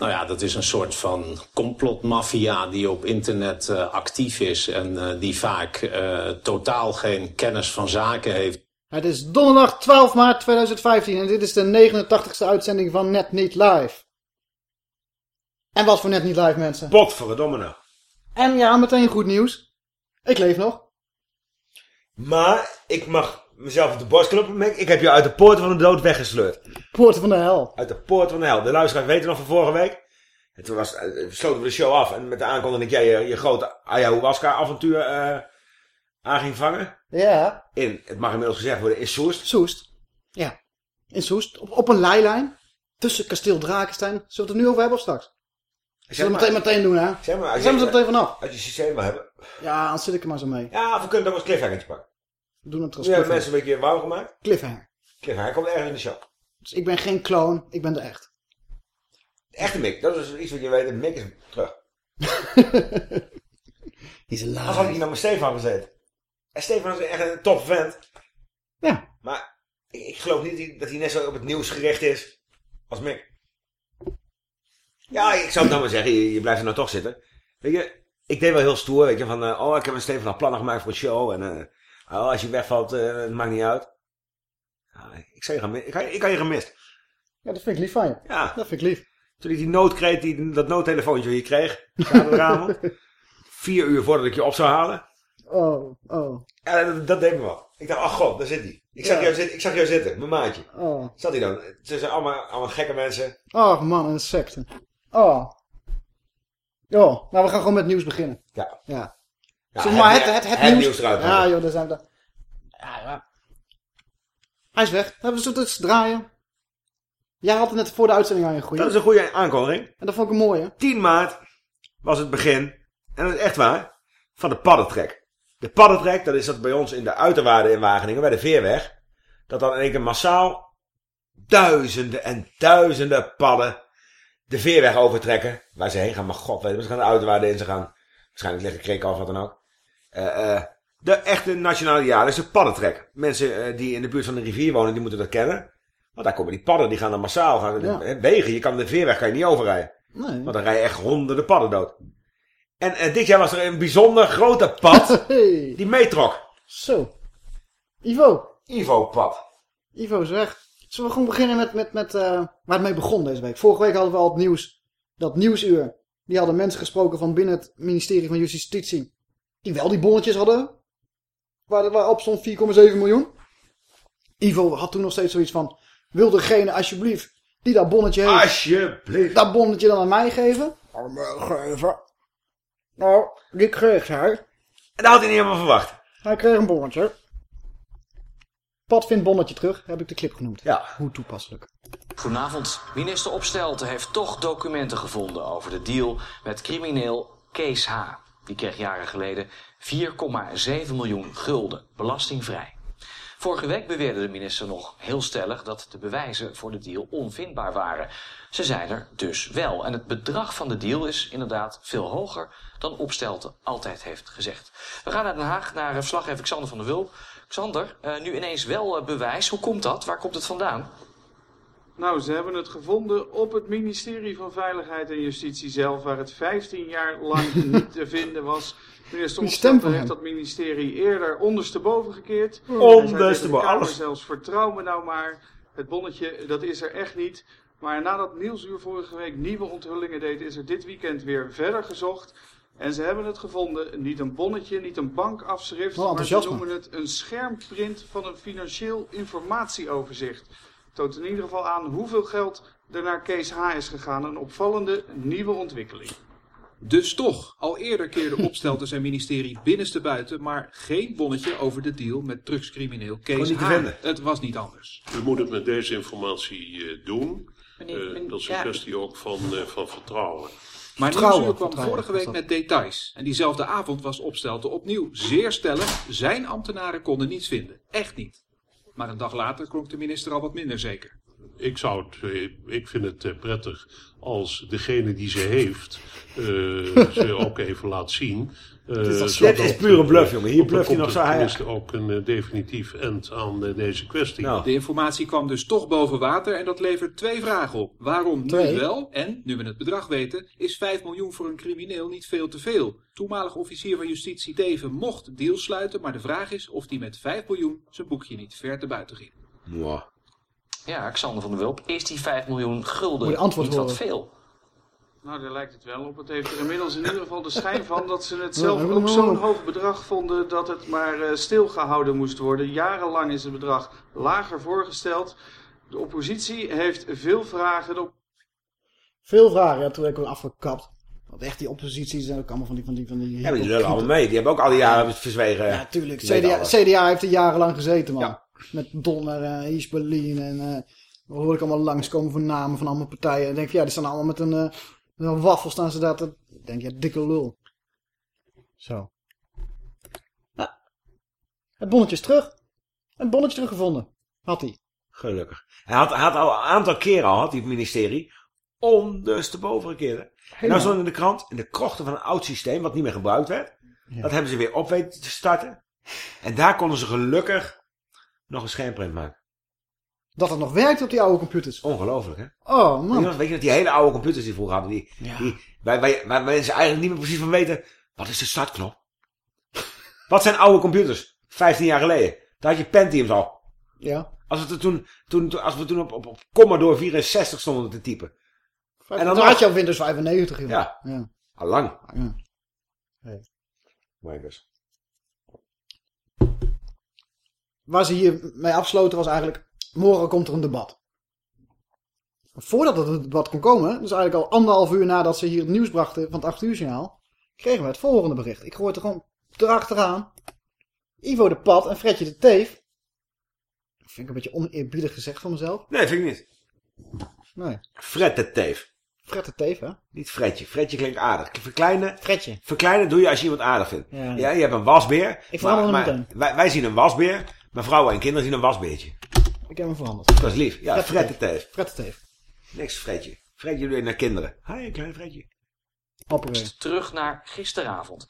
Nou ja, dat is een soort van complotmafia die op internet eh, actief is en eh, die vaak eh, totaal geen kennis van zaken heeft. Het is donderdag 12 maart 2015 en dit is de 89ste uitzending van Net Niet Live. En wat voor Net Niet Live mensen? Potverdomme nou. En ja, meteen goed nieuws. Ik leef nog. Maar ik mag mezelf op de borst kloppen. Ik heb je uit de poorten van de dood weggesleurd. Poorten van de hel. Uit de poort van de hel. De luisteraars weten nog van vorige week. En toen was, eh, sloten we de show af. En met de aankondiging dat jij je, je grote ayahuasca avontuur eh, aan ging vangen. Ja. In, het mag inmiddels gezegd worden, in Soest. Soest. Ja. In Soest. Op, op een leilijn. Tussen kasteel Drakenstein. Zullen we het er nu over hebben of straks? Zullen we maar- meteen, meteen doen, hè? Zeg maar, als Zijn we je- er meteen vanaf? Als je systeem wil hebben. Ja, dan zit ik er maar zo mee. Ja, we kunnen het ook als cliffhangertje pakken. We doen het als Nu hebben cliffhanger. mensen een beetje warm gemaakt. Cliffhanger. Cliffhanger komt ergens in de show. Dus ik ben geen clone, ik ben de echt. De echte Mick, dat is iets wat je weet. Mick is terug. Die is Als had ik naar mijn Stefan gezeten. En Stefan is echt een top vent. Ja. Maar ik, ik geloof niet dat hij net zo op het nieuws gericht is als Mick. Ja, ik zou het nou maar zeggen, je, je blijft er nou toch zitten. Weet je, ik deed wel heel stoer, weet je, van, eh, oh, ik heb met Stefan al plannen gemaakt voor een show. En eh, oh, als je wegvalt, eh, het maakt niet uit. Ik, zei je gemi- ik, ik had je gemist. Ja, dat vind ik lief van je. Ja. Dat vind ik lief. Toen ik die noodkreet, die, dat noodtelefoontje je kreeg, zaterdagavond. vier uur voordat ik je op zou halen. Oh, oh, Ja, dat, dat deed me wel. Ik dacht, oh god, daar zit hij. Ik, zag Ja. jou zitten, ik zag jou zitten, mijn maatje. oh. Zat hij dan? Tussen allemaal, allemaal gekke mensen. Oh man, een secte. Oh. Jo, nou we gaan gewoon met nieuws beginnen. Ja. Ja. Ja, Zeg maar het- het, het, nieuws. nieuws eruit Ja joh, daar zijn we. Ja, ja. Hij is weg. We hebben dus het draaien. Jij had het net voor de uitzending aan je Dat is goeie. een goede aankondiging. En dat vond ik een mooie. 10 maart was het begin, en dat is echt waar, van de paddentrek. De paddentrek, dat is dat bij ons in de uiterwaarden in Wageningen, bij de Veerweg. Dat dan in één keer massaal duizenden en duizenden padden de Veerweg overtrekken. Waar ze heen gaan, maar god weet, ze gaan de uiterwaarden in, ze gaan waarschijnlijk liggen kreek of wat dan ook. Eh, eh, de echte nationale jaarlijkse paddentrek. Mensen eh, die in de buurt van de rivier wonen, die moeten dat kennen. Want daar komen die padden, die gaan dan massaal. Gaan, Ja. Wegen, je kan de Veerweg kan je niet overrijden. Nee. Want dan rij je echt honderden padden dood. En eh, dit jaar was er een bijzonder grote pad Hey. die meetrok. Zo. Ivo. Ivo-pad. Ivo is weg. Zullen we gewoon beginnen met, met, met waar het mee begon deze week? Vorige week hadden we al het nieuws. Dat Nieuwsuur. Die hadden mensen gesproken van binnen het ministerie van Justitie. Die wel die bonnetjes hadden. Waar, waarop stond 4,7 miljoen. Ivo had toen nog steeds zoiets van. Wil degene alsjeblieft die dat bonnetje heeft. Alsjeblieft. Dat bonnetje dan aan mij geven? Aan mij geven. Nou, die kreeg hij. En dat had hij niet helemaal verwacht. Hij kreeg een bonnetje. Pat vindt bonnetje terug. Heb ik de clip genoemd. Ja. Hoe toepasselijk. Goedenavond. Minister Opstelten heeft toch documenten gevonden over de deal met crimineel Kees H. Die kreeg jaren geleden 4,7 miljoen gulden, belastingvrij. Vorige week beweerde de minister nog heel stellig dat de bewijzen voor de deal onvindbaar waren. Ze zijn er dus wel. En het bedrag van de deal is inderdaad veel hoger dan Opstelten altijd heeft gezegd. We gaan naar Den Haag, naar eh, verslaggever Xander van der Wulp. Xander, eh, nu ineens wel eh, bewijs. Hoe komt dat? Waar komt het vandaan? Nou, ze hebben het gevonden op het ministerie van Veiligheid en Justitie zelf, waar het 15 jaar lang niet te vinden was. Minister van Opstelten heeft dat ministerie eerder ondersteboven gekeerd. Ondersteboven, de Kamer alles. zelfs, vertrouw me nou maar, het bonnetje, dat is er echt niet. Maar nadat Nieuwsuur vorige week nieuwe onthullingen deed, is er dit weekend weer verder gezocht. En ze hebben het gevonden, niet een bonnetje, niet een bankafschrift, maar ze noemen het een schermprint van een financieel informatieoverzicht. Toont in ieder geval aan hoeveel geld er naar Kees H. is gegaan. Een opvallende nieuwe ontwikkeling. Dus toch, al eerder keerde Opstelten zijn ministerie binnenste buiten, maar geen bonnetje over de deal met drugscrimineel Kees H. Het was niet anders. U moet het met deze informatie eh, doen. Meneer, Eh, meneer- dat is een ja. kwestie ook van, eh, van vertrouwen. Maar Vertrouwen, Nieuwsuur kwam vertrouwen, vorige week met details. En diezelfde avond was Opstelten opnieuw zeer stellig. Zijn ambtenaren konden niets vinden. Echt niet. Maar een dag later klonk de minister al wat minder zeker. Ik zou het, eh, ik vind het eh, prettig als degene die ze heeft, eh, ze ook even laat zien. Eh, Dit is pure bluff, eh, jongen. Hier bluft hij nog er zo hij- tenminste ook een eh, definitief end aan eh, deze kwestie. Nou. De informatie kwam dus toch boven water en dat levert twee vragen op. Waarom Twee? nu wel? En, nu we het bedrag weten, is 5 miljoen voor een crimineel niet veel te veel. Toenmalig officier van justitie Teven mocht deals sluiten, maar de vraag is of die met 5 miljoen zijn boekje niet ver te buiten ging. Mwah. Ja, Xander van der Wulp, is die 5 miljoen gulden niet wat veel? Nou, daar lijkt het wel op. Het heeft er inmiddels in ieder geval de schijn van dat ze het zelf Ja, ook ja. zo'n hoog bedrag vonden dat het maar eh, stilgehouden moest worden. Jarenlang is het bedrag lager voorgesteld. De oppositie heeft veel vragen. Op- Veel vragen. Ja, toen heb ik afgekapt. Want echt die oppositie zijn ook allemaal van die... Van die, van die Ja, maar die lullen allemaal mee. Die hebben ook al die jaren verzwegen. Ja, tuurlijk. CDA. CDA heeft er jarenlang gezeten, man. Ja. Met Donner en East Berlin en... eh dan hoor ik allemaal langskomen van namen van allemaal partijen. En dan denk ik, ja, die staan allemaal met een, een waffel staan ze daar te... Ik denk, ja, dikke lul. Zo. Nou, het bonnetje is terug. Een bonnetje teruggevonden. Had hij. Gelukkig. Hij had, al een aantal keren al, had hij het ministerie, ondersteboven gekeerd. En nou stond in de krant, in de krochten van een oud systeem, wat niet meer gebruikt werd. Dat hebben ze weer op weten te starten. En daar konden ze gelukkig nog een schermprint maken. Dat het nog werkt op die oude computers. Ongelooflijk, hè? Oh, Weet je, man. weet je dat die hele oude computers die vroeger hadden, die, Ja. die, waar, waar, waar mensen eigenlijk niet meer precies van weten, wat is de startknop? wat zijn oude computers? 15 jaar geleden. Daar had je Pentiums al. Ja. Als we, toen, toen, toen- als we toen op, op, op Commodore 64 stonden te typen. En dan had je al Windows 95, joh. Ja. Ja. Allang. ja. Wankers. Waar ze hier mee afsloten was eigenlijk... Morgen komt er een debat. Voordat een debat kon komen... Dus eigenlijk al anderhalf uur nadat ze hier het nieuws brachten... Van het 8 uur signaal... Kregen we het volgende bericht. Ik hoorde er gewoon erachteraan. Ivo de Pad en Fredje de Teef. Dat vind ik een beetje oneerbiedig gezegd van mezelf. Nee, vind ik niet. Nee. Fred de Teef. Fred de Teef, hè? Niet Fredje. Fredje klinkt aardig. Verkleinen, Fredje. verkleinen doe je als je iemand aardig vindt. Ja, je hebt een wasbeer. Ik verander hem meteen. wij, wij zien een wasbeer. Maar vrouwen en kinderen zien een wasbeertje. Ik heb hem veranderd. Dat is lief. Ja, Fred de de Teef. Fred de Teef. Niks Fredje. Fredje je naar kinderen. Hi, een klein Fredje. Terug naar gisteravond.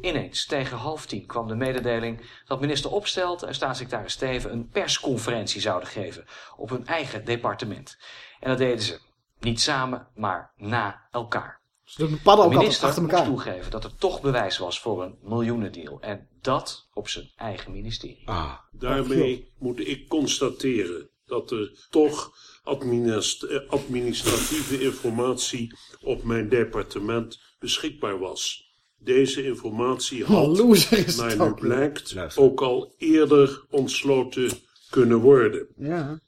Ineens, tegen half tien, kwam de mededeling dat minister Opstelten en staatssecretaris Steven een persconferentie zouden geven op hun eigen departement. En dat deden ze niet samen, maar na elkaar. Ze doen de padden De ook altijd minister achter moest elkaar. toegeven dat er toch bewijs was voor een miljoenendeal. En dat op zijn eigen ministerie. Ah. Daarmee moet ik constateren dat er toch eh, administratieve informatie op mijn departement beschikbaar was. Deze informatie Oh, had, is naar nu ook. blijkt, Luister. ook al eerder ontsloten kunnen worden. Ja.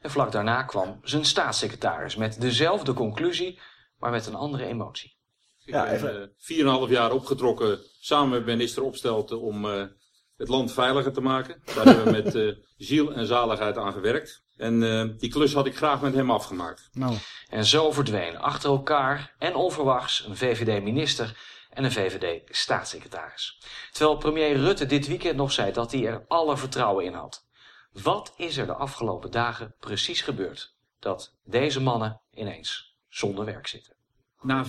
En vlak daarna kwam zijn staatssecretaris met dezelfde conclusie, maar met een andere emotie. Ik Ja, ben even- eh, 4,5 jaar opgetrokken samen met minister Opstelten om eh, het land veiliger te maken. Daar hebben we met eh, ziel en zaligheid aan gewerkt. En eh, die klus had ik graag met hem afgemaakt. Nou. En zo verdwenen achter elkaar en onverwachts een VVD-minister en een VVD-staatssecretaris. Terwijl premier Rutte dit weekend nog zei dat hij er alle vertrouwen in had. Wat is er de afgelopen dagen precies gebeurd dat deze mannen ineens zonder werk zitten? Na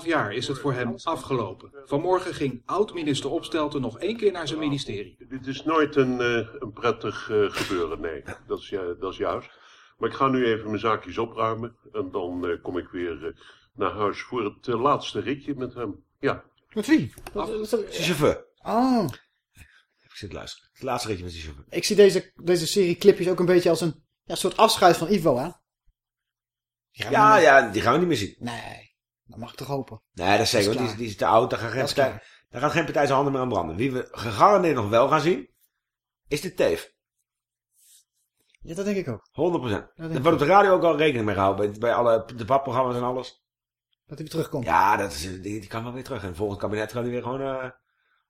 4,5 jaar is het voor hem afgelopen. Vanmorgen ging oud-minister Opstelten nog één keer naar zijn ministerie. Dit is nooit een, eh, een prettig eh, gebeuren, nee. Dat is, dat is juist. Maar ik ga nu even mijn zaakjes opruimen. En dan eh, kom ik weer naar huis voor het laatste ritje met hem. Ja. Met wie? Zijn chauffeur. Oh. Ik zit luisteren. Het laatste ritje met die chauffeur. Ik zie deze, deze serie clipjes ook een beetje als een ja, soort afscheid van Ivo, hè? Ja, ja, die gaan we niet meer zien. Nee. Dat mag ik toch hopen. Nee, dat zeker, die, is- die is te oud. Daar gaat, geen partij, daar gaat geen partij zijn handen meer aan branden. Wie we gegarandeerd nog wel gaan zien, is de Teef. 100%. Ja, dat denk ik ook. denk Daar ik wordt op de radio ook al rekening mee gehouden. Bij, bij alle debatprogramma's en alles. Dat hij weer terugkomt. Ja, dat is, die, die kan wel weer terug. En volgend kabinet gaat hij weer gewoon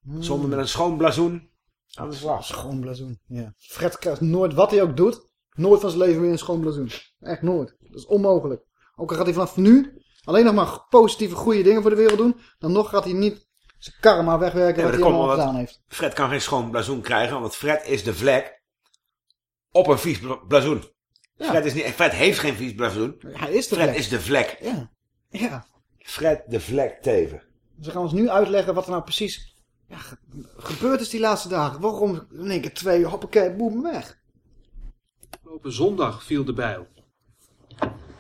Hmm. zonder met een schoon blazoen aan de slag. Schoon blazoen, ja. Fred krijgt nooit, wat hij ook doet, nooit van zijn leven weer een schoon blazoen. Echt nooit. Dat is onmogelijk. Ook al gaat hij vanaf nu alleen nog maar positieve, goede dingen voor de wereld doen, dan nog gaat hij niet zijn karma wegwerken Ja, wat hij allemaal gedaan heeft. Fred kan geen schoon blazoen krijgen, want Fred is de vlek op een vies bla- blazoen. Ja. Fred, is niet, Fred heeft geen vies blazoen. Hij is de Fred vlek. is de vlek. Ja. Ja. Fred de vlek teven. Ze gaan ons nu uitleggen wat er nou precies ja, ge- gebeurd is die laatste dagen. Waarom in één keer twee, hoppakee, boem, weg. Afgelopen zondag viel de bijl.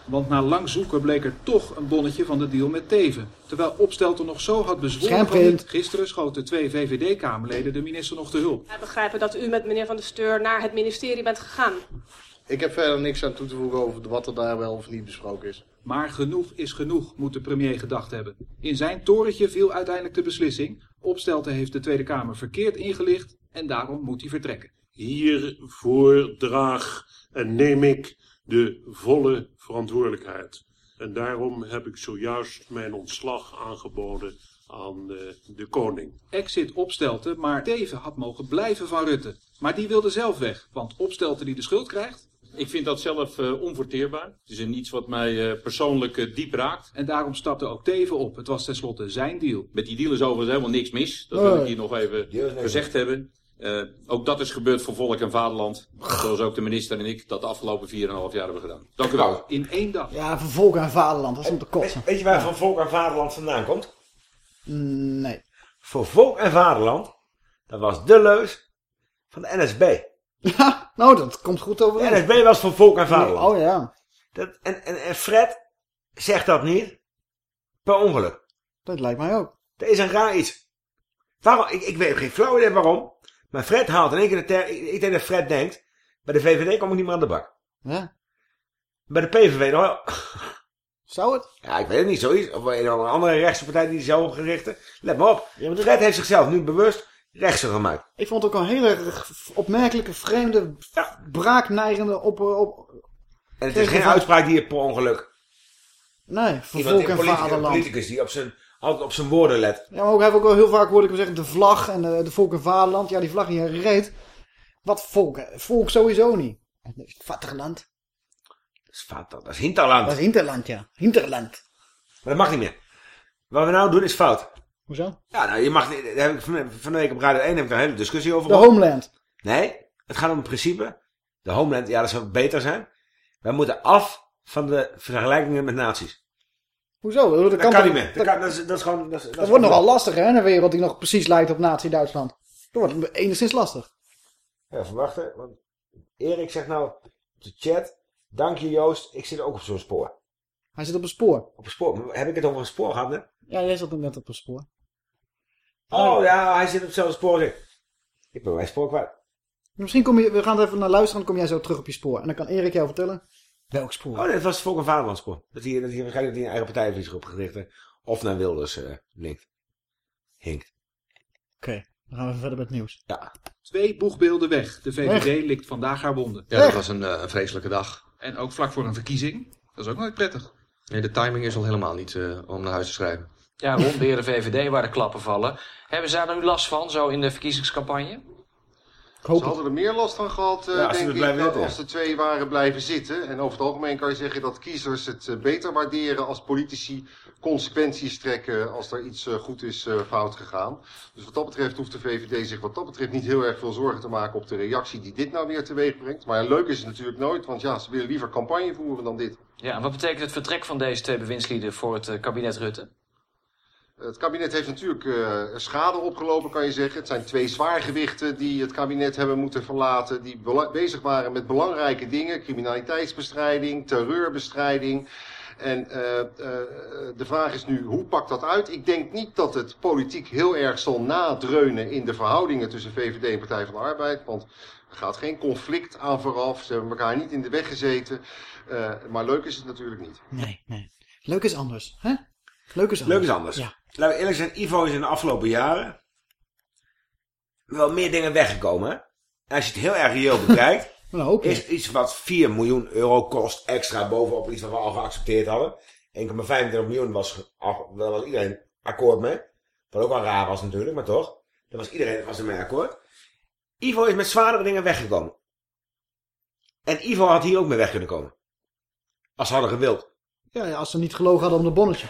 Want na lang zoeken bleek er toch een bonnetje van de deal met Teven. Terwijl Opstelten nog zo had bezworen van Schermprint. niet. Gisteren schoten twee VVD-Kamerleden de minister nog te hulp. Wij begrijpen dat u met meneer Van der Steur naar het ministerie bent gegaan. Ik heb verder niks aan toe te voegen over wat er daar wel of niet besproken is. Maar genoeg is genoeg, moet de premier gedacht hebben. In zijn torentje viel uiteindelijk de beslissing. Opstelten heeft de Tweede Kamer verkeerd ingelicht en daarom moet hij vertrekken. Hiervoor draag en neem ik de volle verantwoordelijkheid. En daarom heb ik zojuist mijn ontslag aangeboden aan eh, de koning. Exit Opstelten, maar Teven had mogen blijven van Rutte. Maar die wilde zelf weg, want Opstelten die de schuld krijgt... Ik vind dat zelf eh, onverteerbaar. Het is een iets wat mij eh, persoonlijk diep raakt. En daarom stapte ook Teven op. Het was tenslotte zijn deal. Met die deal is overigens helemaal niks mis. Dat wil ik hier nog even gezegd hebben. Eh, ook dat is gebeurd voor volk en vaderland. Zoals ook de minister en ik dat de afgelopen 4,5 jaar hebben gedaan. Dank u wel. In één dag. Ja, voor volk en vaderland, dat is om te kotsen. Weet je waar van volk en vaderland vandaan komt? Mm, Nee. Voor volk en vaderland, dat was de leus van de NSB. Ja, nou, dat komt goed De overeen. NSB was voor volk en vaderland. Oh ja, Dat, en, en, en Fred zegt dat niet per ongeluk. dat lijkt mij ook. Dat is een raar iets. Waarom? Ik, ik weet geen flauw idee waarom. Maar Fred haalt in één keer de ter... Ik, denk dat Fred denkt... Bij de VVD kom ik niet meer aan de bak. Ja. Bij de PVV nog wel. Zou het? Ja, ik weet het niet. Zoiets. Of een of andere rechtse partij die zo gerichte. Let maar op. Fred heeft zichzelf nu bewust rechtser gemaakt. Ik vond het ook een hele opmerkelijke, vreemde, braakneigende op... op En het is geen van- uitspraak die je per ongeluk... nee, voor volk en politicus, een vaderland. politicus die op zijn, altijd op zijn woorden let. Ja, maar ook, heeft ook wel heel vaak hoorde ik hem zeggen, de vlag en de, de volk en vaderland. Ja, die vlag niet reed. Wat volk? Volk sowieso niet. Vaderland. Dat is. Dat is hinterland. Dat is Hinterland, ja. Hinterland. Maar dat mag niet meer. Wat we nou doen is fout. Hoezo? Ja, nou, je mag. Daar heb ik van, van de week op Radio 1 heb ik daar een hele discussie over De. Homeland. Nee, het gaat om het principe. De Homeland, ja, dat zou beter zijn. Wij moeten af van de vergelijkingen met nazi's. Hoezo? Dat, Dat kan, niet meer. Dat, Dat, kan, dat, is, dat is gewoon... Dat, is, wordt gewoon- nogal lastig, hè? Een wereld die nog precies lijkt op Nazi-Duitsland. Dat wordt enigszins lastig. Ja, verwachten. Want Erik zegt nou op de chat... Dank je Joost, ik zit ook op zo'n spoor. Hij zit op een spoor. Op een spoor. Maar Heb ik het over een spoor gehad net? Ja, jij zat net op een spoor. Oh ja, hij zit op hetzelfde spoor als ik. Ik ben mijn spoor kwijt. Misschien kom je, we gaan er even naar luisteren, dan kom jij zo terug op je spoor. En dan kan Erik jou vertellen welk spoor. Oh nee, het was het Volk en Vaderland spoor. Dat hij, dat hij waarschijnlijk dat hij een eigen partij heeft opgericht. Of naar Wilders eh linkt. Hinkt. Oké, dan gaan we verder met het nieuws. Ja. Twee boegbeelden weg. De VVD likt vandaag haar wonden. Ja, dat was een, eh, een vreselijke dag. En ook vlak voor een verkiezing. Dat is ook nooit prettig. Nee, de timing is al helemaal niet eh, om naar huis te schrijven. Ja, rond de VVD waar de klappen vallen. Hebben ze daar nu last van, zo in de verkiezingscampagne? Ze hadden er meer last van gehad, eh, Ja, denk ik, blijven dan zitten, als de twee waren blijven zitten. En over het algemeen kan je zeggen dat kiezers het eh, beter waarderen als politici consequenties trekken als er iets eh, goed is eh, fout gegaan. Dus wat dat betreft hoeft de VVD zich wat dat betreft niet heel erg veel zorgen te maken op de reactie die dit nou weer teweeg brengt. Maar leuk is het natuurlijk nooit, want ja, ze willen liever campagne voeren dan dit. Ja, en wat betekent het vertrek van deze twee bewindslieden voor het kabinet Rutte? Het kabinet heeft natuurlijk eh, schade opgelopen, kan je zeggen. Het zijn twee zwaargewichten die het kabinet hebben moeten verlaten. Die bezig waren met belangrijke dingen. Criminaliteitsbestrijding, terreurbestrijding. En eh, eh, de vraag is nu, hoe pakt dat uit? Ik denk niet dat het politiek heel erg zal nadreunen in de verhoudingen tussen VVD en Partij van de Arbeid. Want er gaat geen conflict aan vooraf. Ze hebben elkaar niet in de weg gezeten. Maar leuk is het natuurlijk niet. Nee, nee. Leuk is anders, hè? Leuk is anders. Leuk is anders. Ja. Laten we eerlijk zijn, Ivo is in de afgelopen jaren wel meer dingen weggekomen. hè? En als je het heel erg reëel bekijkt, ja. is iets wat 4 miljoen euro kost extra bovenop iets wat we al geaccepteerd hadden. 1,25 miljoen was, daar was iedereen akkoord mee. Wat ook wel raar was natuurlijk, maar toch. Daar was iedereen was ermee akkoord. Ivo is met zwaardere dingen weggekomen. En Ivo had hier ook mee weg kunnen komen. Als ze hadden gewild. Ja, ja, als ze niet gelogen hadden om de bonnetje.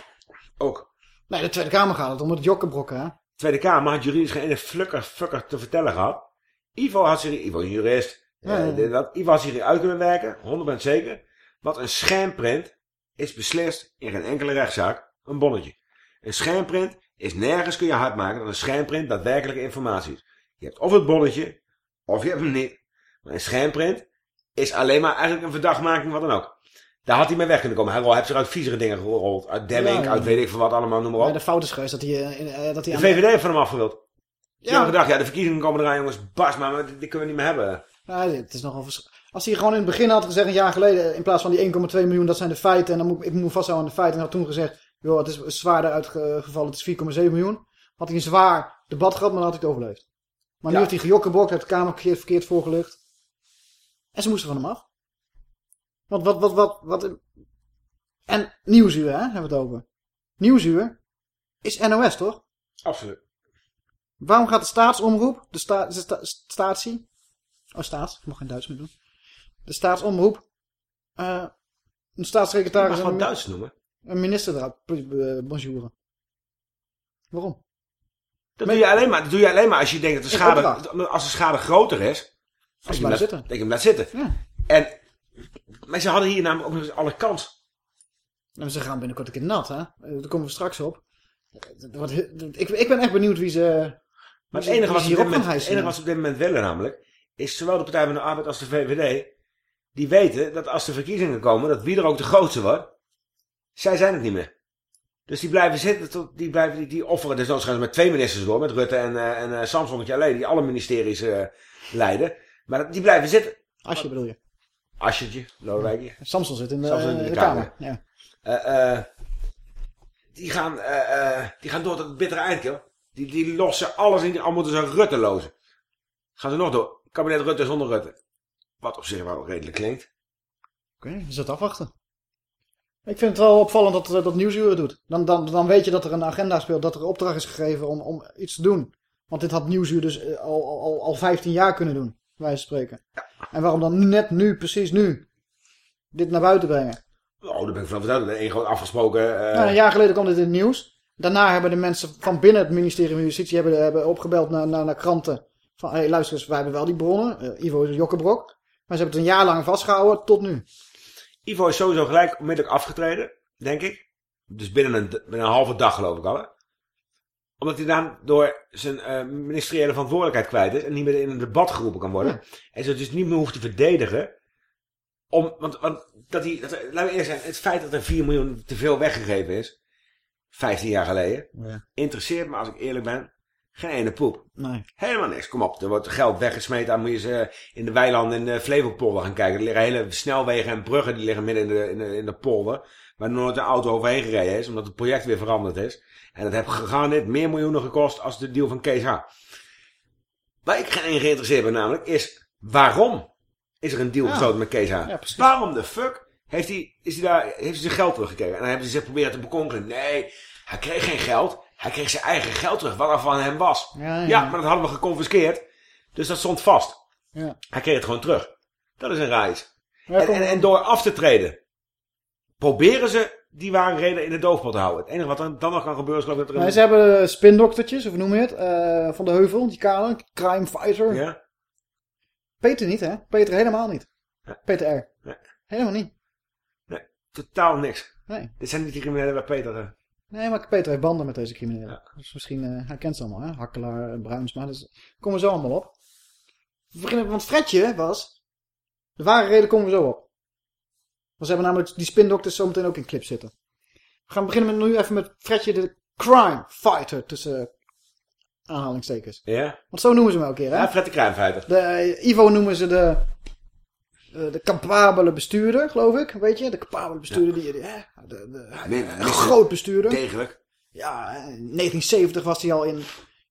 Ook. Nee, de Tweede Kamer gaat het om het jokkenbrokken, hè? Tweede Kamer had juridisch geen ene flukker fucker te vertellen gehad. Ivo had zich, Ivo jurist. Ja, eh, ja. dat, Ivo had zich eruit kunnen werken, 100% zeker. Wat een schermprint is beslist in geen enkele rechtszaak een bonnetje. Een schermprint is nergens kun je hard maken dat een schermprint daadwerkelijke informatie is. Je hebt of het bonnetje, of je hebt hem niet. Maar een schermprint is alleen maar eigenlijk een verdachtmaking, wat dan ook. Daar had hij mee weg kunnen komen. Hij heeft zich uit viezere dingen gerold. Uit Demming, Ja, uit weet ik veel wat allemaal, noem maar op. Ja, de fout is geweest dat hij... eh, eh, dat hij De VVD heeft van hem afgewild. Ze Ja. hebben gedacht, ja, de verkiezingen komen eraan, jongens. Bas, maar dit, dit kunnen we niet meer hebben. Ja, het is nogal Als hij gewoon in het begin had gezegd, een jaar geleden, in plaats van die 1,2 miljoen, dat zijn de feiten. En dan moet ik, ik moet vasthouden aan de feiten. En had toen gezegd, joh, het is zwaarder uitgevallen, het is 4,7 miljoen. Had hij een zwaar debat gehad, maar dan had hij het overleefd. Maar nu heeft hij gejokkebrokt, heeft de Kamer verkeerd, verkeerd voorgelucht. En ze moesten van hem af. Want wat, wat, wat, wat... En Nieuwsuur, hè, hebben we het over. Nieuwsuur is NOS, toch? Absoluut. Waarom gaat de staatsomroep, de, sta, de sta- statie, oh staats, ik mag geen Duits meer doen. De staatsomroep, eh een Je staatssecretaris mag en wat een, Duits noemen. een minister eruit eh, bonjouren. Waarom? Dat doe, je alleen maar, dat doe je alleen maar als je denkt dat de schade, als de schade groter is. Als je hem laat- zitten. Je hem laat zitten. Ja. En, maar ze hadden hier namelijk ook nog eens alle kans. En ze gaan binnenkort een keer nat, hè? Daar komen we straks op. Ik, ik ben echt benieuwd wie ze... Maar het enige, wat ze, moment, het enige wat ze op dit moment willen namelijk, is zowel de Partij van de Arbeid als de VVD, die weten dat als de verkiezingen komen, dat wie er ook de grootste wordt, zij zijn het niet meer. Dus die blijven zitten, tot, die, blijven, die, die offeren, dus dan gaan ze met twee ministers door, met Rutte en, eh en eh, Samsonnetje alleen, die alle ministeries eh, leiden. Maar die blijven zitten. Bedoel je? Asjertje, Lodewijkje. Samson zit in de, Samson in de kamer. Ja. Eh, eh, die, gaan, eh, die gaan door tot het bittere eind, joh. Die, die lossen alles in, al moeten ze Rutte lozen. Gaan ze nog door. Kabinet Rutte zonder Rutte. Wat op zich wel redelijk klinkt. Oké, we zitten afwachten. Ik vind het wel opvallend dat, dat Nieuwsuur het doet. Dan, dan, dan weet je dat er een agenda speelt, dat er opdracht is gegeven om, om iets te doen. Want dit had Nieuwsuur dus al, al, al 15 jaar kunnen doen, wij van spreken. En waarom dan net nu, precies nu, dit naar buiten brengen? Oh, daar ben ik van overtuigd. Er één gewoon afgesproken. eh, Nou, een jaar geleden kwam dit in het nieuws. Daarna hebben de mensen van binnen het ministerie van Justitie hebben, hebben opgebeld naar, naar, naar kranten. Van, hé hey, luister eens, wij hebben wel die bronnen. Eh, Ivo is een jokkenbrok. Maar ze hebben het een jaar lang vastgehouden, tot nu. Ivo is sowieso gelijk onmiddellijk afgetreden, denk ik. Dus binnen een, binnen een halve dag geloof ik al. hè. Omdat hij dan door zijn eh, ministeriële verantwoordelijkheid kwijt is. En niet meer in een debat geroepen kan worden. En ze dus niet meer hoeft te verdedigen. Om, want, want dat hij, dat, laten we eerst zijn, het feit dat er 4 miljoen te veel weggegeven is. 15 jaar geleden. Ja. Interesseert me als ik eerlijk ben. Geen ene poep. Nee. Helemaal niks. Kom op, er wordt geld weggesmeten. Dan moet je ze in de weilanden in de Flevopolder gaan kijken. Er liggen hele snelwegen en bruggen die liggen midden in de, in de, in de polder. Waar nooit een auto overheen gereden is. Omdat het project weer veranderd is. En dat heeft gegarandeerd meer miljoenen gekost als de deal van Kees H. Waar ik geen geïnteresseerd ben namelijk is waarom is er een deal Ja. gesloten met Kees H. Ja, waarom de fuck heeft hij, is hij daar, heeft hij zijn geld teruggekregen? En dan hebben ze zich proberen te bekonkelen. Nee, hij kreeg geen geld. Hij kreeg zijn eigen geld terug, wat er van hem was. Ja, maar dat hadden we geconfiskeerd. Dus dat stond vast. Ja. Hij kreeg het gewoon terug. Dat is een reis. En door af te treden, proberen ze die ware reden in de doofpot te houden. Het enige wat er dan nog kan gebeuren is geloof ik dat er Nee, een... ze hebben spindoktertjes, of hoe noem je het? eh, van de Heuvel, die kale, crime fighter. Ja? Peter niet, hè? Peter helemaal niet. Peter R. Nee. Helemaal niet. Nee, totaal niks. Nee. Dit zijn niet die criminelen waar Peter... eh, Nee, maar Peter heeft banden met deze criminelen. Dus misschien, eh, hij kent ze allemaal, hè? Hakkelaar, eh, Bruinsma, dus komen we zo allemaal op. We beginnen, want Fredje was... De ware reden komen we zo op. Want ze hebben namelijk die spindokters zometeen ook in clip zitten. We gaan beginnen met, nu even met Fredje de crime fighter tussen eh, aanhalingstekens. Ja? Want zo noemen ze hem elke keer, hè? Ja, Fred de Kruimfeiter. De, eh, Ivo noemen ze de... eh, de capabele bestuurder, geloof ik. Weet je, de capabele bestuurder. Die, die, hè, de, de, een groot bestuurder. Degelijk. Ja, in 1970 was hij al in,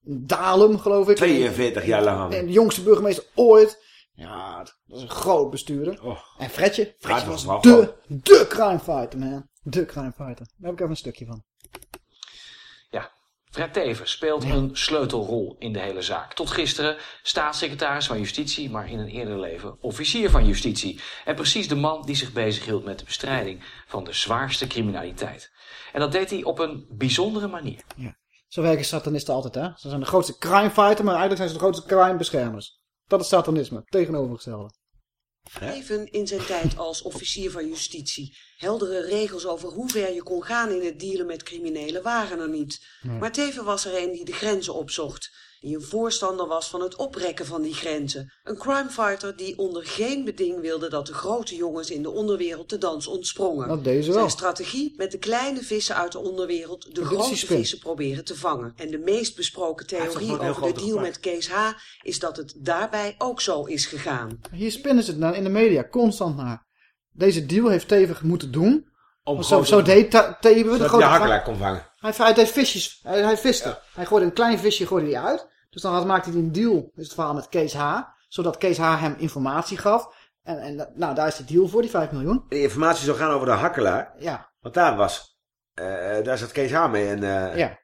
Dalem, geloof ik. 42 jaar lang. En de jongste burgemeester ooit. Ja, dat is een groot bestuurder. En Fredje, Fredje was de, de crime fighter, man. De crime fighter. Daar heb ik even een stukje van. Ja, Fred Teven speelt een sleutelrol in de hele zaak. Tot gisteren staatssecretaris van Justitie, maar in een eerder leven officier van Justitie. En precies de man die zich bezighield met de bestrijding van de zwaarste criminaliteit. En dat deed hij op een bijzondere manier. Zo werken satanisten altijd, hè. Ze zijn de grootste crime fighter, maar eigenlijk zijn ze de grootste crime beschermers. Dat is satanisme, tegenovergestelde. Even in zijn tijd als officier van justitie. Heldere regels over hoe ver je kon gaan in het dealen met criminelen waren er niet. Nee. Maar Teven was er een die de grenzen opzocht. Die een voorstander was van het oprekken van die grenzen. Een crimefighter die onder geen beding wilde dat de grote jongens in de onderwereld de dans ontsprongen. Dat deed ze wel. Zijn strategie met de kleine vissen uit de onderwereld de grote vissen proberen te vangen. En de meest besproken theorie over de deal met Kees H. is dat het daarbij ook zo is gegaan. Hier spinnen ze het naar in de media, constant naar. Deze deal heeft Teven moeten doen. Om zo, zo deed Teven de grote de hakkelaar kon vangen. Hij, hij deed visjes. Hij, hij viste. Hij gooide een klein visje gooide hij uit. Dus dan had, maakte hij een deal, is het verhaal met Kees H. Zodat Kees H. hem informatie gaf. En, en nou, daar is die deal voor, die 5 miljoen. De informatie zou gaan over de hakkelaar. Ja. Want daar was... eh, daar zat Kees H. mee. En, eh, Ja.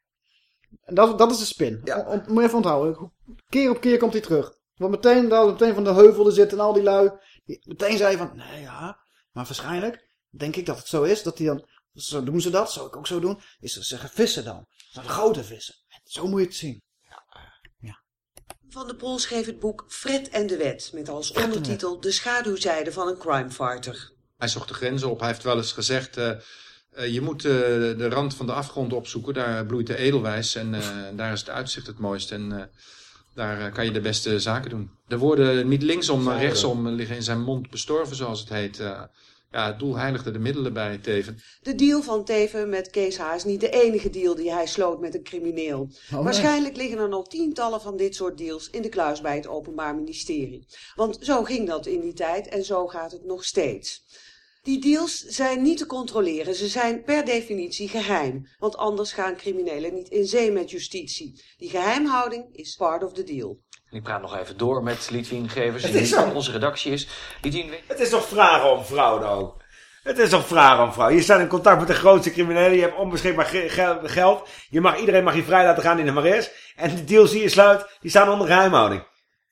En dat, dat is de spin. Om, om- moet je even onthouden. Keer op keer komt hij terug. Want meteen, meteen van de heuvel er zitten en al die lui. Die meteen zei van, nee ja, maar waarschijnlijk denk ik dat het zo is. Dat die dan, zo doen ze dat, zou ik ook zo doen. Is ze zeggen vissen dan. Dat zijn grote vissen. Zo moet je het zien. Van der Pol schreef het boek Fred en de Wet, met als ondertitel De schaduwzijde van een crimefighter. Hij zocht de grenzen op. Hij heeft wel eens gezegd... eh, eh, je moet eh, de rand van de afgrond opzoeken. Daar bloeit de edelwijs. En eh, daar is het uitzicht het mooist. En eh, daar kan je de beste zaken doen. De woorden niet linksom, maar rechtsom liggen in zijn mond bestorven, zoals het heet. Eh, ja, het doel heiligde de middelen bij Teven. De deal van Teven met Kees H. is niet de enige deal die hij sloot met een crimineel. nee. Waarschijnlijk liggen er nog tientallen van dit soort deals in de kluis bij het Openbaar Ministerie. Want zo ging dat in die tijd en zo gaat het nog steeds. Die deals zijn niet te controleren. Ze zijn per definitie geheim. Want anders gaan criminelen niet in zee met justitie. Die geheimhouding is part of the deal. Ik praat nog even door met Litwin Gevers, Het die is in onze redactie is. Litwin, Het is toch vragen om vrouw ook. Het is toch vragen om vrouw. Je staat in contact met de grootste criminelen. Je hebt onbeschikbaar ge- ge- geld. Je mag, iedereen mag je vrij laten gaan die er maar is. En de deals die je sluit, die staan onder geheimhouding.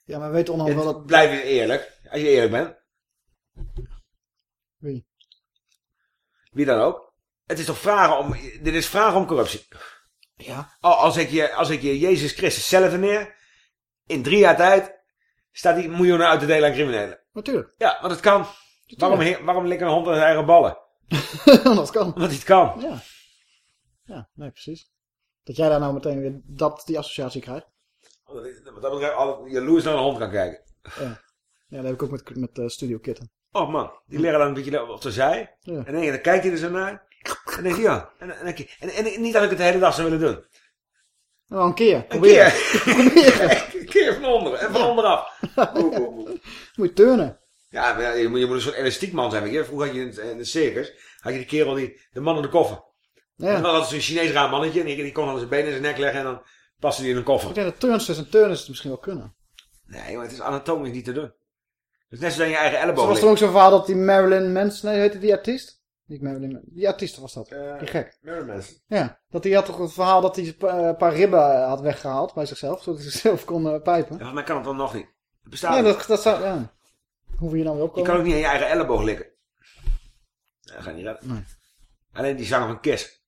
Ja, maar weet onhand wel dat... Blijf je eerlijk. Als je eerlijk bent. Wie? Wie dan ook. Het is toch vragen om... Dit is vragen om corruptie. Ja. Als ik je, als ik je Jezus Christus zelf neer... In drie jaar tijd... Staat hij miljoenen uit te delen aan criminelen. Natuurlijk. Ja, want het kan. Waarom, waarom likken een hond aan zijn eigen ballen? dat kan. Omdat hij het kan. Ja. Ja, nee, precies. Dat jij daar nou meteen weer dat, die associatie krijgt. Wat dat betreft, altijd jaloers naar een hond kan kijken. Ja. Ja, dat heb ik ook met, met eh, Studio Kitten. Oh man, die liggen dan een beetje op de zij. Ja. En dan, dan kijk je er zo naar. En denk je, ja. En, en, en, en niet dat ik het de hele dag zou willen doen. Nou, een keer. Een Probeer. keer. een keer van onderen. En van onderaf. Boe, boe, boe. Moet je turnen. Ja, je, moet, je moet een soort elastiekman zijn. weet je. Vroeger had je in het, in het circus, had je die kerel, die, de man in de koffer. Ja. En dan had zo'n Chinees raar mannetje. En die, die kon dan zijn benen in zijn nek leggen en dan paste die in een koffer. Ik denk dat turnsters en turners het misschien wel kunnen. Nee, maar het is anatomisch niet te doen. Het is net zoals je eigen elleboog was er ook zo'n verhaal dat die Marilyn Manson, nee, heette die artiest? Niet Marilyn Manson, die artiest was dat. die gek. Manson. Ja, dat hij had toch het verhaal dat hij een pa- een paar ribben had weggehaald bij zichzelf, zodat hij zichzelf kon eh, pijpen. Ja, volgens mij kan het dan nog niet. Het bestaat Ja, niet. dat, dat zou, ja. Hoe je dan weer Je opkomen? kan ook niet aan je eigen elleboog likken. Nee, dat gaat niet redden. Nee. Alleen die zanger van Kiss.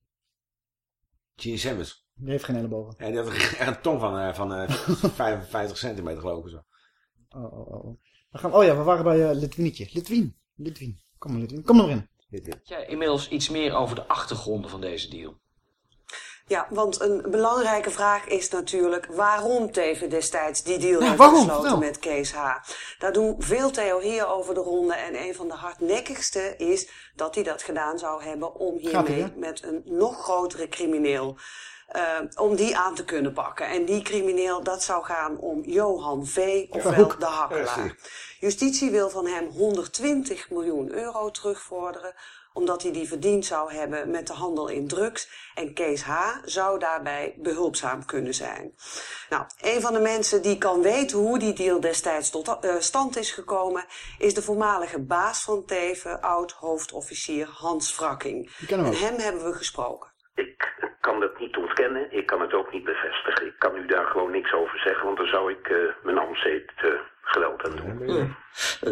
Gene Simmons. Die heeft geen ellebogen. Ja, die had echt een tong van, eh, van eh 55 centimeter geloof ik zo. Oh, oh, oh. We gaan, oh ja, we waren bij eh Litwinietje. Litwin. Litwin. Kom maar, Litwin. Kom maar in. Weet jij inmiddels iets meer over de achtergronden van deze deal? Ja, want een belangrijke vraag is natuurlijk waarom Teven destijds die deal Ja, heeft waarom? gesloten met Kees H. Daar doen veel theorieën over de ronde en een van de hardnekkigste is dat hij dat gedaan zou hebben om hiermee met een nog grotere crimineel eh, om die aan te kunnen pakken. En die crimineel, dat zou gaan om Johan V., ofwel de hakkelaar. Justitie wil van hem 120 miljoen euro terugvorderen omdat hij die verdiend zou hebben met de handel in drugs. En Kees H. zou daarbij behulpzaam kunnen zijn. Nou, een van de mensen die kan weten hoe die deal destijds tot eh, stand is gekomen... is de voormalige baas van Teven, oud-hoofdofficier Hans Wrakking. En hem hebben we gesproken. Ik kan dat niet ontkennen, ik kan het ook niet bevestigen. Ik kan u daar gewoon niks over zeggen, want dan zou ik eh, mijn ambtseed eh geweld aan doen.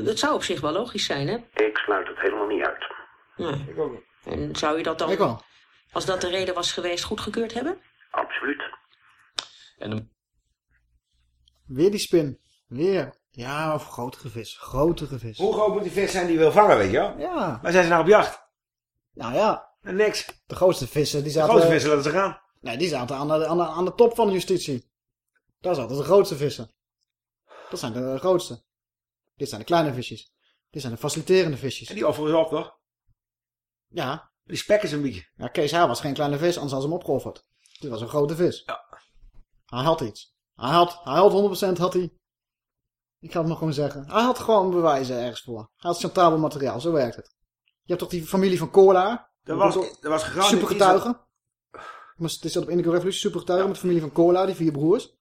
Dat zou op zich wel logisch zijn, hè? Ik sluit het helemaal niet uit. Nee. Ik ook niet. En zou je dat dan, Ik wel. als dat de reden was geweest, goedgekeurd hebben? Absoluut. En Weer die spin. Weer. Ja, maar grotere vis. Grotere vis. Hoe groot moet die vis zijn die je wil vangen, weet je wel? Ja. Maar zijn ze nou op jacht? Nou ja. En niks. De grootste vissen, die De zaten... grootste vissen laten ze gaan. Nee, die zaten aan de, aan, de, aan de top van de justitie. Daar zaten de grootste vissen. Dat zijn de grootste. Dit zijn de kleine visjes. Dit zijn de faciliterende visjes. En die offeren ze op, toch? Ja. Die spekken ze een beetje. Ja, Kees H. was geen kleine vis, anders hadden ze hem opgeofferd. Dit was een grote vis. Ja. Hij had iets. Hij had, hij had 100% had hij. Ik ga het maar gewoon zeggen. Hij had gewoon bewijzen ergens voor. Hij had chantabel materiaal, zo werkt het. Je hebt toch die familie van Cola? Er was, er was. Supergetuigen. Maar het is dat op Indigo Revolutie supergetuigen met de familie van Cola, die vier broers.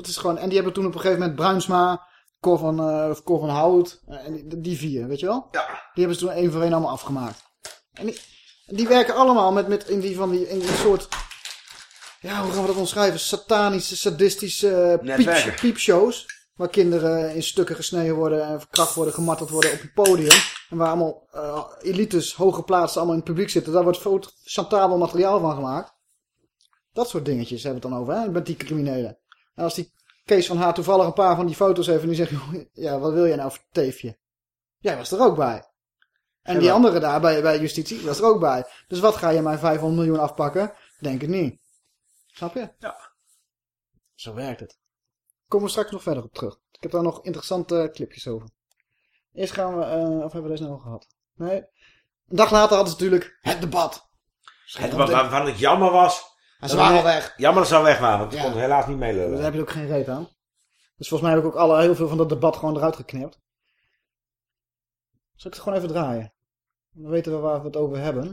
Dat is gewoon, en die hebben toen op een gegeven moment Bruinsma, Cor van, eh Cor van Hout, eh, en die, die vier, weet je wel? Ja. Die hebben ze toen één voor één allemaal afgemaakt. En die, en die werken allemaal met, met in die van die, in die soort, ja, hoe gaan we dat omschrijven? Satanische, sadistische Netwerken. piep, piepshows. Waar kinderen in stukken gesneden worden en verkracht worden, gemarteld worden op het podium. En waar allemaal elites, hooggeplaatsten allemaal in het publiek zitten. Daar wordt chantabel materiaal van gemaakt. Dat soort dingetjes hebben we het dan over, hè, met die criminelen. En als die Kees van Haar toevallig een paar van die foto's heeft en die zegt, "Joh, ja, wat wil jij nou voor teefje? Jij was er ook bij. En die andere daar bij, bij justitie, was er ook bij. Dus wat ga je mij 500 miljoen afpakken? Denk het niet. Snap je? Ja. Zo werkt het. Komen we straks nog verder op terug. Ik heb daar nog interessante clipjes over. Eerst gaan we, eh, of hebben we deze nou al gehad? Nee. Een dag later hadden ze natuurlijk het debat. Het wat waarvan het jammer was... En ze waren al weg. Jammer dat ze al weg waren, want ze Ja. konden helaas niet meelullen. Daar heb je ook geen reet aan. Dus volgens mij heb ik ook alle, heel veel van dat debat gewoon eruit geknipt. Zal ik het gewoon even draaien? Dan weten we waar we het over hebben.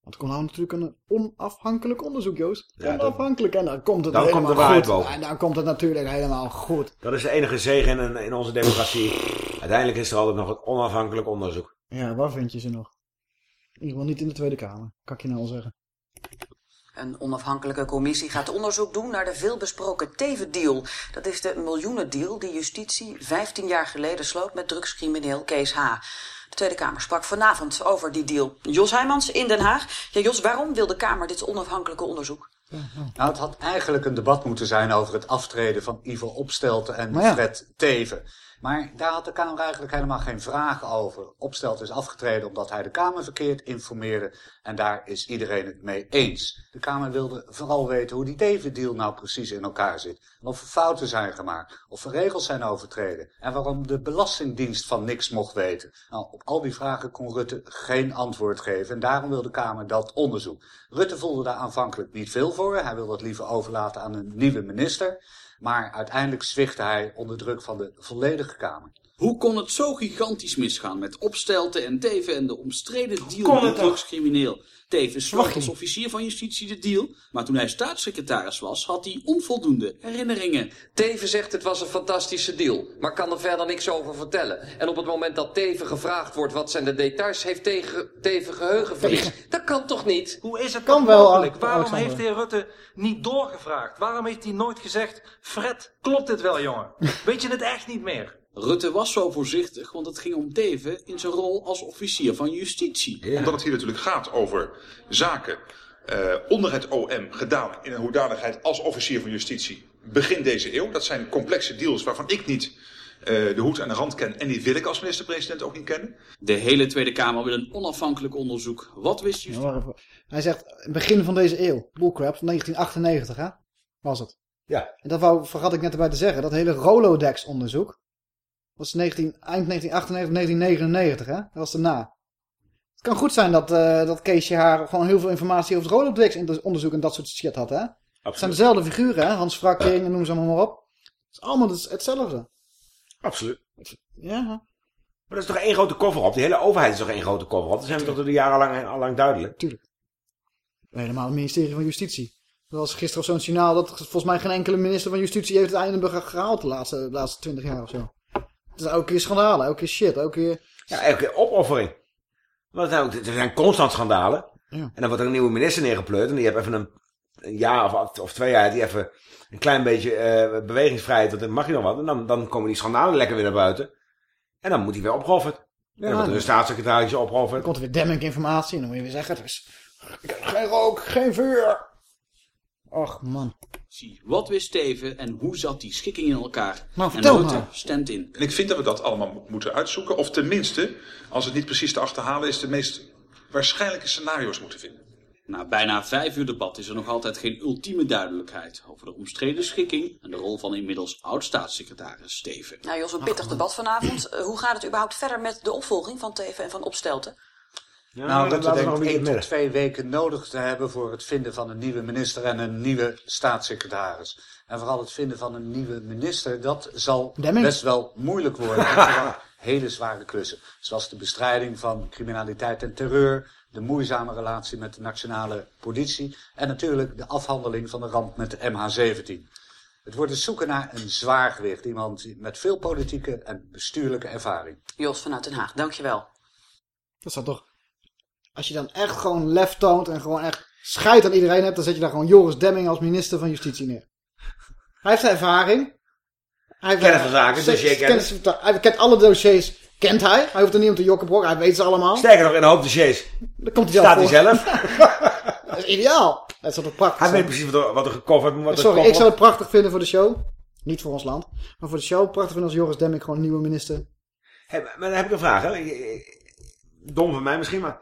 Want er komt nou natuurlijk een onafhankelijk onderzoek, Joost. Ja, onafhankelijk. En dan komt het Dan komt helemaal de waarheid goed. boven. En dan komt het natuurlijk helemaal goed. Dat is de enige zegen in, in onze democratie. Uiteindelijk is er altijd nog een onafhankelijk onderzoek. Ja, waar vind je ze nog? In ieder geval niet in de Tweede Kamer. Kan ik je nou al zeggen. Een onafhankelijke commissie gaat onderzoek doen naar de veelbesproken Teven-deal. Dat is de miljoenendeal die justitie 15 jaar geleden sloot met drugscrimineel Kees H. De Tweede Kamer sprak vanavond over die deal. Jos Heijmans in Den Haag. Ja, Jos, waarom wil de Kamer dit onafhankelijke onderzoek? Nou, het had eigenlijk een debat moeten zijn over het aftreden van Ivo Opstelten en ja. Fred Teven. Maar daar had de Kamer eigenlijk helemaal geen vragen over. Opstelten is afgetreden omdat hij de Kamer verkeerd informeerde. En daar is iedereen het mee eens. De Kamer wilde vooral weten hoe die Teven-deal nou precies in elkaar zit. En of er fouten zijn gemaakt, of er regels zijn overtreden. En waarom de Belastingdienst van niks mocht weten. Nou, op al die vragen kon Rutte geen antwoord geven. En daarom wil de Kamer dat onderzoek. Rutte voelde daar aanvankelijk niet veel voor. Hij wilde het liever overlaten aan een nieuwe minister. Maar uiteindelijk zwichtte hij onder druk van de volledige Kamer. Hoe kon het zo gigantisch misgaan met Opstelten en Teven en de omstreden deal kon met het de drugscrimineel? Teven sloot als officier van justitie de deal, maar toen hij staatssecretaris was, had hij onvoldoende herinneringen. Teven zegt het was een fantastische deal, maar kan er verder niks over vertellen. En op het moment dat Teven gevraagd wordt wat zijn de details, heeft Teven, Teven geheugenverlies. Dat kan toch niet? Hoe is het Kan wel, mogelijk? Al- Waarom Alexander. heeft de heer Rutte niet doorgevraagd? Waarom heeft hij nooit gezegd... Fred, klopt dit wel, jongen? Weet je het echt niet meer? Rutte was zo voorzichtig, want het ging om Teven in zijn rol als officier van justitie. Omdat het hier natuurlijk gaat over zaken eh, onder het OM gedaan in een hoedanigheid als officier van justitie begin deze eeuw. Dat zijn complexe deals waarvan ik niet eh, de hoed aan de rand ken en die wil ik als minister-president ook niet kennen. De hele Tweede Kamer wil een onafhankelijk onderzoek. Wat wist Ja, wacht even. Hij zegt, begin van deze eeuw. Bullcrap, 1998 hè? Was het. Ja. En dat wou, vergat ik net erbij te zeggen. Dat hele Rolodex onderzoek. Was 19, eind 1998, 1999 hè? Dat was daarna. Het kan goed zijn dat, eh dat Keesje haar gewoon heel veel informatie over het Rolodex onderzoek en dat soort shit had, hè? Het zijn dezelfde figuren, hè? Hans Frakking en noem ze allemaal maar op. Het is allemaal dus hetzelfde. Absoluut. Ja. Maar dat is toch één grote koffer op? Die hele overheid is toch één grote koffer op? Dat zijn we toch door de jaren lang, al lang duidelijk. Tuurlijk. Helemaal het ministerie van Justitie. Er was gisteren zo'n signaal dat volgens mij geen enkele minister van Justitie heeft het einde gehaald de laatste, de laatste 20 jaar of zo. Het is elke keer schandalen, elke keer shit, elke keer... Ja, elke keer opoffering. Want er zijn, constant schandalen. Ja. En dan wordt er een nieuwe minister neergepleurd. En die heeft even een, een jaar of, of twee jaar, die even een klein beetje eh, bewegingsvrijheid. Want dan mag je nog wat. En dan, dan komen die schandalen lekker weer naar buiten. En dan moet hij weer opgeofferd. en dan wordt er een staatssecretaris opgeofferd. Dan komt er weer demming informatie en dan moet je weer zeggen, is geen rook, geen vuur. Och man. Zie, wat wist Steven en hoe zat die schikking in elkaar? Nou, en vertel Rutte maar. stemt in. En ik vind dat we dat allemaal mo- moeten uitzoeken. Of tenminste, als het niet precies te achterhalen is, de meest waarschijnlijke scenario's moeten vinden. Na bijna vijf uur debat is er nog altijd geen ultieme duidelijkheid over de omstreden schikking en de rol van inmiddels oud-staatssecretaris Steven. Nou Jos, een pittig debat vanavond. Eh, hoe gaat het überhaupt verder met de opvolging van Teven en van Opstelten? Nou, Rutte laten we nog denkt één tot twee weken nodig te hebben voor het vinden van een nieuwe minister en een nieuwe staatssecretaris. En vooral het vinden van een nieuwe minister, dat zal Demming. best wel moeilijk worden. Hele zware klussen. Zoals de bestrijding van criminaliteit en terreur, de moeizame relatie met de nationale politie en natuurlijk de afhandeling van de ramp met de MH17. Het wordt dus zoeken naar een zwaargewicht, iemand met veel politieke en bestuurlijke ervaring. Jos vanuit Den Haag, dankjewel. Dat zou toch... Als je dan echt gewoon lef toont en gewoon echt scheid aan iedereen hebt, dan zet je daar gewoon Joris Demming als minister van Justitie neer. Hij heeft ervaring. Hij heeft Kennis van zaken, kennis Hij kent alle dossiers, kent hij. Hij hoeft er niet om te jokkenbrok, hij weet ze allemaal. Sterker nog, in een hoop dossiers Daar komt hij zelf staat hij voor. zelf. Dat is ideaal. Dat zou toch prachtig Hij weet precies wat er, wat er gecoverd moet worden. Sorry, ik zou het prachtig vinden voor de show. Niet voor ons land. Maar voor de show prachtig vinden als Joris Demming gewoon een nieuwe minister. Hey, maar dan heb ik een vraag. Hè? Dom van mij misschien, maar...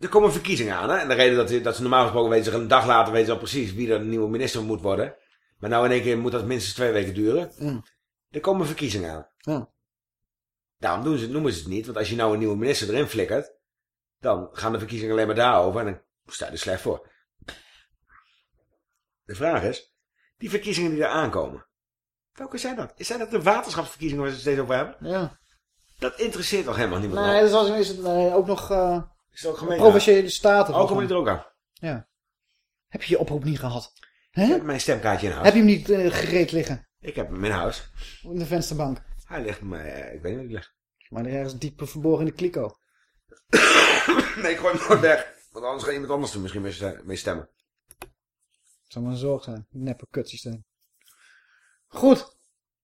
Er komen verkiezingen aan. Hè? En de reden dat, ze- dat ze normaal gesproken weten... een dag later weten ze al precies wie er een nieuwe minister moet worden. Maar nou in één keer moet dat minstens twee weken duren. Er komen verkiezingen aan. Ja. Daarom doen ze, noemen ze het niet. Want als je nou een nieuwe minister erin flikkert... dan gaan de verkiezingen alleen maar daarover. En dan sta je er slecht voor. De vraag is... die verkiezingen die er aankomen... welke zijn dat? Zijn dat de waterschapsverkiezingen waar ze het steeds over hebben? Ja. Dat interesseert toch helemaal niemand? Nee, dat is, is het nee, ook nog eh Is ook gemeente? provinciële staten. Je er ook aan? Ja. Heb je je oproep niet gehad? Ik heb mijn stemkaartje in huis. Heb je hem niet eh, gereed liggen? Ik heb hem in huis. In de vensterbank? Hij ligt mij, eh, ik weet niet waar hij ligt. Maar er ergens diep verborgen in de kliko. Nee, ik gooi hem nooit weg. Want anders gaat iemand anders er misschien mee ste- mee stemmen. Het zou maar een zorg zijn. Neppe kutsysteem. Goed.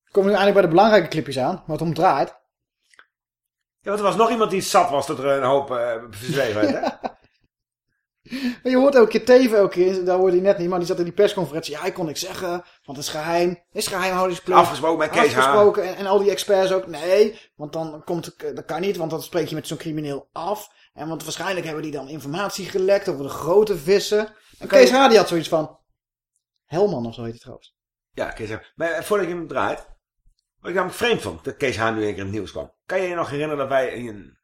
We komen nu eindelijk bij de belangrijke clipjes aan. Het om draait. Ja, want er was nog iemand die zat was dat er een hoop uh, verzweven werd, hè? Maar je hoort elke keer Teven, elke keer, daar hoorde hij net niet, maar die zat in die persconferentie. Ja, ik kon niks zeggen, want het is geheim. is geheimhoudingsplicht. Afgesproken met Kees. Afgesproken, en, en al die experts ook. Nee, want dan komt het, dat kan niet, want dan spreek je met zo'n crimineel af. En want waarschijnlijk hebben die dan informatie gelekt over de grote vissen. En Kees H. die had zoiets van... Helman of zo heet hij trouwens. Ja, Kees H. Maar eh, voordat je hem draait, wat ik namelijk vreemd vond, dat Kees H. nu een keer in het nieuws kwam. Kan je je nog herinneren dat wij in een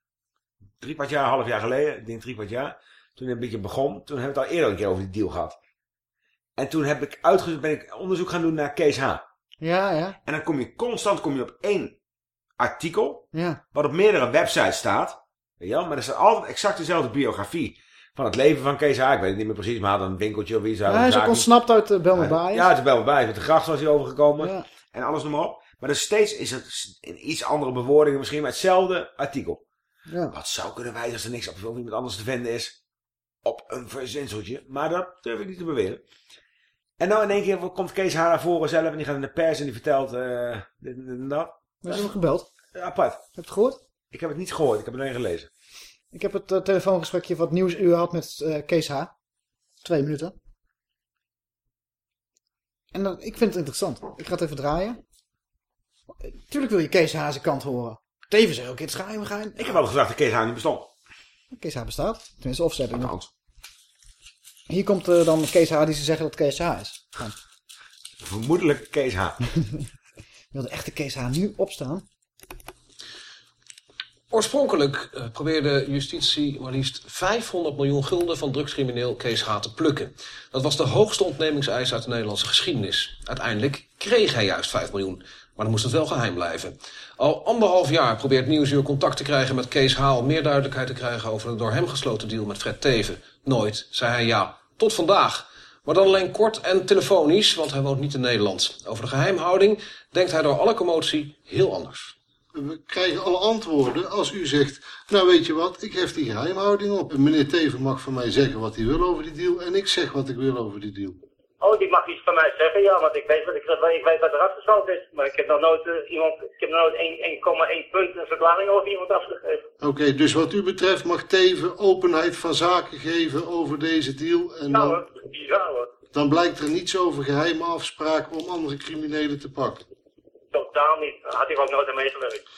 drie kwart jaar, half jaar geleden, ik denk drie kwart jaar, toen het een beetje begon, toen hebben we het al eerder een keer over die deal gehad. En toen heb ik uitge ben ik onderzoek gaan doen naar Kees H. Ja, ja, En dan kom je constant kom je op één artikel, ja. wat op meerdere websites staat. Weet je wel? Maar er staat altijd exact dezelfde biografie van het leven van Kees H. Ik weet het niet meer precies, maar hij had een winkeltje of iets. Ja, hij is ook ontsnapt uit Belmer Baai. Ja, uit Baai. Met de gracht was hij overgekomen. Ja. En alles noem maar op. Maar dus steeds is het in iets andere bewoordingen misschien, maar hetzelfde artikel. Ja. Wat zou kunnen wijzen als er niks op of iemand anders te vinden is op een verzinseltje. Maar dat durf ik niet te beweren. En nou in één keer komt Kees H. naar voren zelf en die gaat in de pers en die vertelt eh dit en dat. We hebben hem gebeld. Ja, apart. Heb je het gehoord? Ik heb het niet gehoord, ik heb het alleen gelezen. Ik heb het uh, telefoongesprekje het Nieuwsuur gehad met uh, Kees H. Twee minuten. En dan, ik vind het interessant. Ik ga het even draaien. Tuurlijk wil je Kees H. zijn kant horen. Tevens ook, het is geheim, geheim. Ik heb altijd gezegd dat Kees H. niet bestond. Kees H. bestaat. Tenminste, of ze hebben nog. Hier komt uh, dan Kees H. die ze zeggen dat Kees H. is. Gaan. Vermoedelijk Kees H. Wil de echte Kees H. nu opstaan? Oorspronkelijk eh, probeerde justitie maar liefst 500 miljoen gulden van drugscrimineel Kees H. te plukken. Dat was de hoogste ontnemingseis uit de Nederlandse geschiedenis. Uiteindelijk kreeg hij juist 5 miljoen, maar dan moest het wel geheim blijven. Al anderhalf jaar probeert Nieuwsuur contact te krijgen met Kees H. om meer duidelijkheid te krijgen over de door hem gesloten deal met Fred Teven. Nooit, zei hij ja. Tot vandaag. Maar dan alleen kort en telefonisch, want hij woont niet in Nederland. Over de geheimhouding denkt hij door alle commotie heel anders. We krijgen alle antwoorden als u zegt, nou weet je wat, ik hef die geheimhouding op. Meneer Teven mag van mij zeggen wat hij wil over die deal en ik zeg wat ik wil over die deal. Oh, die mag iets van mij zeggen, ja, want ik weet wat, ik, ik weet wat er afgesloten is. Maar ik heb nog nooit, eh, iemand, ik heb nog nooit 1,1 punt een verklaring over iemand afgegeven. Oké, dus wat u betreft mag Teven openheid van zaken geven over deze deal. En Nou, dan, hoor, bizar hoor. dan blijkt er niets over geheime afspraken om andere criminelen te pakken. Totaal niet. Had hij ook nooit aan meegewerkt.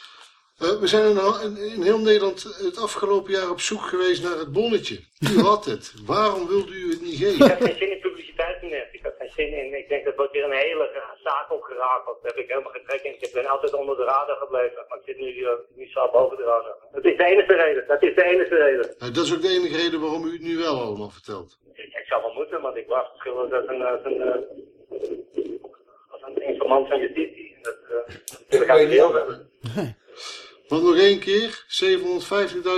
Eh, we zijn in, in, heel Nederland het afgelopen jaar op zoek geweest naar het bonnetje. U had het. Waarom wilde u het niet Ik geven? heb geen zin in publiciteit meneer. Ik heb geen zin in. Ik denk dat wordt weer een hele zaak opgerakeld. Daar heb ik helemaal geen trek in. Ik ben altijd onder de radar gebleven. Maar ik zit nu, uh, nu zo boven de radar. Dat is de enige reden. Dat is de enige reden. Eh, dat is ook de enige reden waarom u het nu wel allemaal vertelt. Ik, ik zou wel moeten, want ik was geschilderd als een, als een, eh, als een informant van justitie. Dat, uh, dat wil ik niet hebben. Want nog één keer,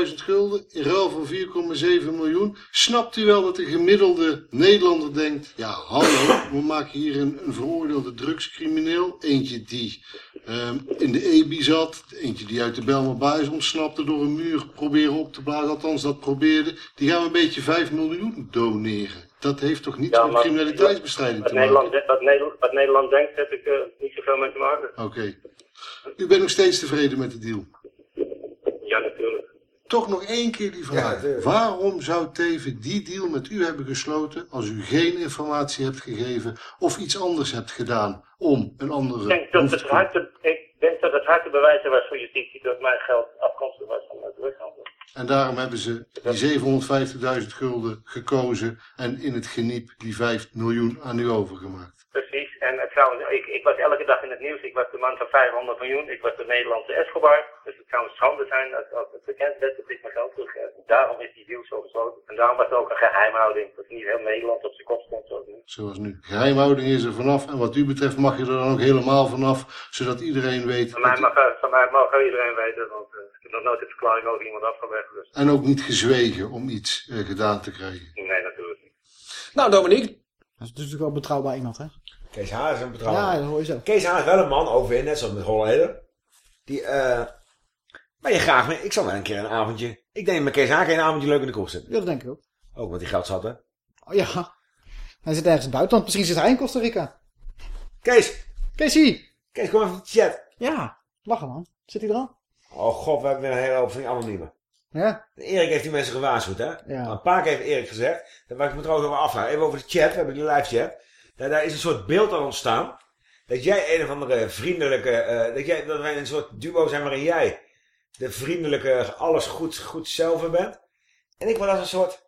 750.000 gulden in ruil van 4,7 miljoen. Snapt u wel dat de gemiddelde Nederlander denkt... Ja, hallo, we maken hier een, een veroordeelde drugscrimineel. Eentje die ehm, in de EBI zat. Eentje die uit de Belmerbuis ontsnapte door een muur proberen op te blazen. Althans, dat probeerde. Die gaan we een beetje 5 miljoen doneren. Dat heeft toch niets Ja, met criminaliteitsbestrijding te maken? Nederland, wat, Nederland, wat Nederland denkt, heb ik uh, niet zoveel mee te maken. Oké. U bent nog steeds tevreden met de deal? Toch nog één keer die vraag. Waarom zou Teven die deal met u hebben gesloten als u geen informatie hebt gegeven of iets anders hebt gedaan om een andere Ik denk dat het harte, ik denk dat het harte bewijzen was voor justitie dat mijn geld afkomstig was van de drugshandel. En daarom hebben ze die 750.000 gulden gekozen en in het geniep die 5 miljoen aan u overgemaakt. Precies. En uh, trouwens, ik, ik was elke dag in het nieuws. Ik was de man van 500 miljoen. Ik was de Nederlandse Escobar. Dus het zou een schande zijn als, als het bekend werd dat ik mijn geld teruggeef. Daarom is die deal zo gesloten. En daarom was er ook een geheimhouding. Dat niet heel Nederland op zijn kop stond. Zoals nu. Zoals nu. Geheimhouding is er vanaf en wat u betreft mag je er dan ook helemaal vanaf, zodat iedereen weet Van mij mag, uh, van mij mag iedereen weten. Want uh, ik heb nog nooit een verklaring over iemand afgelegd. Dus. en ook niet gezwegen om iets eh, gedaan te krijgen. Nee, natuurlijk niet. Nou, Dominique. Dat is natuurlijk wel betrouwbaar iemand, hè? Kees H. is een betrouwbaar. Ja, dat hoor je zo. Kees H. is wel een man, ook weer, net zoals met Holleder. Die, eh... waar je graag mee... Ik zal wel een keer een avondje... Ik denk met Kees H. kan je een avondje leuk in de kroeg zitten. Ja, dat denk ik ook. Ook want hij geld zat, hè? Oh ja. Hij zit ergens in het buitenland. Misschien zit hij in Costa Rica. Kees! Casey! Kees, kom even op de chat. Ja, lachen man. Zit hij er al? Oh god, we hebben weer een hele hoop van die anoniemen. Ja? Erik heeft die mensen gewaarschuwd, hè? Ja. Een paar keer heeft Erik gezegd. Daar waar ik me trouwens over afvragen. Even over de chat. We hebben die live chat. Daar, daar is een soort beeld aan ontstaan. Dat jij een of andere vriendelijke... eh, dat, jij, dat wij een soort duo zijn waarin jij de vriendelijke, alles goed, goed zelf bent. En ik word als een soort...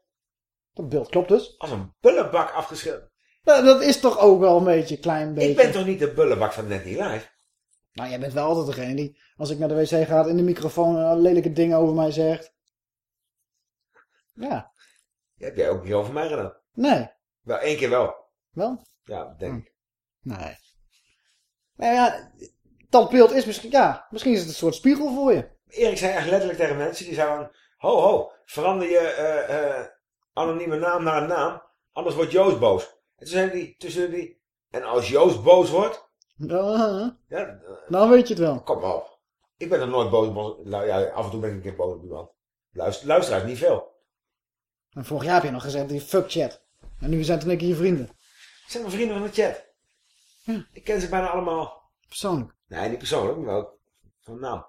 Dat beeld klopt dus. Als een bullebak afgeschilderd. Nou, dat is toch ook wel een beetje, een klein beetje. Ik ben toch niet de bullebak van Net Niet Live? Nou, jij bent wel altijd degene die, als ik naar de wc ga, in de microfoon uh, lelijke dingen over mij zegt. Ja. Dat heb jij ook niet over mij gedaan. Nee. Wel, één keer wel. Wel? Ja, denk ik. Nee. Maar ja, dat beeld is misschien, ja, misschien is het een soort spiegel voor je. Erik zei echt letterlijk tegen mensen, die zeiden ho ho, verander je uh, uh, anonieme naam naar een naam, anders wordt Joost boos. En toen zei die, tussen die, en als Joost boos wordt, ja, ja, dan weet je het wel. Kom op. Ik ben er nooit boos op, nou, ja, af en toe ben ik een keer boos op iemand. Luister, luisteraars niet veel. En vorig jaar heb je nog gezegd, die fuck chat. En nu zijn het een keer je vrienden. Zijn mijn vrienden van de chat. Ja. Ik ken ze bijna allemaal. Persoonlijk? Nee, niet persoonlijk, maar wel van naam.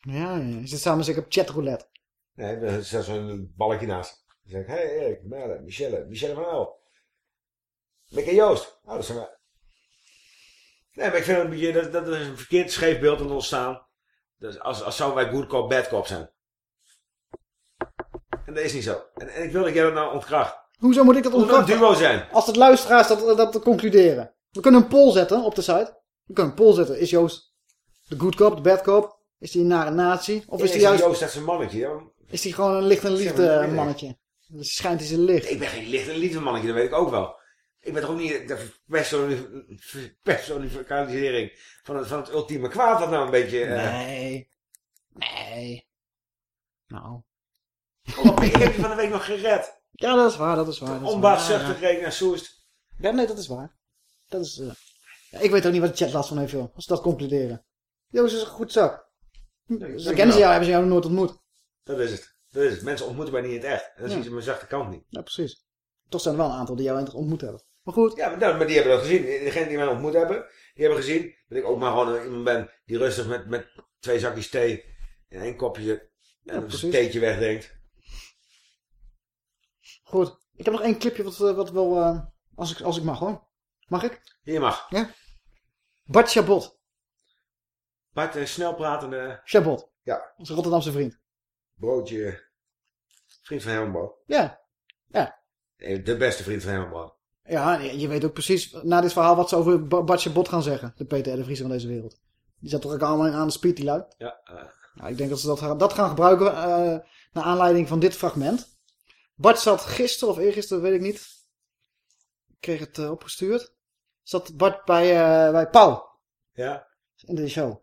Ja, ja. Je zit samen zeker op chatroulette. Nee, er zit zo'n balkje naast. Dan zeg ik, hé hey, Erik, Merle, Michelle, Michelle van El. Mick en Joost. Oh, dat zijn wij. Nee, maar ik vind het een beetje, dat, dat is een verkeerd scheef beeld aan ontstaan. Dus als, als zouden wij good cop, bad cop zijn. En dat is niet zo. En, en ik wil dat jij dat nou ontkracht. Hoezo moet ik dat ontkrachten? ontkrachten? een duo zijn. Als het luisteraars dat, dat concluderen. We kunnen een poll zetten op de site. We kunnen een poll zetten. Is Joost de good cop, de bad cop? Is hij een nare nazi? Of is Is hij juist... Joost is een mannetje? Is hij gewoon een licht en liefde nee. mannetje? Dan schijnt hij zijn licht. Ik ben geen licht en liefde mannetje, dat weet ik ook wel. Ik ben toch ook niet de personificalisering van het, van het ultieme kwaad dat nou een beetje... eh, Nee. Nee. Nou. Oh, ik heb je van de week nog gered. Ja, dat is waar, dat is waar. Onbaatzuchtig reden naar Soest. Ja, nee, dat is waar. Dat is... eh, ja, ik weet ook niet wat de chat last van heeft, joh. Als ze dat concluderen. Joost is een goed zak. Ze dankjewel. kennen ze jou, hebben ze jou nog nooit ontmoet. Dat is het. Dat is het. Mensen ontmoeten mij niet in het echt. En dan Ja. zien ze mijn zachte kant niet. Ja, precies. Toch zijn er wel een aantal die jou ontmoet hebben. Maar goed. Ja, maar, nou, maar die hebben dat gezien. Degenen die mij ontmoet hebben, die hebben gezien dat ik ook maar gewoon iemand ben die rustig met, met twee zakjes thee en één kopje en een theetje wegdenkt. Goed. Ik heb nog één clipje wat, eh, wat wel... eh, als, ik, als ik mag, hoor. Mag ik? Hier mag. Ja. Bart Chabot. Bart, een snel pratende Chabot. Ja. Onze Rotterdamse vriend. broodje. Vriend van Brood. Ja. Ja. De beste vriend van Brood. Ja, je je weet ook precies na dit verhaal wat ze over Ba- Bart Chabot gaan zeggen. De Peter R. de Vries van deze wereld. Die zat toch ook allemaal aan de speed, die lui. Ja. eh, Nou, ik denk dat ze dat, gaan- dat gaan gebruiken eh naar aanleiding van dit fragment. Bart zat gisteren of eergisteren, weet ik niet. Ik kreeg het eh, opgestuurd. Zat Bart bij, eh, bij Pauw ja. in de show.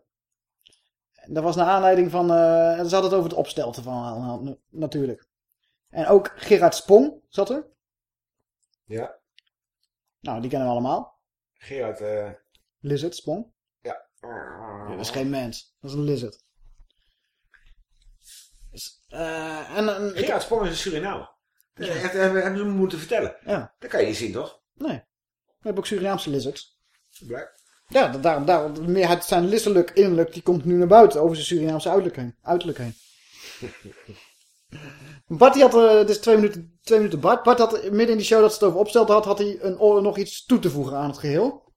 En dat was naar aanleiding van... eh ze hadden het over het opstelten van nou, natuurlijk. En ook Gerard Spong zat er. Ja. Nou, die kennen we allemaal. Gerard, eh Lizard, Spong. ja. Ja, dat is geen mens. Dat is een lizard. Dus, en, Gerard Sprong is een Surinamer. Dat hebben hebben ze me moeten vertellen. Ja. Dat kan je niet zien, toch? Nee. We hebben ook Surinaamse lizards. Blijk. Ja, da- daarom, daarom. De meerheid zijn lisselijk, innerlijk, die komt nu naar buiten over zijn Surinaamse uiterlijk heen. Uiterlijk heen. Bart, die had, het is twee minuten, twee minuten Bart. Bart had midden in die show dat ze het over opstelde had, had hij een, nog iets toe te voegen aan het geheel.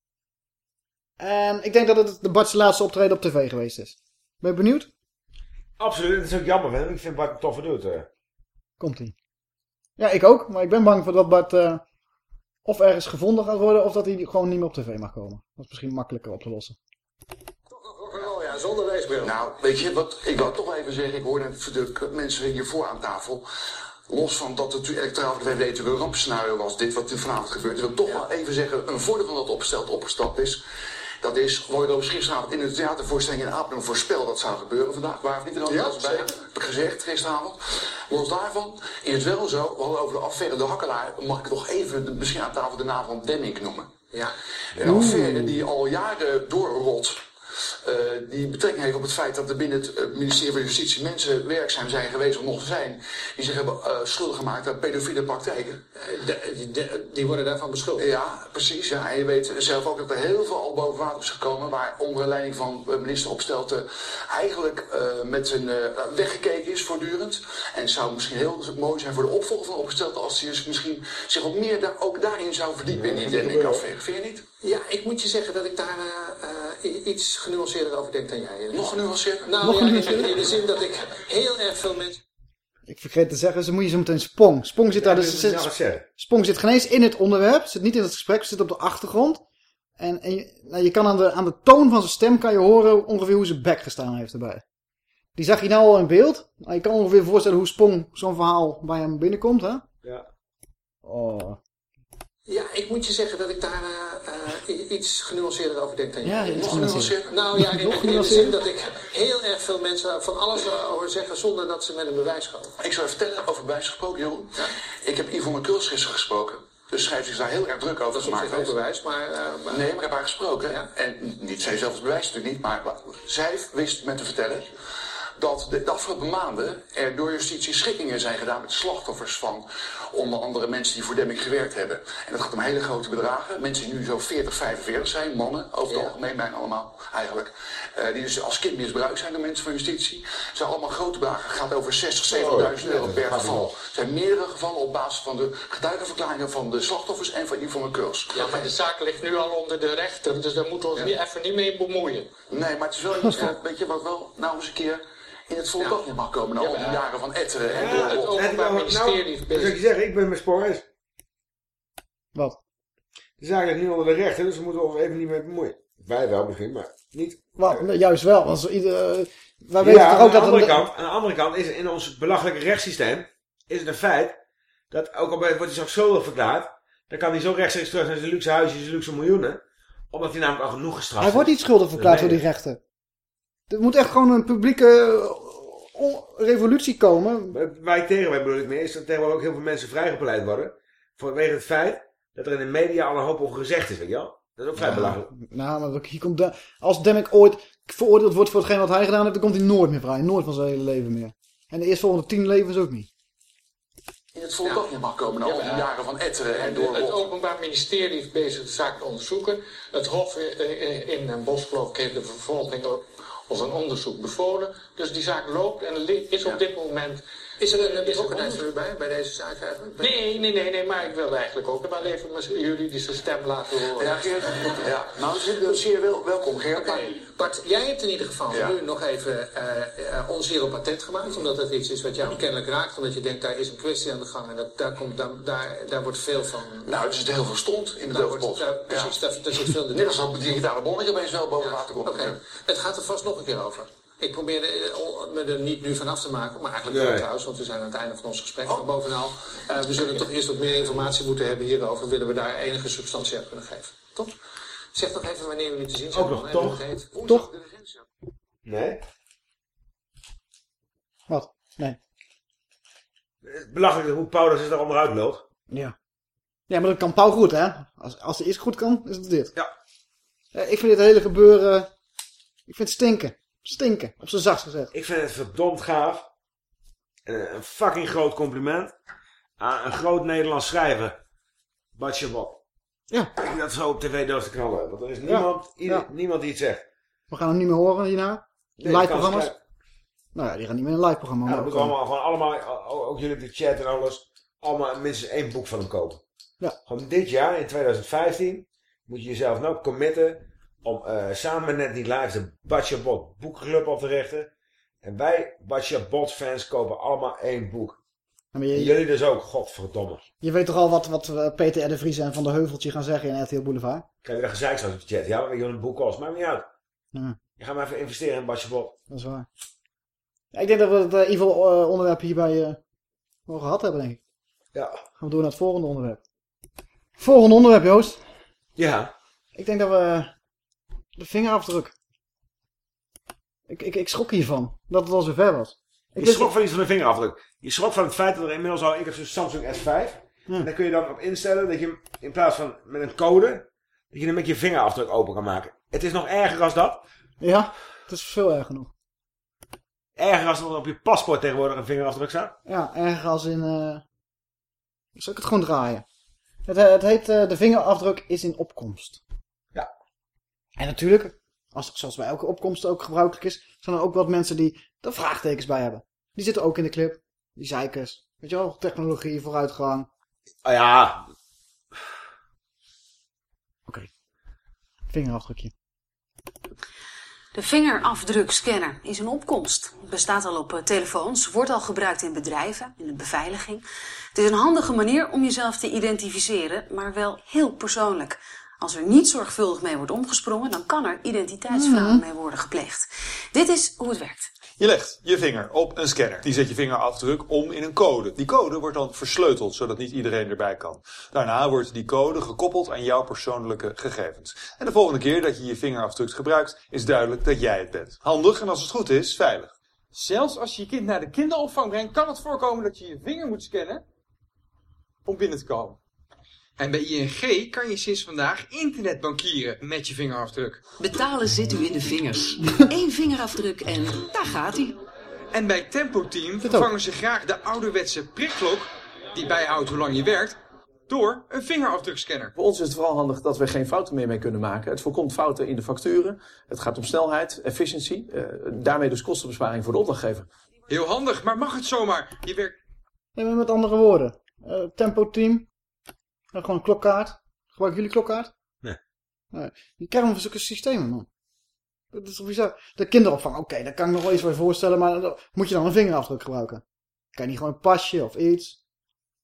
En ik denk dat het de Bart's laatste optreden op tv geweest is. Ben je benieuwd? Absoluut. Dat is ook jammer, ik vind Bart een toffe dude. eh. Ja, ik ook. Maar ik ben bang voor dat Bart eh, of ergens gevonden gaat worden, of dat hij gewoon niet meer op tv mag komen. Dat is misschien makkelijker op te lossen. Oh ja, zonder. Nou, weet je wat, ik wil toch even zeggen, ik hoor net de mensen hiervoor aan tafel. Los van dat het de VVD natuurlijk een rampscenario was, dit wat er vanavond gebeurt. Ik wil toch wel even zeggen, een voordeel van dat opgesteld opgestapt is. Dat is, wat ik gisteravond in de theatervoorstelling in Apeldoorn voorspel dat zou gebeuren vandaag. Waar niet er al Ja, bij, heb ik gezegd gisteravond. Los daarvan is het wel zo, we hadden over de affaire de Hakkelaar, mag ik nog even de, misschien aan tafel de naam van Demming noemen. Ja. Een affaire die al jaren doorrolt. Eh, die betrekking heeft op het feit dat er binnen het eh, ministerie van Justitie mensen werkzaam zijn geweest of nog zijn. die zich hebben eh, schuldig gemaakt aan pedofiele praktijken. die worden daarvan beschuldigd? Ja, precies. Ja. En je weet zelf ook dat er heel veel al boven water is gekomen. waar onder leiding van minister Opstelten eigenlijk met zijn eh, weggekeken is voortdurend. En het zou misschien heel mooi zijn voor de opvolger van Opstelten. als hij dus misschien zich wat meer daar, ook daarin zou verdiepen in die Dennink-affaire. Vind je niet? Ja, ik moet je zeggen dat ik daar eh, eh, iets genuanceerder over denk dan jij. Nog genuanceerder? Nou Nog ja, genuanceerder? in de zin dat ik heel erg veel mensen... Ik vergeet te zeggen, ze moet je zo meteen Spong. Spong zit daar dus... nou zit. Spong zit geen eens in het onderwerp, zit niet in het gesprek, zit op de achtergrond. En, en je, nou, je kan aan de, aan de toon van zijn stem kan je horen ongeveer hoe zijn bek gestaan heeft erbij. Die zag je nou al in beeld. Nou, je kan ongeveer voorstellen hoe Spong zo'n verhaal bij hem binnenkomt, hè? Ja. Oh. Ja, ik moet je zeggen dat ik daar eh, eh, iets genuanceerder over denk dan Ja, jij. iets Nog genuanceerder. Nou ja, in, Nog in de genuanceerder? zin dat ik heel erg veel mensen van alles hoor zeggen zonder dat ze met een bewijs komen. Ik zou je vertellen over bewijs gesproken, Jeroen. Ik heb Yvonne Kuls gisteren gesproken. Dus schrijft zich daar heel erg druk over. Dat is op zich ook bewijs, maar... eh, maar- Nee, maar ik heb haar gesproken. En niet zij zelf als bewijs natuurlijk niet, maar zij wist me te vertellen dat de, de afgelopen maanden er door justitie schikkingen zijn gedaan met slachtoffers van onder andere mensen die voor Demming gewerkt hebben. En dat gaat om hele grote bedragen. Mensen die nu zo 40, 45 zijn, mannen, over het algemeen bijna allemaal eigenlijk. eh, die dus als kind misbruikt zijn door mensen van justitie. Het zijn allemaal grote bedragen. Het gaat over 60, 70.000 euro per geval. Er zijn meerdere gevallen op basis van de getuigenverklaringen van de slachtoffers en van Yvonne Kuls. Ja, maar de zaak ligt nu al onder de rechter, dus daar moeten we ons niet, even niet mee bemoeien. Nee, maar het is wel iets weet je, wat wel nou eens een keer in het volle daglicht mag komen. Na al die jaren van etteren en Ja, doorrot. het Openbaar Ministerie Nou, dat zou ik je zeggen, ik ben met spoor Wat? De zaak ligt nu onder de rechter, dus we moeten ons even niet mee bemoeien. Wij wel misschien, maar niet. Wat? Nee, juist wel. Want ieder, eh, wij Ja, weten toch aan ook de dat... andere kant, aan de andere kant is in ons belachelijke rechtssysteem is het een feit dat ook al bij- wordt hij zo schuldig verklaard, dan kan hij zo rechtstreeks terug naar zijn luxe huisje, zijn luxe miljoenen, omdat hij namelijk al genoeg gestraft Hij wordt niet schuldig verklaard door die rechten. Er moet echt gewoon een publieke eh, revolutie komen. Waar ik tegen ben bedoel ik mee, is dat tegenwoordig ook heel veel mensen vrijgepleit worden. Vanwege het feit dat er in de media al een hoop over gezegd is, weet je wel? Dat is ook vrij Ja, belachelijk. Nou, maar hier komt de, als Demmik ooit veroordeeld wordt voor hetgeen wat hij gedaan heeft, dan komt hij nooit meer vrij. Nooit van zijn hele leven meer. En de eerstvolgende tien levens ook niet. In het volk ook niet mag komen na al die jaren van etteren en door Het Openbaar Ministerie is bezig de zaak te onderzoeken. Het Hof eh, in Den Bosch, geloof ik, heeft de vervolging ons een onderzoek bevolen. Dus die zaak loopt en is op dit moment... Is er een is betrokkenheid voor u bij, bij deze zaak eigenlijk? Nee, nee, nee, nee, maar ik wilde eigenlijk ook wel even mijn juridische stem laten horen. Ja, Geert, ja. nou, zeer, zeer wel, welkom, Geert. Bart, jij hebt in ieder geval Ja. nu nog even eh, eh, ons hier op patent gemaakt. Omdat het iets is wat jou kennelijk raakt. Omdat je denkt, daar is een kwestie aan de gang. En dat, daar, komt, daar, daar, daar wordt veel van... Nou, er zit heel veel stond in het Delftbos. daar- Precies, daar, daar zit veel... Net als dat digitale bonnetje opeens wel boven water komt. Oké, het gaat er vast nog een keer over. Ik probeer er, eh, me er niet nu van af te maken, maar eigenlijk wel Nee. trouwens, want we zijn aan het einde van ons gesprek. Maar bovenal, eh, we zullen toch eerst wat meer informatie moeten hebben hierover, willen we daar enige substantie aan kunnen geven. Toch? Zeg toch even wanneer we niet te zien zijn. Ook nog, toch? heet. Toch? Nee? Wat? Nee. Belachelijk hoe Paulus is daar onderuit loopt. Ja. Ja, maar dat kan Pauw goed, hè? Als, als hij iets goed kan, is het dit. Ja. Eh, ik vind dit hele gebeuren... Ik vind het stinken. Stinken, op zijn zachtst gezegd. Ik vind het verdomd gaaf. En een fucking groot compliment aan een groot Nederlands schrijver. Bart Chabot. Ja. Ik dat zo op tv door te knallen. Want er is niemand, ja. niemand die het zegt. We gaan hem niet meer horen hierna. Nee, Live-programma's. schrijven. Nou ja, die gaan niet meer in een live-programma. Ja, maar dan moeten we allemaal, gewoon allemaal, ook ook jullie op de chat en alles, allemaal minstens één boek van hem kopen. Ja. Gewoon dit jaar, in 2015, moet je jezelf nou committen om eh, samen met Net Niet Live de Batja Bot boekclub op te richten. En wij, Batja Bot fans, kopen allemaal één boek. Maar je- jullie dus ook, godverdomme. Je weet toch al wat, wat eh, Peter R. de Vries en Van der Heuveltje gaan zeggen in RTL Boulevard? Krijg je daar gezeik op de chat. Ja, maar weet je wat een boek kost? Maakt niet uit. Ja, Je gaat maar even investeren in Batja Bot. dat is waar. Ja, ik denk dat we het eh, evil onderwerp hierbij wel gehad hebben, denk ik. Ja. Gaan we door naar het volgende onderwerp. Volgende onderwerp, Joost. Ja. Ik denk dat we de vingerafdruk. Ik, ik, ik schrok hiervan. Dat het al zo ver was. Ik Je schrok van iets van een vingerafdruk. Je schrok van het feit dat er inmiddels al... Ik heb zo'n Samsung S5. En daar kun je dan op instellen dat je in plaats van met een code... Dat je hem met je vingerafdruk open kan maken. Het is nog erger als dat. Ja, het is veel erger nog. Erger als er op je paspoort tegenwoordig een vingerafdruk staat. Ja, erger als in... eh Zal ik het gewoon draaien? Het, eh, het heet eh, de vingerafdruk is in opkomst. Ja. En natuurlijk, als, zoals bij elke opkomst ook gebruikelijk is, zijn er ook wat mensen die er vraagtekens bij hebben. Die zitten ook in de clip. Die zeikers. Weet je wel, technologie, vooruitgang. Ah ja. Vingerafdrukje. De vingerafdrukscanner is een opkomst. Het bestaat al op eh, telefoons, wordt al gebruikt in bedrijven, in de beveiliging. Het is een handige manier om jezelf te identificeren, maar wel heel persoonlijk. Als er niet zorgvuldig mee wordt omgesprongen, dan kan er identiteitsfraude mee worden gepleegd. Dit is hoe het werkt. Je legt je vinger op een scanner. Die zet je vingerafdruk om in een code. Die code wordt dan versleuteld, zodat niet iedereen erbij kan. Daarna wordt die code gekoppeld aan jouw persoonlijke gegevens. En de volgende keer dat je je vingerafdruk gebruikt, is duidelijk dat jij het bent. Handig en als het goed is, veilig. Zelfs als je je kind naar de kinderopvang brengt, kan het voorkomen dat je je vinger moet scannen om binnen te komen. En bij ING kan je sinds vandaag internetbankieren met je vingerafdruk. Betalen zit u in de vingers. Eén vingerafdruk en daar gaat hij. En bij Tempo Team vervangen ze graag de ouderwetse prikklok, die bijhoudt hoe lang je werkt, door een vingerafdrukscanner. Voor ons is het vooral handig dat we geen fouten meer mee kunnen maken. Het voorkomt fouten in de facturen. Het gaat om snelheid, efficiëntie. eh, daarmee dus kostenbesparing voor de opdrachtgever. Heel handig, maar mag het zomaar? Je werkt... Nee, maar met andere woorden. Eh, tempo team. Nou, gewoon een klokkaart. Gebruiken jullie klokkaart? Nee. nee. Je krijgt van zulke systemen, man. Dat is toch bizar. De kinderopvang, oké, daar kan ik nog wel iets bij voorstellen, maar moet je dan een vingerafdruk gebruiken? Kan je niet gewoon een pasje of iets?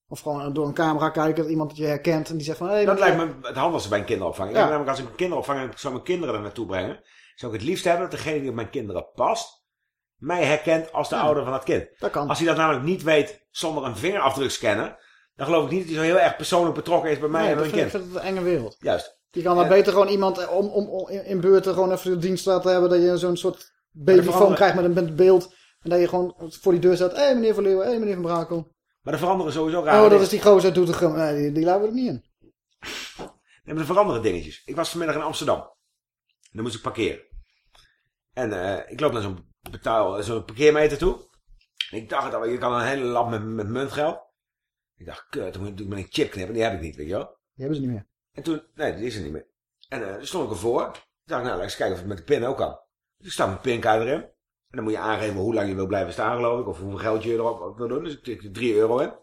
Of gewoon door een camera kijken dat iemand het je herkent en die zegt van... Hey, Dat lijkt me het handigste bij een kinderopvang. Ik Ja. denk namelijk als ik een kinderopvang en ik zou mijn kinderen er naartoe brengen, zou ik het liefst hebben dat degene die op mijn kinderen past, mij herkent als de Ja. ouder van dat kind. Dat kan. Als hij dat namelijk niet weet zonder een vingerafdruk scannen, dan geloof ik niet dat hij zo heel erg persoonlijk betrokken is bij mij Nee, en mijn kind. ik vind het een enge wereld. Juist. Je kan dan beter gewoon iemand om, om, om- in buurten gewoon even de dienst laten hebben. Dat je zo'n soort babyfoon krijgt met een met een beeld. En dat je gewoon voor die deur staat. Hé hey, meneer Van Leeuwen, hé hey, meneer Van Brakel. Maar er veranderen sowieso raar. Oh, dat is die gozer uit Doetinchem. Nee, die, die laten we er niet in. Nee, maar er veranderen dingetjes. Ik was vanmiddag in Amsterdam. En dan moest ik parkeren. En eh, ik loop naar zo'n betaal, zo'n parkeermeter toe. En ik dacht je kan een hele lap met, met muntgeld. Ik dacht, kut, dan moet ik natuurlijk met een chip knippen. Die heb ik niet, weet je wel. Die hebben ze niet meer. En toen, nee, die is er niet meer. En eh toen stond ik ervoor. Toen dacht ik, nou, laat eens kijken of het met de pin ook kan. Dus ik stak mijn pinkaart erin. En dan moet je aangeven hoe lang je wil blijven staan, geloof ik. Of hoeveel geld je erop wil doen. Dus ik tikte 3 euro in.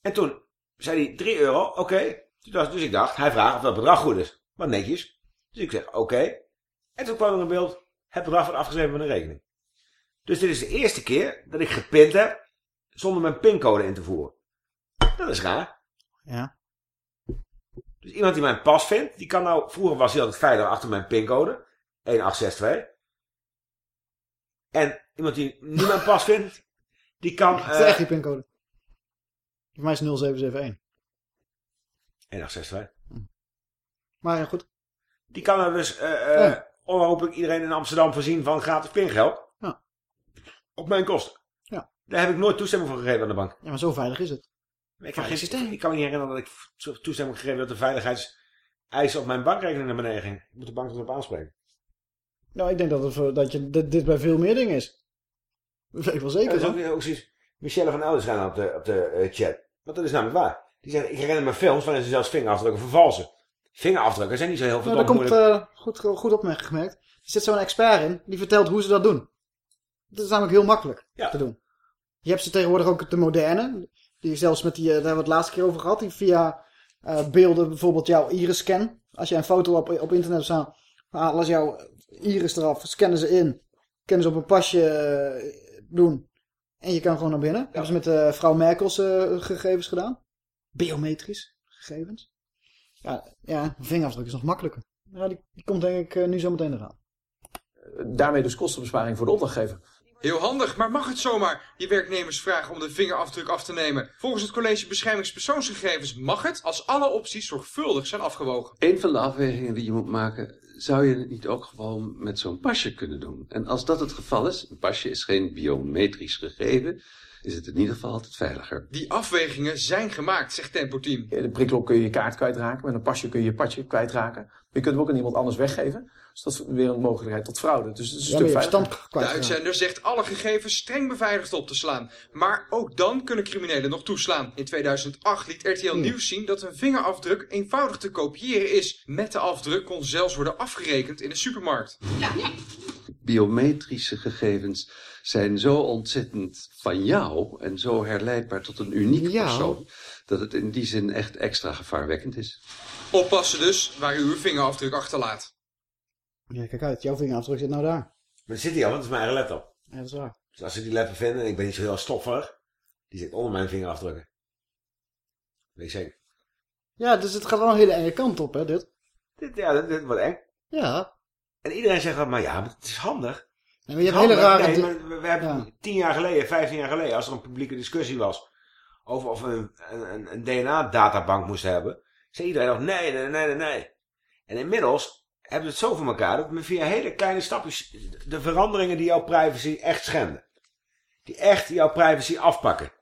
En toen zei hij 3 euro, oké. Dus ik dacht, hij vraagt of dat bedrag goed is. Wat netjes. Dus ik zeg, oké. En toen kwam er een beeld, het bedrag wordt afgeschreven van de rekening. Dus dit is de eerste keer dat ik gepind heb zonder mijn pincode in te voeren. Dat is raar. Ja. Dus iemand die mijn pas vindt, die kan nou... Vroeger was hij altijd veilig achter mijn pincode. 1862. En iemand die nu mijn pas vindt, die kan... Het is eh, echt die pincode. Voor mij is het 0771. 1862. Maar ja, goed. Die kan er dus eh eh Ja. onherroepelijk iedereen in Amsterdam voorzien van gratis pingeld. Ja. Op mijn kosten. Ja. Daar heb ik nooit toestemming voor gegeven aan de bank. Ja, maar zo veilig is het. Ik kan, geen, ik kan me niet herinneren dat ik toestemming gegeven heb dat de veiligheidseisen op mijn bankrekening naar beneden ging. Ik moet de bank erop aanspreken. Nou, ik denk dat, het, dat je, dit, dit bij veel meer dingen is. Dat weet ik wel Ja, zeker. dat is ook, ook zoiets. Michelle van schijnt op de, op de eh, chat. Want dat is namelijk waar. Die zegt, ik herinner me films waarin ze zelfs vingerafdrukken vervalsen. Vingerafdrukken zijn niet zo heel Nou, verdomd daar komt eh, goed, goed opmerking gemerkt. Er zit zo'n expert in, die vertelt hoe ze dat doen. Dat is namelijk heel makkelijk te doen. Je hebt ze tegenwoordig ook de moderne. Die zelfs met die, eh, daar hebben we het laatste keer over gehad. Die via eh, beelden bijvoorbeeld jouw iris scan. Als jij een foto op, op internet staat, halen ze jouw iris eraf, scannen ze in. Kunnen ze op een pasje eh, doen. En je kan gewoon naar binnen. Hebben ze met eh, vrouw Merkels gegevens gedaan. Biometrisch gegevens. Ja, ja, vingerafdruk is nog makkelijker. Ja, die, die komt denk ik nu zo meteen eraan. Daarmee dus kostenbesparing voor de opdrachtgever. Heel handig, maar mag het zomaar je werknemers vragen om de vingerafdruk af te nemen? Volgens het College Beschermingspersoonsgegevens mag het als alle opties zorgvuldig zijn afgewogen. Een van de afwegingen die je moet maken, zou je het niet ook gewoon met zo'n pasje kunnen doen? En als dat het geval is, een pasje is geen biometrisch gegeven, is het in ieder geval altijd veiliger. Die afwegingen zijn gemaakt, zegt Tempo Team. De prikklok kun je je kaart kwijtraken. Met een pasje kun je je padje kwijtraken. Je kunt hem ook aan iemand anders weggeven. Dus dat is weer een mogelijkheid tot fraude. Dus het is een stuk veiliger. De uitzender zegt alle gegevens streng beveiligd op te slaan. Maar ook dan kunnen criminelen nog toeslaan. In 2008 liet RTL Nieuws zien dat een vingerafdruk eenvoudig te kopiëren is. Met de afdruk kon zelfs worden afgerekend in de supermarkt. Biometrische gegevens zijn zo ontzettend van jou en zo herleidbaar tot een unieke Jou? persoon, dat het in die zin echt extra gevaarwekkend is. Oppassen dus waar u uw vingerafdruk achterlaat. Ja, kijk uit. Jouw vingerafdruk zit nou daar. Maar dat zit hij al, want dat is mijn eigen laptop. Ja, dat is waar. Dus als ze die laptop vinden, en ik ben niet zo heel stofferig, die zit onder mijn vingerafdrukken. Weet ik zeker. Ja, dus het gaat wel een hele enge kant op, hè, dit. Dit, ja, dit, dit wordt eng. Ja. En iedereen zegt dat, maar ja, maar het is handig. Ja, maar je Het hebt hele rare... Nee, maar we, we hebben tien jaar geleden, vijftien jaar geleden, als er een publieke discussie was over of we een, een, een DNA-databank moesten hebben, zei iedereen nog nee, nee, nee, nee, nee. En inmiddels hebben we het zo voor elkaar dat we via hele kleine stapjes de veranderingen die jouw privacy echt schenden, die echt jouw privacy afpakken.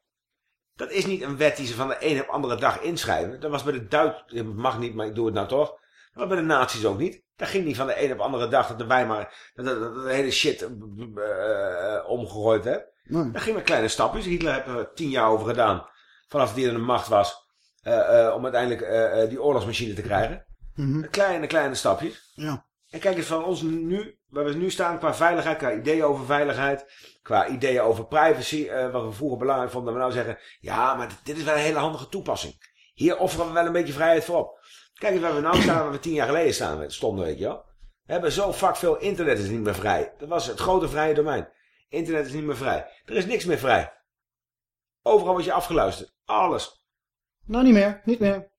Dat is niet een wet die ze van de ene op de andere dag inschrijven. Dat was bij de Duits, het mag niet, maar ik doe het nou toch. Dat was bij de nazi's ook niet. Dat ging niet van de ene op de andere dag dat de Weimar dat, dat, dat de hele shit eh, eh, omgegooid werd. Nee. Dat ging met kleine stapjes. Hitler heeft er tien jaar over gedaan. Vanaf die in de macht was. Eh, eh, om uiteindelijk eh, die oorlogsmachine te krijgen. Mhm. Kleine, kleine stapjes. Ja. En kijk eens van ons nu, waar we nu staan qua veiligheid, qua ideeën over veiligheid, qua ideeën over privacy, eh, wat we vroeger belangrijk vonden, dat we nou zeggen, ja, maar dit- dit is wel een hele handige toepassing. Hier offeren we wel een beetje vrijheid voor op. Kijk eens waar we nou staan, waar we tien jaar geleden staan, stonden, weet je wel. We hebben zo vaak veel, internet is niet meer vrij. Dat was het grote vrije domein. Internet is niet meer vrij. Er is niks meer vrij. Overal word je afgeluisterd. Alles. Nou, niet meer. Niet meer.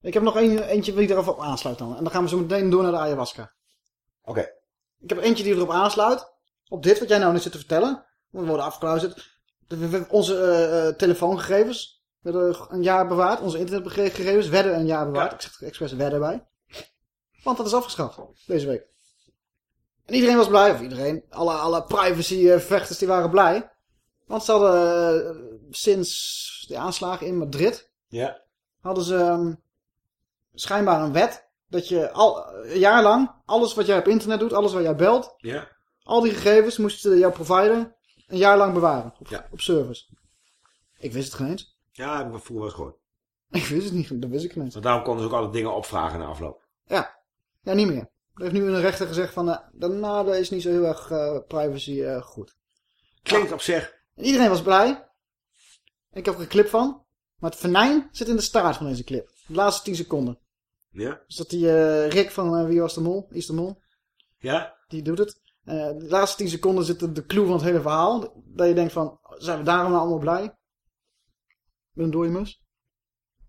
Ik heb nog een, eentje die erop op aansluit dan. En dan gaan we zo meteen door naar de ayahuasca. Oké. Ik heb eentje die erop aansluit. Op dit wat jij nou net zit te vertellen. We worden afgeluisterd. Onze eh, eh, telefoongegevens werden een jaar bewaard. Onze internetgegevens werden een jaar bewaard. Ik zeg er expres werden bij. Want dat is afgeschaft deze week. En iedereen was blij. Of iedereen. Alle, alle privacy-vechters die waren blij. Want ze hadden eh, sinds de aanslagen in Madrid... Ja. hadden ze ehm, schijnbaar een wet... dat je al, een jaar lang alles wat jij op internet doet... alles wat jij belt... Ja. al die gegevens moest jouw provider een jaar lang bewaren. Op, Ja. op service. Ik wist het geen eens. Ja, heb ik vroeger eens gehoord. Ik wist het niet. Dat wist ik geen eens. Want daarom konden ze ook alle dingen opvragen na afloop. Ja. Ja, niet meer. Er heeft nu een rechter gezegd van... eh, dat, nou, is niet zo heel erg eh, privacy eh, goed. Klinkt op zich. En iedereen was blij. Ik heb er een clip van. Maar het venijn zit in de staart van deze clip. De laatste 10 seconden. Ja? Dus dat die eh, Rick van eh, Wie was de Mol? Is de Mol? Ja? Die doet het. Eh, de laatste 10 seconden zit de, clue van het hele verhaal. Dat je denkt van, zijn we daarom nou allemaal blij? Met een dode mus?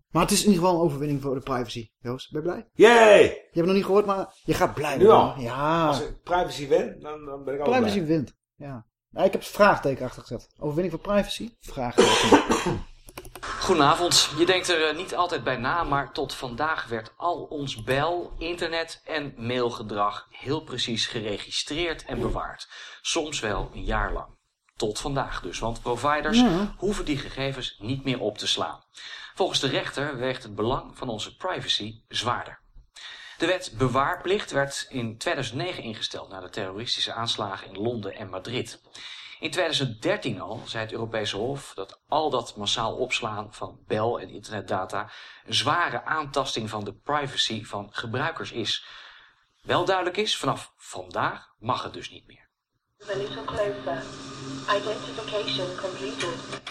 Maar het is in ieder geval een overwinning voor de privacy. Joost, ben je blij? Yay! Je hebt het nog niet gehoord, maar je gaat blij Nu worden. al. Ja. Als ik privacy win, dan, dan ben ik Privacy blij. wint. Ja. Nou, ik heb het vraagteken achter gezet. Overwinning voor privacy? Vraagteken. Goedenavond. Je denkt er eh, niet altijd bij na, maar tot vandaag werd al ons bel, internet en mailgedrag heel precies geregistreerd en bewaard. Soms wel een jaar lang. Tot vandaag dus, want providers Ja. hoeven die gegevens niet meer op te slaan. Volgens de rechter weegt het belang van onze privacy zwaarder. De wet bewaarplicht werd in 2009 ingesteld na de terroristische aanslagen in Londen en Madrid. In 2013 al zei het Europese Hof dat al dat massaal opslaan van bel- en internetdata een zware aantasting van de privacy van gebruikers is. Wel duidelijk is, vanaf vandaag mag het dus niet meer. Identification completed.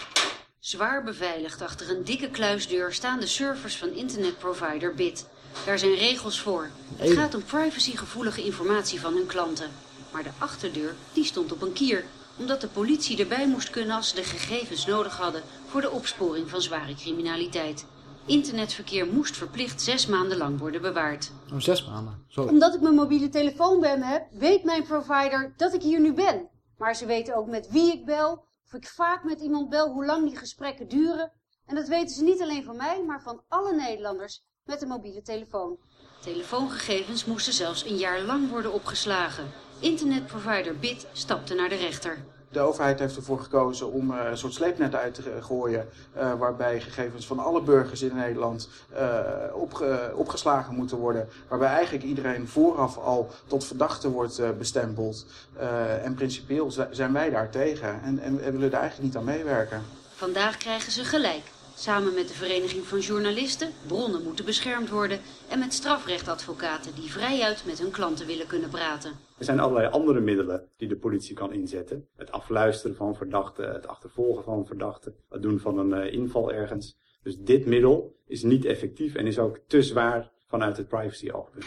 Zwaar beveiligd achter een dikke kluisdeur staan de servers van internetprovider BIT. Daar zijn regels voor. Het gaat om privacygevoelige informatie van hun klanten. Maar de achterdeur, die stond op een kier. Omdat de politie erbij moest kunnen als ze de gegevens nodig hadden voor de opsporing van zware criminaliteit. Internetverkeer moest verplicht zes maanden lang worden bewaard. Oh, zes maanden. Sorry. Omdat ik mijn mobiele telefoon bij me heb, weet mijn provider dat ik hier nu ben. Maar ze weten ook met wie ik bel, of ik vaak met iemand bel, hoe lang die gesprekken duren. En dat weten ze niet alleen van mij, maar van alle Nederlanders met een mobiele telefoon. Telefoongegevens moesten zelfs een jaar lang worden opgeslagen. Internetprovider BIT stapte naar de rechter. De overheid heeft ervoor gekozen om eh, een soort sleepnet uit te gooien. eh, waarbij gegevens van alle burgers in Nederland eh, opge- opgeslagen moeten worden. Waarbij eigenlijk iedereen vooraf al tot verdachte wordt bestempeld. En principieel zi- zijn wij daar tegen. En, en we willen daar eigenlijk niet aan meewerken. Vandaag krijgen ze gelijk. Samen met de Vereniging van Journalisten, bronnen moeten beschermd worden... en met strafrechtadvocaten die vrijuit met hun klanten willen kunnen praten. Er zijn allerlei andere middelen die de politie kan inzetten. Het afluisteren van verdachten, het achtervolgen van verdachten, het doen van een eh, inval ergens. Dus dit middel is niet effectief en is ook te zwaar vanuit het privacy-oogpunt.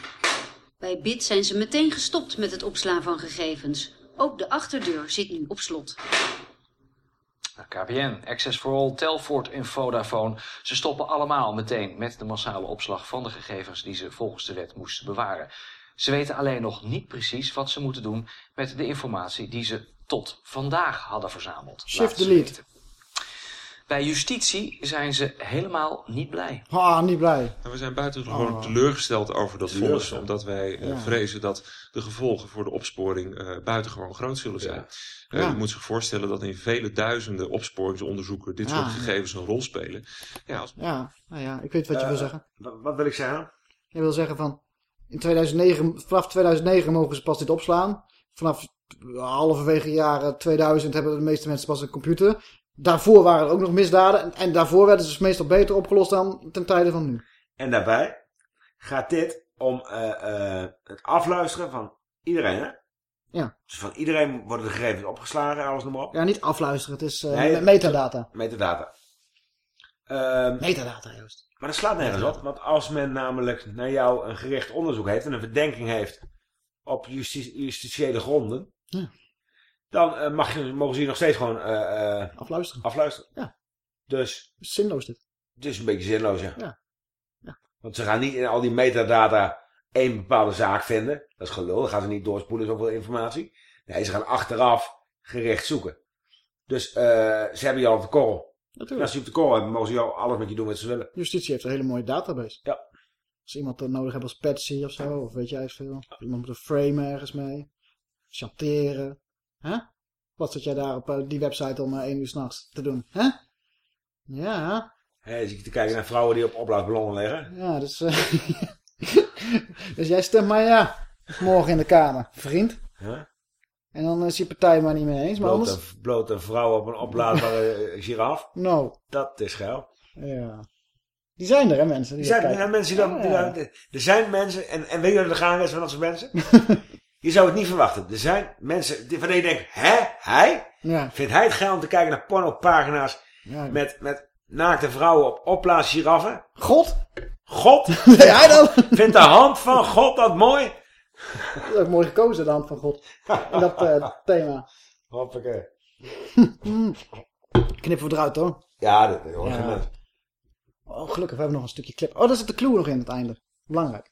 Bij BIT zijn ze meteen gestopt met het opslaan van gegevens. Ook de achterdeur zit nu op slot. KPN, Access for All, Telfort en Vodafone. Ze stoppen allemaal meteen met de massale opslag van de gegevens die ze volgens de wet moesten bewaren. Ze weten alleen nog niet precies wat ze moeten doen met de informatie die ze tot vandaag hadden verzameld. Shift delete. weten. Bij justitie zijn ze helemaal niet blij. Ah, niet blij. Nou, we zijn buitengewoon Oh. teleurgesteld over dat vonnis, omdat wij eh, Ja. vrezen dat de gevolgen voor de opsporing eh, buitengewoon groot zullen zijn. Eh, Ja. Je moet zich voorstellen dat in vele duizenden opsporingsonderzoeken dit Ja. soort gegevens een rol spelen. Ja, als... Ja, nou ja, ik weet wat je wil zeggen. Wat, wil ik zeggen? Je wil zeggen van, in 2009, vanaf 2009 mogen ze pas dit opslaan. Vanaf halverwege jaren 2000 hebben de meeste mensen pas een computer. Daarvoor waren er ook nog misdaden. En, en daarvoor werden ze dus meestal beter opgelost dan ten tijde van nu. En daarbij gaat dit om eh, eh, het afluisteren van iedereen, hè? Ja. Dus van iedereen worden de gegevens opgeslagen, alles noem maar op. Ja, niet afluisteren, het is eh, Nee, metadata. Metadata. Ehm, Metadata, Joost. Maar dat slaat nergens op, want als men namelijk naar jou een gericht onderzoek heeft en een verdenking heeft op justi justitiële gronden, Ja. dan eh, mag je, mogen ze je nog steeds gewoon eh, eh, afluisteren. afluisteren. Ja. Dus... Zinloos dit. Dus een beetje zinloos, ja. Ja. Want ze gaan niet in al die metadata één bepaalde zaak vinden. Dat is gelul. Dan gaan ze niet doorspoelen zoveel informatie. Nee, ze gaan achteraf gericht zoeken. Dus ze hebben je al op de korrel. Natuurlijk. Als ze je op de korrel hebben, mogen ze jou alles met je doen wat ze willen. Justitie heeft een hele mooie database. Ja. Als iemand dat nodig heeft als Patsy of zo, of weet jij veel. Of iemand moet een frame ergens mee. Chanteren. Hè? Wat zit jij daar op eh, die website om eh, één uur s'nachts te doen? Hè? Ja. Hé, zie ik te kijken naar vrouwen die op opblaasballonnen liggen. Ja, dus... eh, dus jij stemt maar ja. Morgen in de Kamer. Vriend. Ja? En dan is je partij maar niet mee eens. Maar Bloot, anders... een vrouw op een opblaasbare eh, giraf. No. Dat is geil. Ja. Die zijn er, hè, mensen. Die zijn, er mensen die dan, Ja. er zijn mensen, en, en weet je wat er gaan is van dat soort mensen? je zou het niet verwachten. Er zijn mensen die, van je denkt, hè, hij? Ja. Vindt hij het geil om te kijken naar pornopagina's Ja. met, met naakte vrouwen op opblaasgiraffen? God? God? hij dan? Vindt de hand van God dat mooi? Dat is mooi gekozen, de hand van God. En dat eh, thema. Hoppakee. Knippen we eruit, hoor. Ja, dat is hoor. Ja. Oh, gelukkig, we hebben nog een stukje clip. Oh, daar zit de clue nog in het einde. Belangrijk.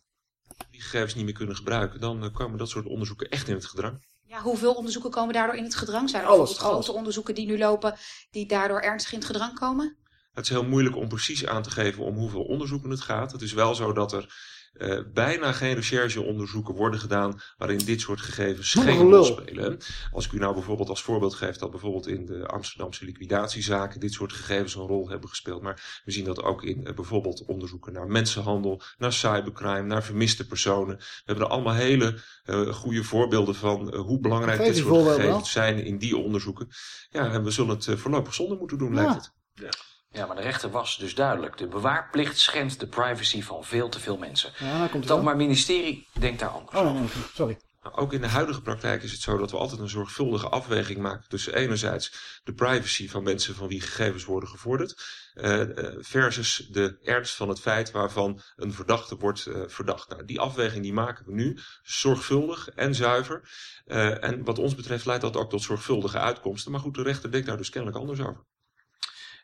die gegevens niet meer kunnen gebruiken, dan eh, komen dat soort onderzoeken echt in het gedrang. Ja, hoeveel onderzoeken komen daardoor in het gedrang? Zijn er alles. grote onderzoeken die nu lopen, die daardoor ernstig in het gedrang komen? Het is heel moeilijk om precies aan te geven om hoeveel onderzoeken het gaat. Het is wel zo dat er eh, bijna geen rechercheonderzoeken worden gedaan waarin dit soort gegevens geen rol spelen. Als ik u nou bijvoorbeeld als voorbeeld geef dat bijvoorbeeld in de Amsterdamse liquidatiezaken dit soort gegevens een rol hebben gespeeld. Maar we zien dat ook in eh, bijvoorbeeld onderzoeken naar mensenhandel, naar cybercrime, naar vermiste personen. We hebben er allemaal hele eh, goede voorbeelden van hoe belangrijk dit soort gegevens zijn in die onderzoeken. Ja, en we zullen het voorlopig zonder moeten doen, lijkt het. Ja, maar de rechter was dus duidelijk. De bewaarplicht schendt de privacy van veel te veel mensen. Ja, daar komt wel. Openbaar Ministerie denkt daar anders Oh, nee, nee, sorry. Nou, Ook in de huidige praktijk is het zo dat we altijd een zorgvuldige afweging maken tussen enerzijds de privacy van mensen van wie gegevens worden gevorderd, eh, eh, versus de ernst van het feit waarvan een verdachte wordt eh, verdacht. Nou, die afweging die maken we nu zorgvuldig en zuiver. Eh, en wat ons betreft leidt dat ook tot zorgvuldige uitkomsten. Maar goed, de rechter denkt daar dus kennelijk anders over.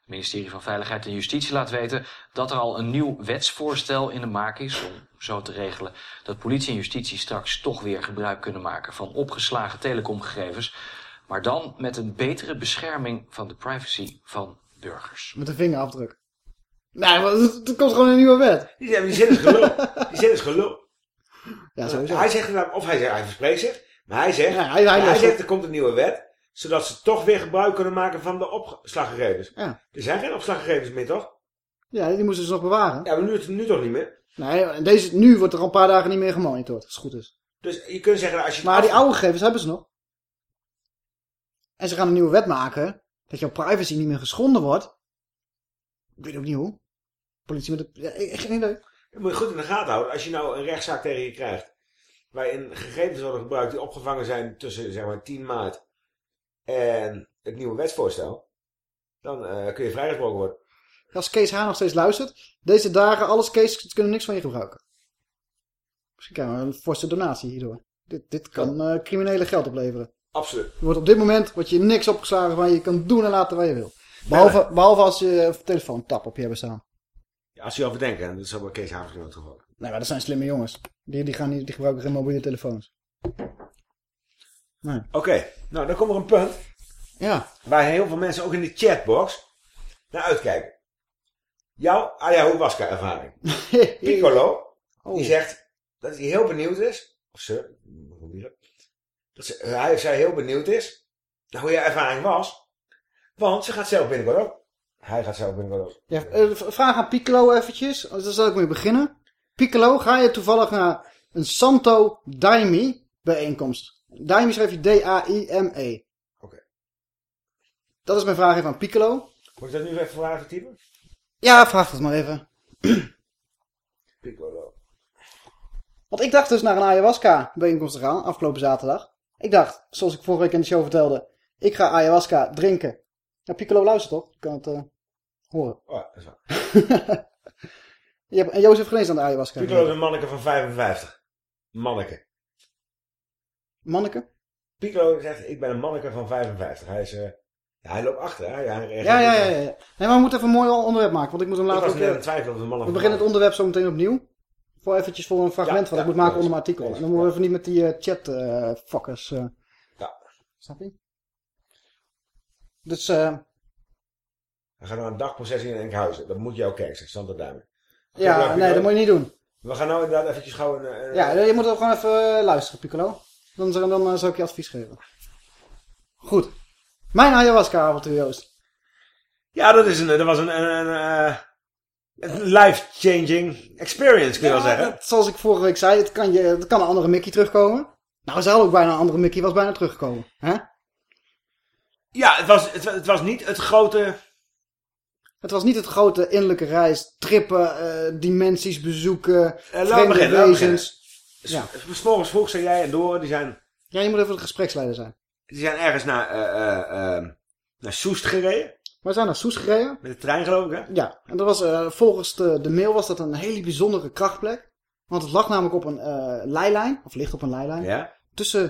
Het ministerie van Veiligheid en Justitie laat weten dat er al een nieuw wetsvoorstel in de maak is om zo te regelen dat politie en justitie straks toch weer gebruik kunnen maken van opgeslagen telecomgegevens, maar dan met een betere bescherming van de privacy van burgers. Met een vingerafdruk. Nee, maar er komt gewoon een nieuwe wet. Die, die zin is gelul. Die zin is gelul. Ja, sowieso. Hij zegt, of hij, zegt, hij verspreekt zich, maar hij zegt, Ja, hij- hij hij, zegt er komt een nieuwe wet, zodat ze toch weer gebruik kunnen maken van de opslaggegevens. Ja. Er zijn geen opslaggegevens meer, toch? Ja, die moesten ze nog bewaren. Ja, maar nu, nu toch niet meer? Nee, en deze, nu wordt er al een paar dagen niet meer gemonitord, als het goed is. Dus je kunt zeggen, als je... Maar die oude gegevens hebben ze nog. En ze gaan een nieuwe wet maken, dat jouw privacy niet meer geschonden wordt. Ik weet ook niet hoe. Politie met de... Ja, geen idee. Dat moet je goed in de gaten houden. Als je nou een rechtszaak tegen je krijgt, waarin gegevens worden gebruikt die opgevangen zijn tussen zeg maar 10 maart en het nieuwe wetsvoorstel, dan eh, kun je vrijgesproken worden. Als Kees Haan nog steeds luistert, deze dagen, alles Kees, ze kunnen niks van je gebruiken. Misschien krijgen we een forse donatie hierdoor. Dit, dit kan eh, criminele geld opleveren. Absoluut. Je wordt op dit moment wordt je niks opgeslagen waar je kan doen en laten wat je wil. Behalve, behalve als je telefoon tap op je hebben staan. Ja, als je over denken, en dat is ook bij Kees in het geval. Nee, maar dat zijn slimme jongens. Die, die, gaan niet, die gebruiken geen mobiele telefoons. Nee. Oké, nou dan komt er een punt. Ja. Waar heel veel mensen ook in de chatbox naar uitkijken. Jouw ayahuasca ervaring. Piccolo, die zegt dat hij heel benieuwd is. Of ze, dat? ze, hij of zij heel benieuwd is naar hoe je ervaring was. Want ze gaat zelf binnenkort ook. Hij gaat zelf binnenkort ook. Ja, eh, vraag aan Piccolo eventjes. Daar zal ik mee beginnen. Piccolo, ga je toevallig naar een Santo Daimi bijeenkomst? Daimi schrijf je D-A-I-M-E. Oké. Dat is mijn vraag even aan Piccolo. Moet ik dat nu even vragen typen? Ja, vraag dat maar even. Piccolo. Want ik dacht dus naar een ayahuasca bijeenkomst te gaan, afgelopen zaterdag. Ik dacht, zoals ik vorige week in de show vertelde, ik ga ayahuasca drinken. Ja, Piccolo luistert toch? Je kan het eh, horen. Oh, dat is waar. Je hebt, en Jozef Genees aan de ayahuasca. Piccolo is een manneke van 55. Manneke. Manneke? Piccolo zegt, ik ben een manneke van 55. Hij is, eh, Ja, hij loopt achter, hè? Ja, Ja, ja, ja. Nee, maar we moeten even een mooi onderwerp maken, want ik moet hem Ik later was aan het twijfelen of de man of We beginnen het onderwerp zo meteen opnieuw. Voor eventjes voor een fragment wat ik moet maken onder mijn artikel. En dan moeten we even niet met die eh, chat eh, fuckers. Ja. Snap je? Dus eh We gaan naar een dagprocessie in Enkhuizen. Dat moet jouw kerk, zegt Sander Duimen. ja, nee, dat moet je niet doen. We gaan nou inderdaad eventjes gauw... een, Ja, je moet ook gewoon even luisteren, Piccolo. Dan, dan, dan eh, zal ik je advies geven. Goed. Mijn ayahuasca-avontuur, Joost. Ja, dat, is een, dat was een, een, een, eh, een life-changing experience, kun je wel zeggen. zoals ik vorige week zei, het kan, je, het kan een andere Mickey terugkomen. Nou, ze hadden ook bijna een andere Mickey, was bijna teruggekomen. Hè? Ja, het was, het, het was niet het grote... Het was niet het grote innerlijke reis, trippen, eh, dimensies bezoeken, wezens. Beginnen. Ja. S morgens vroeg zijn jij en Dore, die zijn, ja, je moet even de gespreksleider zijn. die zijn ergens naar, eh, naar Soest gereden. We zijn naar Soes gereden. Met de trein geloof ik, hè? Ja, en dat was, eh, volgens de, de mail was dat een hele bijzondere krachtplek. Want het lag namelijk op een leilijn, of ligt op een leilijn. Ja. Tussen,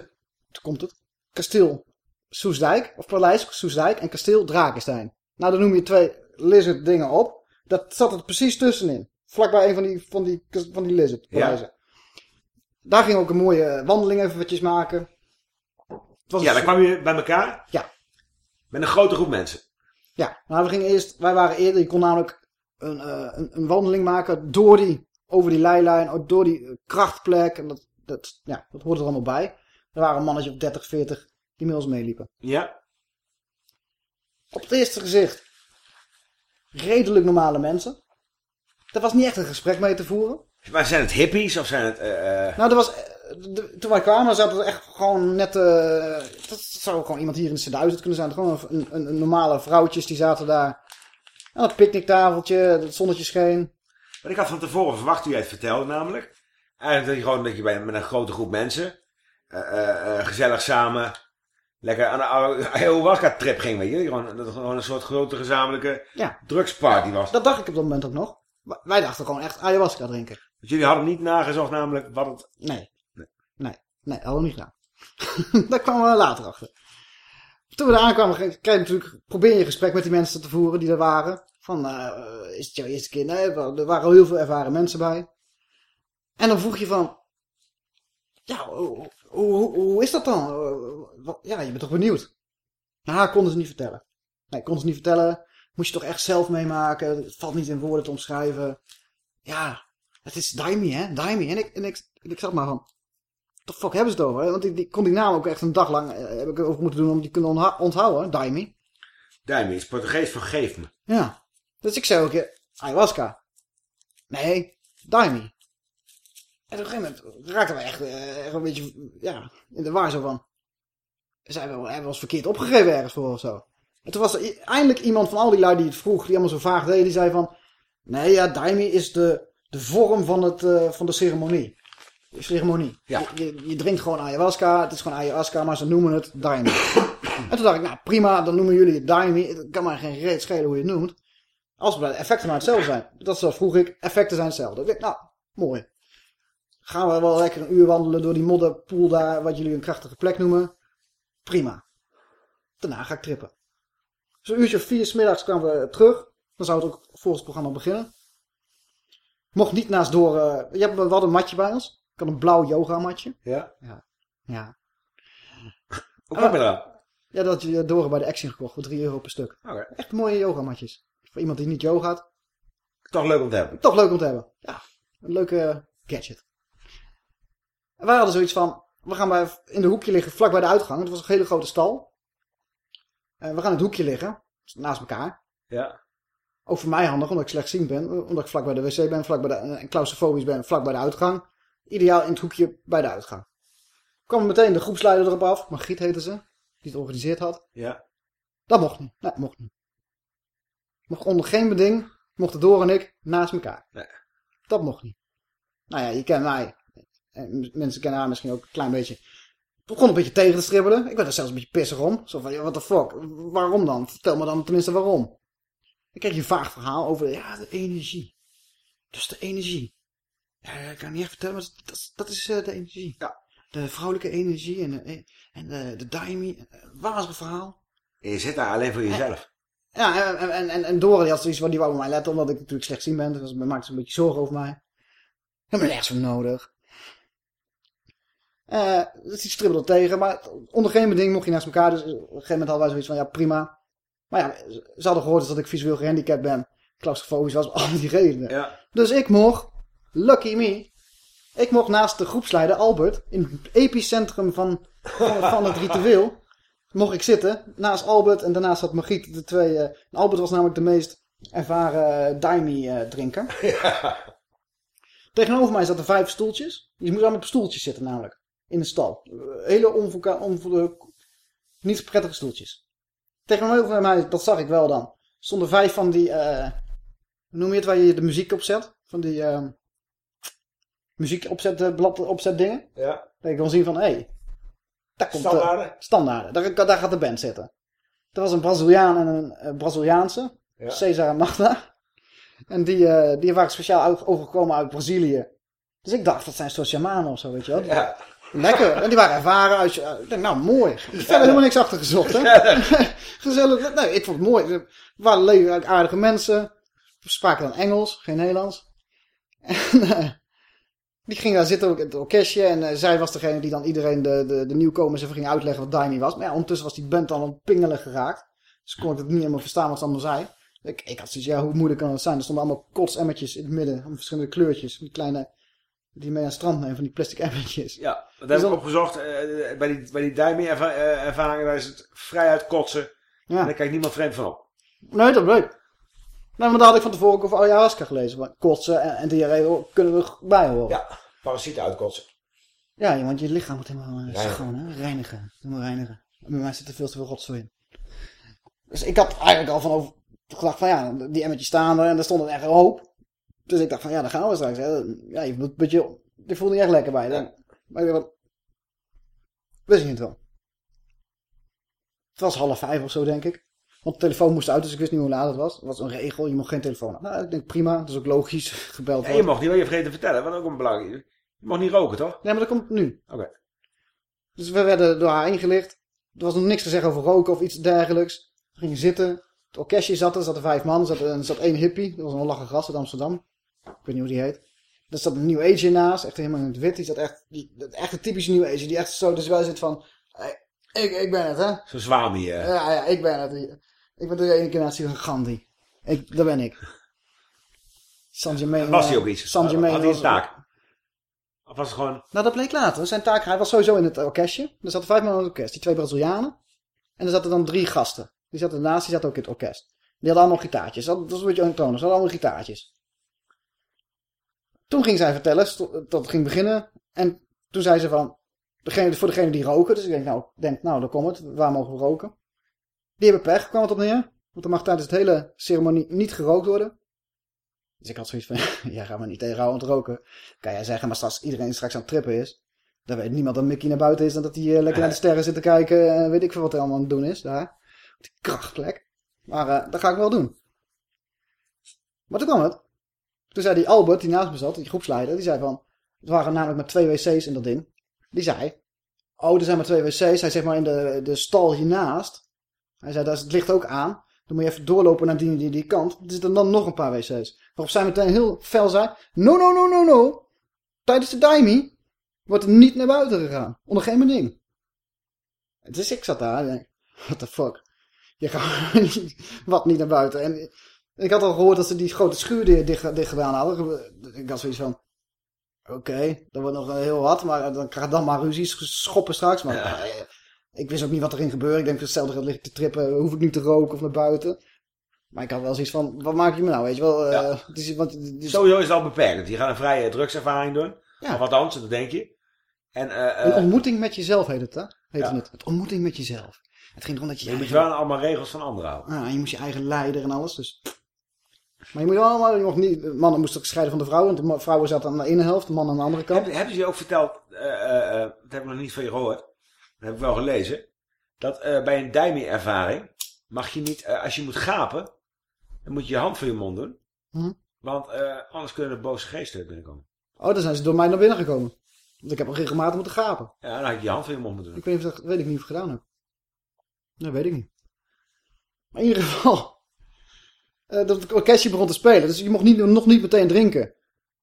toen komt het, kasteel Soesdijk, of paleis Soesdijk en kasteel Drakenstein. Nou, dan noem je twee lizard dingen op. Dat zat er precies tussenin. Vlakbij een van die, van die, van die lizard paleizen. Daar gingen we ook een mooie wandeling eventjes maken. Het was Ja, een dan kwam je bij elkaar. Ja. Met een grote groep mensen. Ja, nou we gingen eerst, wij waren eerder, je kon namelijk een, eh, een, een wandeling maken door die, over die leilijn, door die eh, krachtplek. En dat, dat, ja, dat hoorde er allemaal bij. Er waren een mannetje of 30, 40 die met ons meeliepen. Ja. Op het eerste gezicht redelijk normale mensen. Er was niet echt een gesprek mee te voeren. Maar zijn het hippies of zijn het... eh, Nou, er was, de- toen wij kwamen zaten er echt gewoon net... eh, dat zou gewoon iemand hier in de C1000 kunnen zijn. Gewoon een, een, een normale vrouwtjes die zaten daar. Aan het picknicktafeltje, het zonnetje scheen. Maar ik had van tevoren verwacht hoe jij het vertelde namelijk. Eigenlijk dat je gewoon dat je bij, met een grote groep mensen... eh, gezellig samen... Lekker aan de ayahuasca-trip ging, weet je. Gewoon, dat het gewoon een soort grote gezamenlijke Ja. drugsparty was. Dat dacht ik op dat moment ook nog. Wij dachten gewoon echt ayahuasca drinken. Want jullie hadden niet nagezocht namelijk wat het... Nee. Nee, nee, hadden we niet gedaan. Daar kwamen we later achter. Toen we daar aankwamen, kreeg je natuurlijk, probeer je gesprek met die mensen te voeren die er waren. Van, eh, is het jouw eerste keer? Nee, er waren al heel veel ervaren mensen bij. En dan vroeg je van, ja, hoe, hoe, hoe- is dat dan? Eh, Ja, je bent toch benieuwd? Nou, konden ze niet vertellen. Nee, konden ze niet vertellen. Moest je toch echt zelf meemaken. Het valt niet in woorden te omschrijven. Ja, het is Daimi, hè? Daimi. En ik, en ik, en ik zat maar van, de fuck hebben ze het over? hè? Want die, die kon die naam ook echt een dag lang, eh, heb ik over moeten doen om die kunnen onthouden, Daimi. Daimi is Portugees voor geef me. Ja. Dus ik zei ook, eh, ayahuasca. Nee, Daimi. En op een gegeven moment raakten we echt, eh, echt een beetje, ja, in de war zo van. Zijn we, hebben we ons verkeerd opgegeven ergens voor of zo? En toen was er eindelijk iemand van al die lui die het vroeg, die allemaal zo vaag deden, die zei van... Nee, ja, Daimi is de, de vorm van, het, eh, van de ceremonie. De ceremonie. Ja. Je, je, je drinkt gewoon ayahuasca, het is gewoon ayahuasca, maar ze noemen het Daimi. en toen dacht ik, nou prima, dan noemen jullie het Daimi. Het kan maar geen reet schelen hoe je het noemt. Als de effecten maar hetzelfde zijn. Dat zo vroeg ik, effecten zijn hetzelfde. Ik dacht, nou, mooi. Gaan we wel lekker een uur wandelen door die modderpoel daar, wat jullie een krachtige plek noemen. Prima. Daarna ga ik trippen. Zo'n uurtje of vier 's middags kwamen we terug. Dan zou het ook volgens het programma beginnen. Mocht niet naast door... eh, je hebt, we hadden een matje bij ons. Ik had een blauw yoga matje. Ja. Ja. Ja. Hoe kwam je eraan? Ja, dat had je door bij de Action gekocht voor 3 euro per stuk. Oké. Echt mooie yogamatjes. Voor iemand die niet yoga gaat. Toch leuk om te hebben. Toch leuk om te hebben. Ja, een leuke gadget. En wij hadden zoiets van, we gaan bij, in de hoekje liggen, vlak bij de uitgang. Het was een hele grote stal. En we gaan in het hoekje liggen, naast elkaar. Ja. Ook voor mij handig, omdat ik slechtziend ben. Omdat ik vlak bij de wc ben, vlak bij de, en claustrofobisch ben, vlak bij de uitgang. Ideaal in het hoekje bij de uitgang. Kwam meteen de groepsleider erop af, Margriet heette ze, die het georganiseerd had. Ja. Dat mocht niet. Nee, mocht niet. Mocht onder geen beding, mochten Door en ik naast elkaar. Nee. Dat mocht niet. Nou ja, je kent mij. En mensen kennen haar misschien ook een klein beetje. Ik begon een beetje tegen te stribbelen. Ik werd er zelfs een beetje pissig om. Zo van, ja, what the fuck? Waarom dan? Vertel me dan tenminste waarom. Ik kreeg je een vaag verhaal over, ja, de energie. Dus de energie. Ja, ik kan niet echt vertellen, maar dat, is- dat is eh, de energie. Ja. De vrouwelijke energie en de, en de, de daimi. Een Wazig verhaal. En je zit daar alleen voor jezelf. Ja, en, en, en, en Dora die had zoiets van, die wou op mij letten, omdat ik natuurlijk slecht zien ben. Dus ze maakte ze een beetje zorgen over mij. Heb me nergens voor nodig. Eh, dus die stribbelde tegen, maar onder geen beding mocht je naast elkaar. Dus op een gegeven moment hadden wij zoiets van, ja prima. Maar ja, ze hadden gehoord dus dat ik visueel gehandicapt ben. Claustrofobisch was, om al die redenen. Ja. Dus ik mocht, lucky me, ik mocht naast de groepsleider Albert, in het epicentrum van, van, van het ritueel, mocht ik zitten. Naast Albert en daarnaast zat Margriet, de twee. eh, Albert was namelijk de meest ervaren uh, Daimi-drinker. Tegenover mij zaten vijf stoeltjes. Je moest allemaal op stoeltjes zitten namelijk. In de stal. Eh, Hele onvoorka- onvo- niet prettige stoeltjes. Tegenover mij, dat zag ik wel dan, stonden vijf van die, eh, hoe noem je het, waar je de muziek op zet? Van die eh muziek opzet, eh, blad opzet dingen. Ja. Dat ik kon zien van, hé, hey, daar komt de- Standaarden? standaarden. Daar, daar gaat de band zitten. Er was een Braziliaan en een eh, Braziliaanse. Ja. Cesar en Magda. En die, eh, die waren speciaal overgekomen uit Brazilië. Dus ik dacht, dat zijn soort shamanen of zo, weet je wel. Ja. Lekker. En die waren ervaren. Uit, denk, nou, mooi. Verder helemaal niks achter gezocht, hè. Gezellig. Nee, ik vond het mooi. Het waren leuke, aardige mensen. We spraken dan Engels, geen Nederlands. En eh, die ging daar zitten, ook in het orkestje. En eh, zij was degene die dan iedereen de, de, de nieuwkomers even ging uitleggen wat Daimi was. Maar ja, ondertussen was die band al een pingelig geraakt. Dus kon ik het niet helemaal verstaan wat ze allemaal zei. Ik, ik had zoiets, ja, hoe moeilijk kan het zijn? Er stonden allemaal kotsemmertjes in het midden. Van verschillende kleurtjes. Die kleine, die mee aan het strand nemen, van die plastic emmertjes. Ja, dat heb ik opgezocht. eh, bij die, bij die Daimi-ervaringen, daar is het vrij uit kotsen. Ja. En daar kijkt niemand vreemd van op. Nee, dat leuk. Nee, maar daar had ik van tevoren ook over ayahuasca gelezen. Maar Kotsen en, en diarree kunnen we bij horen. Ja, parasieten uitkotsen. Ja, want je lichaam moet helemaal eh, Reinigen. schoon, hè? Reinigen. Helemaal reinigen. En bij mij zit er veel te veel rotzooi in. Dus ik had eigenlijk al van over gedacht van ja, die emmertjes staan er en er stond een echt een hoop. Dus ik dacht van ja, daar gaan we straks. Hè. Ja, je voelt een beetje, je voelde je echt lekker bij. Dan, maar ik dacht, van, we zien het wel. Het was half vijf of zo, denk ik. Want de telefoon moest uit, dus ik wist niet hoe laat het was. Het was een regel, je mocht geen telefoon hebben. Nou, ik denk prima, dat is ook logisch, gebeld Ja, je mocht niet wat je vergeten te vertellen, wat ook een belangrijk Je mag niet roken, toch? Nee, maar dat komt nu. Oké. Dus we werden door haar ingelicht. Er was nog niks te zeggen over roken of iets dergelijks. We gingen zitten. Het orkestje zat er, er zaten vijf man. Er zat, er zat één hippie, dat was een lachen gast uit Amsterdam. Ik weet niet hoe die heet. Er zat een New Age naast, echt helemaal in het wit. Die zat echt, die, echt een typische New Age. Die echt zo, dus wij zitten van, ik, ik ben het, hè. Zo'n zwami. eh. Ja, ja, ik ben het. Ik ben de reïncarnatie van Gandhi. Ik, dat ben ik. San Germain. Was hij eh, ook iets? San Germain Had hij een taak? Of was het gewoon... nou, dat bleek later. Zijn taak, hij was sowieso in het orkestje. Er zaten vijf man in het orkest. Die twee Brazilianen. En er zaten dan drie gasten. Die zaten ernaast, die zaten ook in het orkest. Die hadden allemaal gitaartjes. Dat dat was een beetje eentonig. Ze hadden allemaal gitaartjes. Toen ging zij vertellen, dat het ging beginnen. En toen zei ze van, degene, voor degene die roken. Dus ik denk, nou, denk, nou, komt het. Waar mogen we roken? Die hebben pech, kwam het op neer. Want er mag tijdens het hele ceremonie niet gerookt worden. Dus ik had zoiets van, jij gaat me niet tegenhouden om te roken. Kan jij zeggen, maar straks iedereen straks aan het trippen is. Dan weet niemand dat Mickey naar buiten is en dat hij eh, lekker naar de sterren zit te kijken. En weet ik veel wat hij allemaal aan het doen is daar. Die krachtplek. Maar eh, dat ga ik wel doen. Maar toen kwam het. Toen zei die Albert, die naast me zat, die groepsleider, die zei van... Er waren namelijk maar twee wc's in dat ding. Die zei... Oh, er zijn maar twee wc's. Hij zegt maar in de, de stal hiernaast. Hij zei, daar is het licht ook aan. Dan moet je even doorlopen naar die, die, die kant. Er zitten dan nog een paar wc's. Waarop zij meteen heel fel zei... No, no, no, no, no. Tijdens de Daimi wordt er niet naar buiten gegaan. Onder geen beding. Dus ik zat daar en denk... What the fuck? Je gaat wat niet naar buiten. En ik had al gehoord dat ze die grote schuur dicht, dicht, gedaan hadden. Ik had zoiets van... Oké, dat wordt nog heel wat. Maar dan krijg dan maar ruzies schoppen straks. Maar eh, ik wist ook niet wat erin gebeurde. Ik denk, hetzelfde gaat liggen te trippen. Hoef ik niet te roken of naar buiten. Maar ik had wel zoiets van, wat maak je me nou? Weet je wel? eh, het is, want, het is- Sowieso is het al beperkt. Je gaat een vrije drugservaring doen. Ja. Of althans, dat denk je. En, eh, Een ontmoeting met jezelf heet het, hè? Heet Ja. het. Ontmoeting met jezelf. Het ging erom dat je... je moet eigen- wel allemaal regels van anderen houden. Ja, en je moest je eigen leider en alles. Dus. Maar je moet allemaal, mocht niet, de mannen moesten ook scheiden van de vrouwen. Want de vrouwen zaten aan de ene helft, de mannen aan de andere kant. Heb, hebben ze je ook verteld, eh, eh, eh, dat heb ik nog niet van je gehoord. Dat heb ik wel gelezen. Dat bij een Daimi-ervaring mag je niet, als je moet gapen, dan moet je je hand voor je mond doen. Hm. Want anders kunnen er boze geesten binnenkomen. Oh, dan zijn ze door mij naar binnen gekomen. Want ik heb al regelmatig moeten gapen. Ja, dan had je je hand voor je mond moeten doen. Ik weet, niet of dat, weet ik niet of ik gedaan heb. Dat weet ik niet. Maar in ieder geval, dat het orkestje begon te spelen. Dus je mocht niet, nog niet meteen drinken.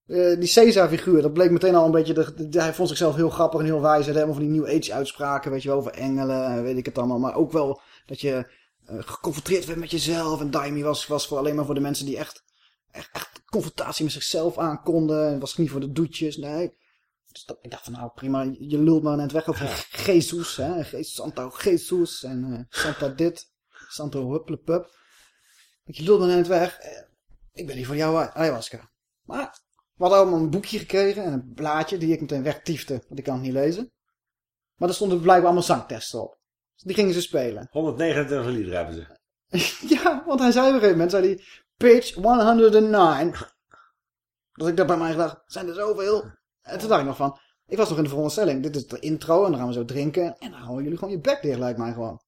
Eh, die Caesar-figuur, dat bleek meteen al een beetje... De, de- hij vond zichzelf heel grappig en heel wijs. Hij helemaal van die New Age-uitspraken, weet je wel, over engelen en weet ik het allemaal. Maar ook wel dat je eh, geconfronteerd werd met jezelf. En Daimi was, was voor alleen maar voor de mensen die echt, echt, echt confrontatie met zichzelf aankonden. En was niet voor de doetjes, nee. Dus dat, ik dacht van nou prima, je lult maar net weg over Jesus, hè. Santo Jesus en eh, Santa dit, Santo hupplepup. Je lult maar net weg. Eh, Ik ben niet voor jou ayahuasca. Maar we hadden allemaal een boekje gekregen en een blaadje die ik meteen wegtiefde, want ik kan het niet lezen. Maar er stonden blijkbaar allemaal zangtesten op. Dus die gingen ze spelen. 129 liederen hebben ze. Ja, want hij zei op een gegeven moment, zei hij, pitch 109. Dus ik dacht bij mij gedacht, zijn er zoveel? En toen dacht ik nog van, ik was nog in de veronderstelling, dit is de intro en dan gaan we zo drinken. En dan houden jullie gewoon je bek dicht, lijkt mij gewoon.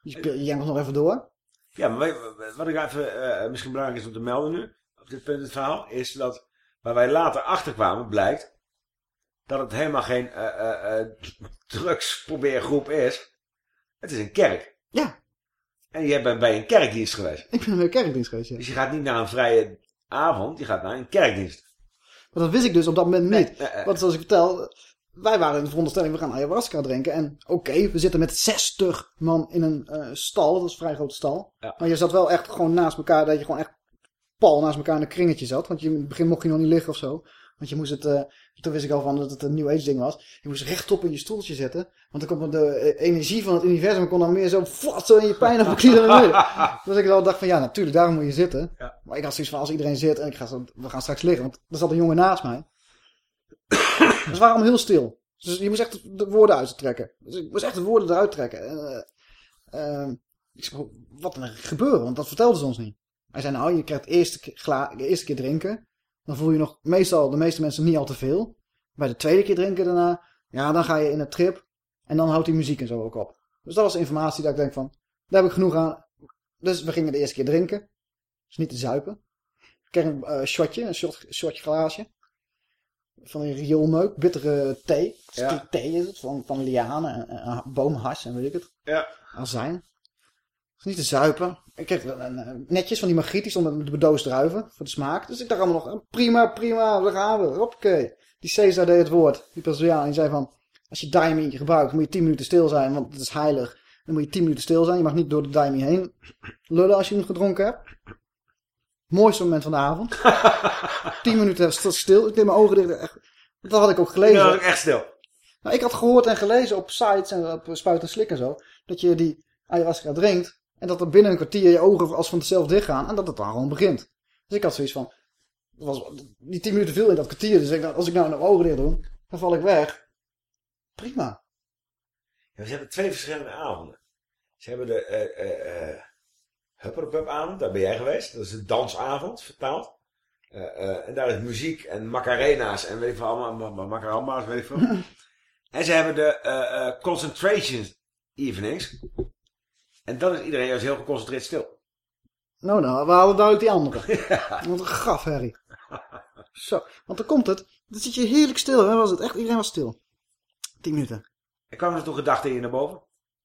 Je, speel- je jankelt nog even door. Ja, maar wat ik even eh, misschien belangrijk is om te melden nu, op dit punt in het verhaal, is dat waar wij later achterkwamen, blijkt dat het helemaal geen eh eh, drugsprobeergroep is. Het is een kerk. Ja. En je bent bij een kerkdienst geweest. Ik ben bij een kerkdienst geweest, ja. Dus je gaat niet naar een vrije avond, je gaat naar een kerkdienst. Maar dat wist ik dus op dat moment niet. Want zoals ik vertel, wij waren in de veronderstelling, we gaan ayahuasca drinken. En oké, we zitten met 60 man in een eh, stal, dat is een vrij grote stal. Ja. Maar je zat wel echt gewoon naast elkaar, dat je gewoon echt pal naast elkaar in een kringetje zat. Want je, in het begin mocht je nog niet liggen of zo. Want je moest het, eh, toen wist ik al van dat het een New Age ding was. Je moest rechtop in je stoeltje zitten. Want dan komt de eh, energie van het universum kon dan meer zo flat zo in je pijn op naar beneden. Dus ik al dacht van ja, natuurlijk, daarom moet je zitten. Maar ik had zoiets van als iedereen zit en ik ga, we gaan straks liggen. Want er zat een jongen naast mij. Dus allemaal heel stil. Dus je moest echt de woorden uittrekken. Dus ik moest echt de woorden eruit trekken. En, eh, eh, ik zei, wat er gebeuren? Want dat vertelden ze ons niet. Hij zei, nou, je krijgt de eerste, eerste keer drinken. Dan voel je nog meestal, de meeste mensen, niet al te veel. Bij de tweede keer drinken daarna, ja, dan ga je in een trip. En dan houdt die muziek en zo ook op. Dus dat was informatie dat ik denk van, daar heb ik genoeg aan. Dus we gingen de eerste keer drinken. Dus niet te zuipen. Ik kreeg een eh, shotje, een shot, shotje glaasje. Van een rioolmeuk, bittere thee. Ja. Thee is het, van, van lianen en, en, en boomhars en weet ik het. Ja. Azijn. Dus niet te zuipen. Ik kreeg eh, netjes van die magriet, die stond met de bedoosd druiven voor de smaak. Dus ik dacht allemaal nog, eh, prima, prima, daar gaan we. Hoppakee. Die Caesar deed het woord. Die Braziliaan, die zei van, als je Daimi gebruikt, moet je 10 minuten stil zijn, want het is heilig. Dan moet je 10 minuten stil zijn. Je mag niet door de Daimi heen lullen als je hem gedronken hebt. Mooiste moment van de avond. 10 minuten st- stil. Ik deed mijn ogen dicht. Echt. Dat had ik ook gelezen. Ja, echt stil. Nou, ik had gehoord en gelezen op sites en op Spuit en Slik en zo. Dat je die ayahuasca drinkt. En dat er binnen een kwartier je ogen als van zichzelf dicht gaan. En dat het dan gewoon begint. Dus ik had zoiets van. dat Was, die 10 minuten viel in dat kwartier. Dus ik dacht, als ik nou mijn ogen dicht doe, dan val ik weg. Prima. Ja, ze hebben twee verschillende avonden. Ze hebben de eh eh eh Hupperpup avond, daar ben jij geweest. Dat is de dansavond, vertaald. Eh, eh, en daar is muziek en macarena's en weet ik veel allemaal, ma- ma- macaramba's, weet ik veel. en ze hebben de eh, concentration evenings. En dan is iedereen juist heel geconcentreerd stil. Nou, nou, we halen duidelijk die andere. Wat een graf, Harry. Zo, want dan komt het. Dan zit je heerlijk stil. Hè? Was het echt? Iedereen was stil. 10 minuten. En kwamen er toen gedachten in je naar boven?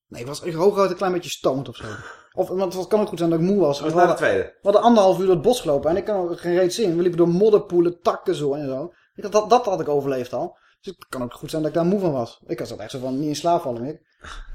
Nee, ik was hooguit een klein beetje stoned of zo. Of, want het kan ook goed zijn dat ik moe was. Dat was na de tweede. we hadden anderhalf uur door het bos gelopen en ik kan ook geen reet zien. We liepen door modderpoelen, takken zo en zo. Ik had, dat, dat had ik overleefd al. Dus het kan ook goed zijn dat ik daar moe van was. Ik was echt zo van niet in slaap vallen meer.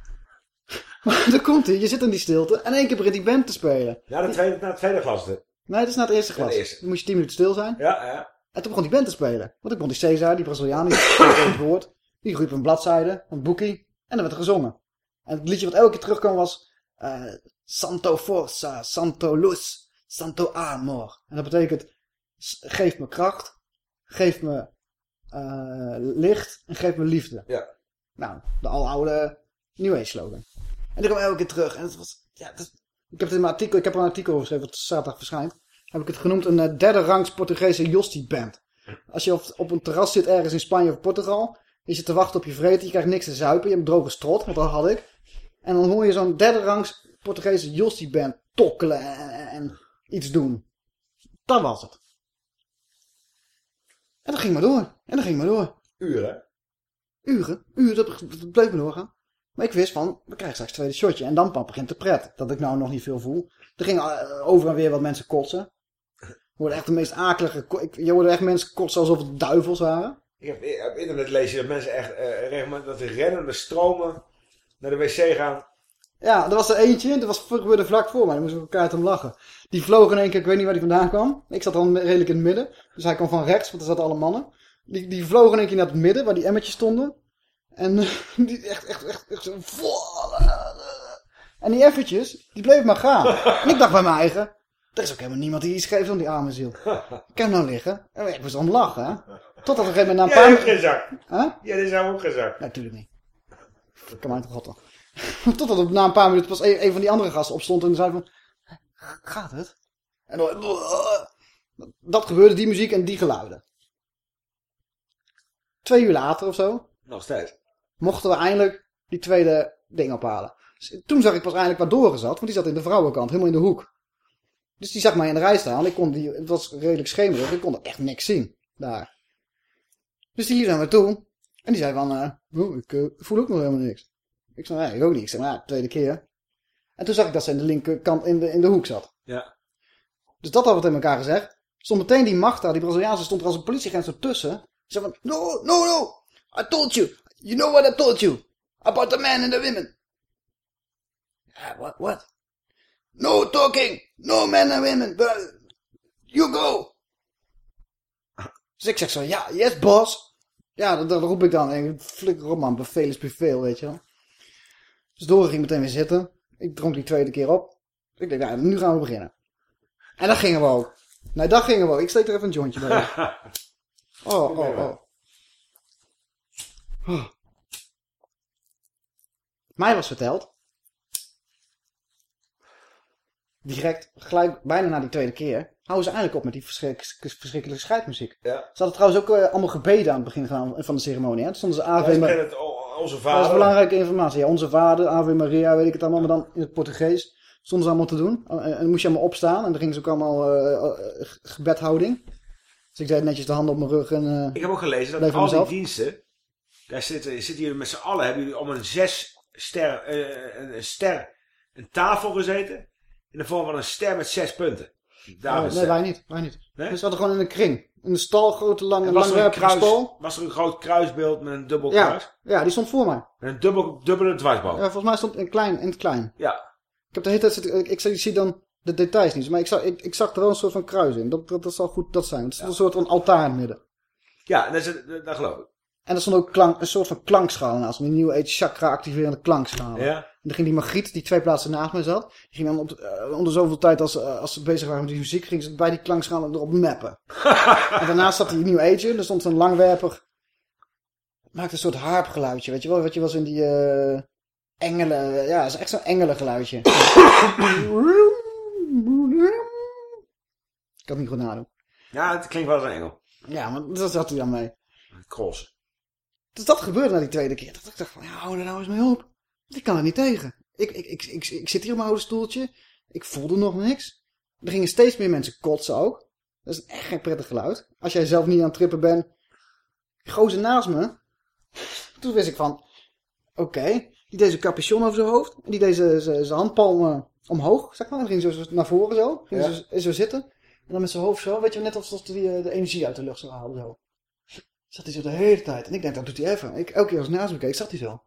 Maar dan komt hij, je zit in die stilte en in één keer begint die band te spelen. Na, de tweede, na het tweede glas. hè? Nee, het is na het eerste glas. eerste. Dan moet je 10 minuten stil zijn. Ja, ja. En toen begon die band te spelen. Want ik begon die Cesar, die Braziliaan, die het woord. Die riep een bladzijde, een boekie. En dan werd er gezongen. En het liedje wat elke keer terugkwam was... eh, Santo Forza, Santo Luz, Santo Amor. En dat betekent... Geef me kracht. Geef me eh, licht. En geef me liefde. Ja. Nou, de aloude New Age slogan. En die kwam elke keer terug. En het was... Ja, is- ik heb het in mijn artikel... Ik heb er een artikel over geschreven wat zaterdag verschijnt. Heb ik het genoemd een eh, derde rangs Portugese Josti band. Als je op, op een terras zit ergens in Spanje of Portugal. Je zit te wachten op je vreten. Je krijgt niks te zuipen. Je hebt droge strot. Want dat had ik. En dan hoor je zo'n derde rangs Portugese Josti band tokkelen en, iets doen. Dat was het. En dat ging maar door. En dat ging maar door. Uren. Uren. Uren. Dat, bleef maar doorgaan. Maar ik wist van, we krijgen straks het tweede shotje. En dan pas begint de pret. Dat ik nou nog niet veel voel. Er gingen eh, over en weer wat mensen kotsen. Er worden echt de meest akelige... Je hoorde echt mensen kotsen alsof het duivels waren. Ik heb, op internet lees je dat mensen echt eh regelmatig dat de rennende stromen naar de wc gaan. Ja, er was er eentje. Dat was, gebeurde vlak voor mij. Daar moesten we elkaar om lachen. Die vloog in één keer, ik weet niet waar die vandaan kwam. Ik zat dan redelijk in het midden. Dus hij kwam van rechts, want er zaten alle mannen. Die, die vloog in één keer naar het midden, waar die emmertjes stonden. En die echt, echt, echt, echt zo... En die effertjes, die bleven maar gaan. En ik dacht bij mijn eigen... Er is ook helemaal niemand die iets geeft om die arme ziel. Ik heb hem nou liggen. En ik moest om lachen, hè. Totdat op een gegeven moment na Ja, een die paar... heeft geen zak. Huh? Ja, die zijn ook geen zak. Natuurlijk niet. Kan mij toch rotten. Totdat op na een paar minuten pas een, een van die andere gasten opstond en zei van... Gaat het? En dan... Dat gebeurde, die muziek en die geluiden. Twee uur later of zo, Nog steeds. mochten we eindelijk die tweede ding ophalen. Dus toen zag ik pas eindelijk waar Doren zat, want die zat in de vrouwenkant, helemaal in de hoek. Dus die zag mij in de rij staan. Ik kon die, het was redelijk schemerig, ik kon er echt niks zien, daar. Dus die liep naar me toe. En die zei van, eh, oh, ik eh, voel ook nog helemaal niks. Ik zei, nee, ik ook niet. Ik zei, nou, tweede keer. En toen zag ik dat ze in de linkerkant in de, in de hoek zat. Ja. Dus dat hadden we tegen elkaar gezegd. Stond meteen die Magda, die Braziliaanse, stond er als een politieagent zo tussen. Ze zei van, no, no, no, I told you. You know what I told you. About the men and the women. Yeah, what, what? No talking. No men and women. But you go. Dus ik zeg zo, ja, yes boss. Ja, dat, dat roep ik dan. En ik flikker op man, bevel is bevel, weet je wel. Dus Dore ging meteen weer zitten. Ik dronk die tweede keer op. Ik denk, ja, nu gaan we beginnen. En dan gingen we ook. Nee, dat gingen we ook. Ik steek er even een jointje bij. Oh, oh, oh. Oh. Mij was verteld. Direct, gelijk bijna na die tweede keer. Houden ze eindelijk op met die verschrik- verschrikkelijke scheidmuziek. Ja. Ze hadden trouwens ook eh, allemaal gebeden aan het begin van de ceremonie. Hè? Toen stonden ze Ja, Ave onze Dat vader. is belangrijke informatie. Ja, onze vader, Ave Maria, weet ik het allemaal. Maar dan in het Portugees stonden ze allemaal te doen. En, en dan moest je allemaal opstaan. En dan gingen ze ook allemaal eh, gebedhouding. Dus ik deed netjes de handen op mijn rug. En, eh, Ik heb ook gelezen dat al die mezelf. diensten, daar zitten, zitten jullie met z'n allen, hebben jullie om een zes ster, een, een ster, een tafel gezeten, in de vorm van een ster met zes punten. Daar Oh, nee, wij niet. Wij niet. Nee? Dus we hadden gewoon in een kring. Een stal, grote, lange, er een langwerpige stal. was er een groot kruisbeeld met een dubbel Ja, kruis? ja, die stond voor mij. Een dubbel, dubbele dwarsboog. Ja, volgens mij stond in, klein, in het klein. Ja. Ik heb de hele tijd zitten, ik, ik, zie- ik zie dan de details niet. Maar ik zag, ik, ik zag er wel een soort van kruis in. Dat, dat, dat zal goed dat zijn. Het is een soort van altaar in het midden. Ja, dat, is, dat geloof ik. En er stond ook klank, een soort van klankschalen naast. Een nieuwe age chakra activerende klankschalen. Ja. En dan ging die Margriet, die twee plaatsen naast me zat. Die ging dan op, de- eh, onder zoveel tijd als, eh, als ze bezig waren met die muziek. Ging ze bij die klankschalen erop mappen. en daarnaast zat die nieuwe age. Er stond een langwerpig. Maakte een soort harpgeluidje. Weet je wel? Wat je was in die eh, engelen. Ja, het is echt zo'n engelengeluidje. ik kan het niet goed nadoen. Ja, het klinkt wel als een engel. Ja, maar dat zat hij dan mee. Cross. Dus dat gebeurde na die tweede keer. Dat ik dacht van, ja, hou er nou eens mee op. Ik kan er niet tegen. Ik, ik, ik, ik, ik zit hier op mijn oude stoeltje. Ik voelde nog niks. Er gingen steeds meer mensen kotsen ook. Dat is echt geen prettig geluid. Als jij zelf niet aan het trippen bent. Die gozer naast me. Toen wist ik van, oké. die deed zijn capuchon over zijn hoofd. En die deed zijn- zijn zijn handpalmen omhoog, zeg maar. En ging zo naar voren zo. Ging Ja. zo, zo zitten. En dan met zijn hoofd zo. Weet je, net alsof hij eh, de energie uit de lucht zou halen zo. Zat hij zo de hele tijd. En ik denk, dat doet hij even. Ik, elke keer als ik naast hem keek, zat hij zo.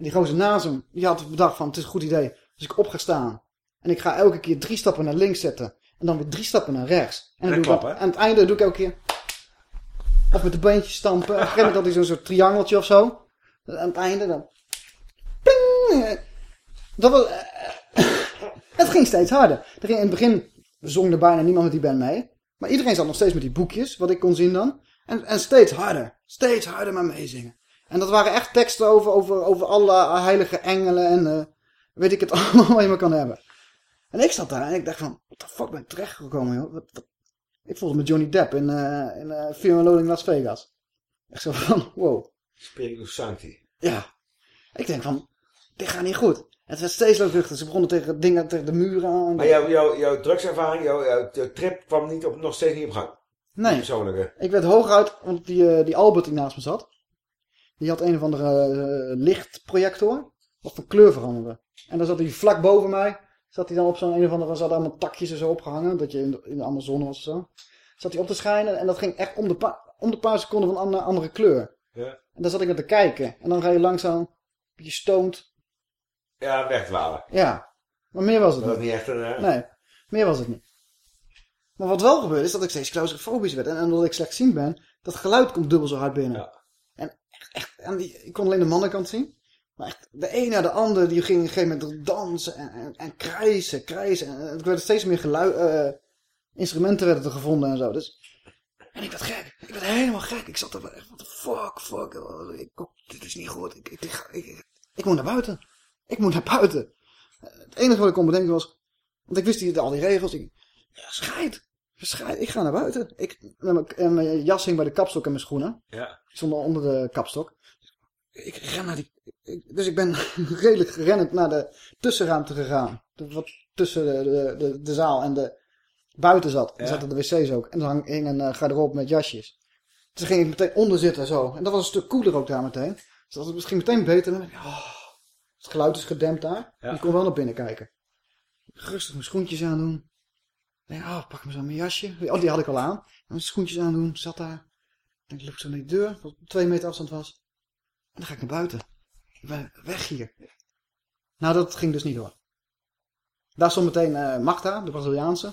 En die gozer naast hem, die had bedacht van, het is een goed idee. Dus ik op ga staan. En ik ga elke keer drie stappen naar links zetten. En dan weer drie stappen naar rechts. En, dan doe ik aan het einde doe ik elke keer... Of met de beentjes stampen. Op een gegeven moment had hij zo'n soort triangeltje of zo. En aan het einde dan... Ping! Dat was... het ging steeds harder. Er ging in het begin zong er bijna niemand met die band mee. Maar iedereen zat nog steeds met die boekjes, wat ik kon zien dan. En, en steeds harder. Steeds harder maar meezingen. En dat waren echt teksten over, over, over alle heilige engelen en eh, weet ik het allemaal wat je maar kan hebben. En ik zat daar en ik dacht van, what the fuck ben ik terechtgekomen joh? Wat, wat? Ik voelde me Johnny Depp in, eh in Loading Las Vegas. Echt zo van, wow. Spiritus Sancti. Ja. Ik denk van, dit gaat niet goed. Het werd steeds luidruchtiger. Ze begonnen tegen dingen, tegen de muren aan. Maar jouw, jouw, jouw drugservaring, jouw, jouw, trip kwam niet op, nog steeds niet op gang. Nee. Persoonlijke. Ik werd hooguit, want die, die Albert die naast me zat, die had een of andere eh, lichtprojector. Wat van kleur veranderde. En dan zat hij vlak boven mij. Zat hij dan op zo'n een of andere... zat allemaal takjes er zo opgehangen. Dat je in de, in de Amazone was of zo. Zat hij op te schijnen. En dat ging echt om de, pa- om de paar seconden van een andere, kleur. Ja. En daar zat ik naar te kijken. En dan ga je langzaam... Een beetje stoomd. Ja, wegdwalen. Ja. Maar meer was het Dat niet. is niet echt een... eh, Nee, meer was het niet. Maar wat wel gebeurde is dat ik steeds claustrofobisch werd. En, en omdat ik slechtziend ben, dat geluid komt dubbel zo hard binnen. En echt, die, ik kon alleen de mannenkant zien. Maar echt, de een na de ander, die ging op een gegeven moment dansen en, en, en krijsen, krijsen. En er werden steeds meer geluid, eh, instrumenten werden er gevonden en zo. Dus, en ik werd gek. Ik werd helemaal gek. Ik zat er echt, what the fuck, fuck. Ik, dit is niet goed. Ik, ik, ik, ik, moet naar buiten. Ik moet naar buiten. Het enige wat ik kon bedenken was, want ik wist niet al die regels. Ik, ja, scheid. Ik ga naar buiten. Ik, mijn, en mijn jas hing bij de kapstok en mijn schoenen. Ja. Stonden onder de kapstok. Ik ren naar die... ik- dus ik ben redelijk rennend naar de tussenruimte gegaan. De- Wat tussen de, de, de, de zaal en de buiten zat. Er Ja. zaten de wc's ook. En dan hing een eh, garderobe met jasjes. Dus ging ik meteen onder zitten zo. En dat was een stuk koeler ook daar meteen. Dus dat was misschien meteen beter. Dan ik, oh, het geluid is gedempt daar. Ja. Ik kon wel naar binnen kijken. Rustig mijn schoentjes aandoen. Ik denk, oh, pak me zo mijn jasje. Oh, die had ik al aan. Mijn schoentjes aandoen, zat daar. Ik denk, lukt zo naar die deur, wat twee meter afstand was. En dan ga ik naar buiten. Ik ben weg hier. Nou, dat ging dus niet door. Daar stond meteen eh, Magda, de Braziliaanse.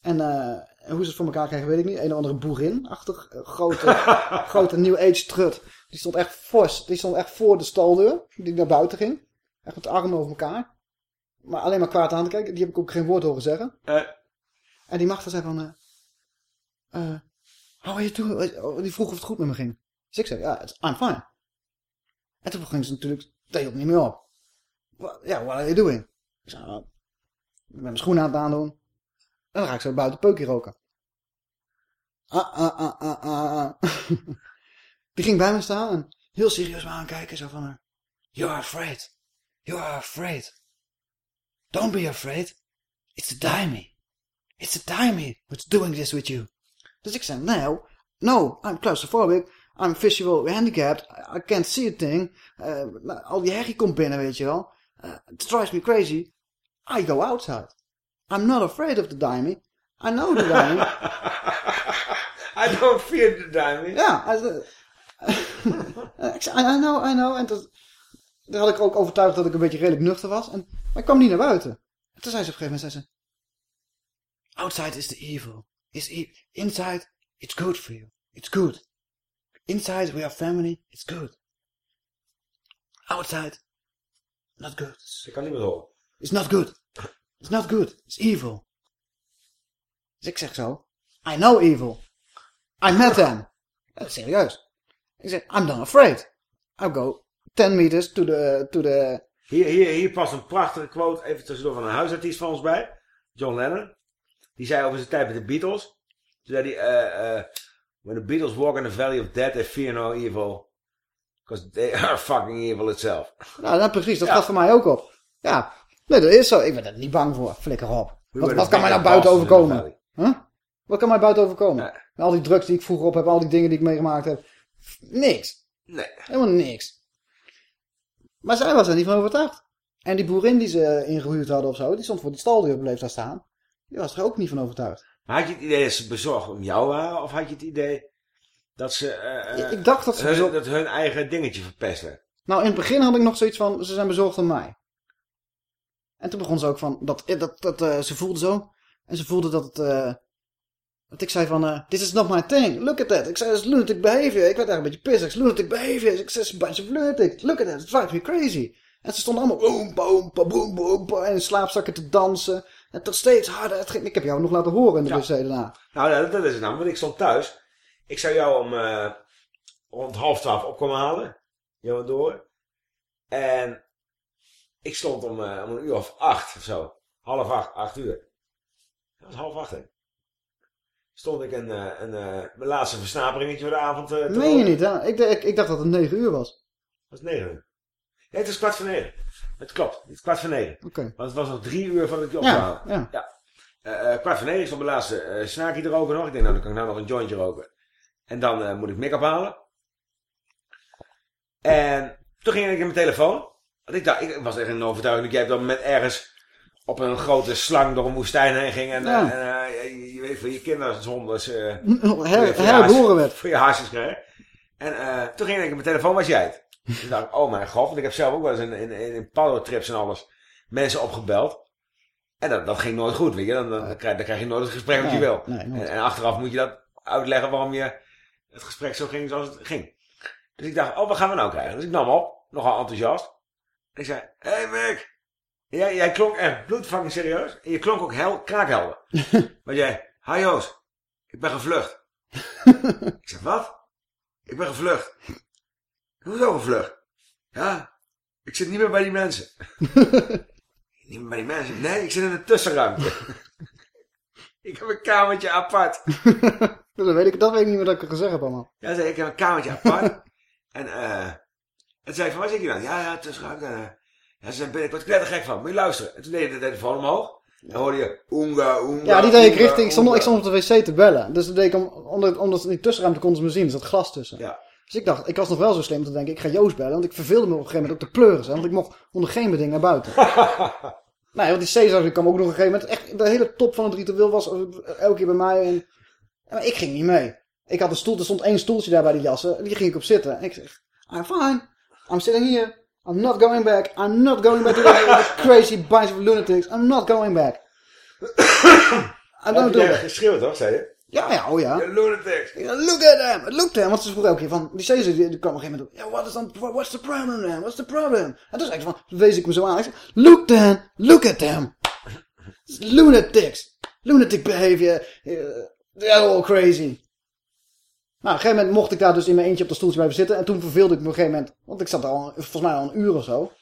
En eh, hoe ze het voor elkaar kregen, weet ik niet. Een of andere boerin-achtig eh, grote, grote New Age trut. Die stond echt fors. Die stond echt voor de staldeur, die naar buiten ging. Echt met de armen over elkaar. Maar alleen maar kwaad aan te kijken. Die heb ik ook geen woord horen zeggen. En die Magda zei van... eh, how are you Die vroeg of het goed met me ging. Dus ik zei, ja, I'm fine. En toen ging ze natuurlijk, deed ook niet meer op. Ja, what are you doing? Ik zei, "Oh, ik ben mijn schoenen aan het aandoen. En dan ga ik zo buiten peukje roken. Ah, ah, ah, ah, ah, ah. Die ging bij me staan en heel serieus me aankijken. Zo van, eh, you are afraid. You are afraid. Don't be afraid. It's the daimie. It's the daimie who's doing this with you. Dus ik zei, no, no, I'm claustrophobic. I'm visual handicapped. I- can't see a thing. Nou, al die herrie komt binnen, weet je wel. Eh, it drives me crazy. I go outside. I'm not afraid of the daimie. I know the daimie. I don't fear the diamond. Ja, ik zei, I know, I know. En toen, toen had ik ook overtuigd dat ik een beetje redelijk nuchter was. En, maar ik kwam niet naar buiten. En toen zei ze op een gegeven moment, zei ze, outside is the evil. Is e inside, it's good for you. It's good. Inside we are family, it's good. Outside, not good. Ik kan niet meer horen. It's not good. It's not good. It's evil. Dus ik zeg zo, I know evil. I met them. Eh, serieus. Ik zeg, I'm not afraid. I'll go 10 meters to the... To the Hier, hier, hier past een prachtige quote even tussendoor van een huisartiest van ons bij. John Lennon. Die zei over zijn tijd met de Beatles. Toen zei hij, eh, eh, when the Beatles walk in the valley of death, they fear no evil. Because they are fucking evil itself. nou, nou, precies. Dat Ja. gaat voor mij ook op. Ja. Nee, dat is zo. Ik ben er niet bang voor. Flikker op. Wat, kan mij nou buiten overkomen? Huh? Wat kan mij buiten overkomen? Met al die drugs die ik vroeger op heb, al die dingen die ik meegemaakt heb. Niks. Nee. Helemaal niks. Maar zij was er niet van overtuigd. En die boerin die ze ingehuurd hadden of zo, die stond voor die staldeur, bleef daar staan. Die was er ook niet van overtuigd. Maar had je het idee dat ze bezorgd om jou waren? Of had je het idee dat ze... eh, eh, Ik- dacht dat ze hun, dat hun eigen dingetje verpesten? Nou, in het begin had ik nog zoiets van, ze zijn bezorgd om mij. En toen begon ze ook van, dat, dat, dat eh, ze voelde zo. En ze voelde dat het, eh, dat ik zei van, eh, this is not my thing, look at that. Ik zei, it's lunatic behavior. Ik werd daar een beetje pissig, it's lunatic behavior. Ik zei, it's a bunch of lunatics, look at that, it drives me crazy. En ze stonden allemaal, boom, boom, boom, boom, boom, boom, en in slaapzakken te dansen. En tot steeds harder. Het ging, ik heb jou nog laten horen in de wc daarna. Nou, ja, dat, dat is het nou. Want ik stond thuis. Ik zou jou om eh, rond half twaalf opkomen halen. Johan door. En ik stond om, eh, om een uur of acht of zo. Half acht, acht uur. Dat was half acht, hè. Stond ik een, eh, een, eh, mijn laatste versnaperingetje voor de avond te Meen je niet, hè? Ik, ik, ik dacht dat het negen uur was. Dat is negen uur. Het is kwart voor negen. Het klopt, het is kwart voor negen. Want het was nog drie uur voordat ik je op Ja, halen. ja. Eh, eh, kwart voor negen, ik stond mijn laatste eh snaakje te roken nog. Ik denk, nou, dan kan ik nou nog een jointje roken. En dan eh, moet ik make-up halen. En toen ging ik in mijn telefoon. Want ik, dacht, ik was echt in overtuiging dat jij op dat moment ergens op een grote slang door een woestijn heen ging. En, Ja. eh, en eh, je, weet voor je kinderzondes... eh Her- voor je- haasjes kreeg. En eh, toen ging ik mijn telefoon, was jij het? Ik dacht, oh mijn god, want ik heb zelf ook wel eens in, in, in, paddeltrips en alles mensen opgebeld. En dat, dat ging nooit goed, weet je. Dan, dan, krijg, dan krijg je nooit het gesprek wat je wil. nee, en, en achteraf moet je dat uitleggen waarom je het gesprek zo ging zoals het ging. Dus ik dacht, oh, wat gaan we nou krijgen? Dus ik nam op, nogal enthousiast. En ik zei, hé hey Mick, jij, jij klonk echt bloedfucking serieus. En je klonk ook hel, kraakhelder. maar jij, hi Joost, ik ben gevlucht. ik zeg, wat? Ik ben gevlucht. Hoezo gevlucht? Ja, ik zit niet meer bij die mensen. niet meer bij die mensen? Nee, ik zit in een tussenruimte. ik heb een kamertje apart. Dat weet ik, dat weet ik niet meer dat ik gezegd heb allemaal. Ja, zei ik, heb een kamertje apart. en eh, en zei van, waar zit je dan? Ja, ja, tussenruimte. En, eh, ja, ze zei binnen, ik word er gek van, moet je luisteren. En toen deed je de telefoon omhoog. Dan hoorde je, oenga, oenga, Ja, die deed ik richting, ik stond, ik stond op de wc te bellen. Dus dat deed ik om, omdat, omdat in die tussenruimte konden ze me zien, er zat glas tussen. Ja. Dus ik dacht, ik was nog wel zo slim te denken, ik ga Joost bellen. Want ik verveelde me op een gegeven moment ook te pleuren. Want ik mocht onder geen beding naar buiten. nee, want die Caesar die kwam ook nog een gegeven moment. Echt, de hele top van het ritueel was eh, elke keer bij mij. En, maar ik ging niet mee. Ik had een stoel, er stond één stoeltje daar bij die jassen. En die ging ik op zitten. En ik zeg, I'm fine. I'm sitting here. I'm not going back. I'm not going back to the crazy bunch of lunatics. I'm not going back. I don't do jij that. geschreeuwd, toch, zei je? Ja, ja, oh ja. De lunatics. Look at them, look at them. Want ze vroeg elke keer van, die Caesar die, die kwam op een gegeven moment. Ja, what is dan, what's the problem then? What's the problem? En toen zei ik van, wees ik me zo aan. Ik zei, look then, look at them. Lunatics. Lunatic behavior. Uh, they're all crazy. Nou, op een gegeven moment mocht ik daar dus in mijn eentje op dat stoeltje blijven zitten. En toen verveelde ik me op een gegeven moment, want ik zat er al, volgens mij al een uur of zo.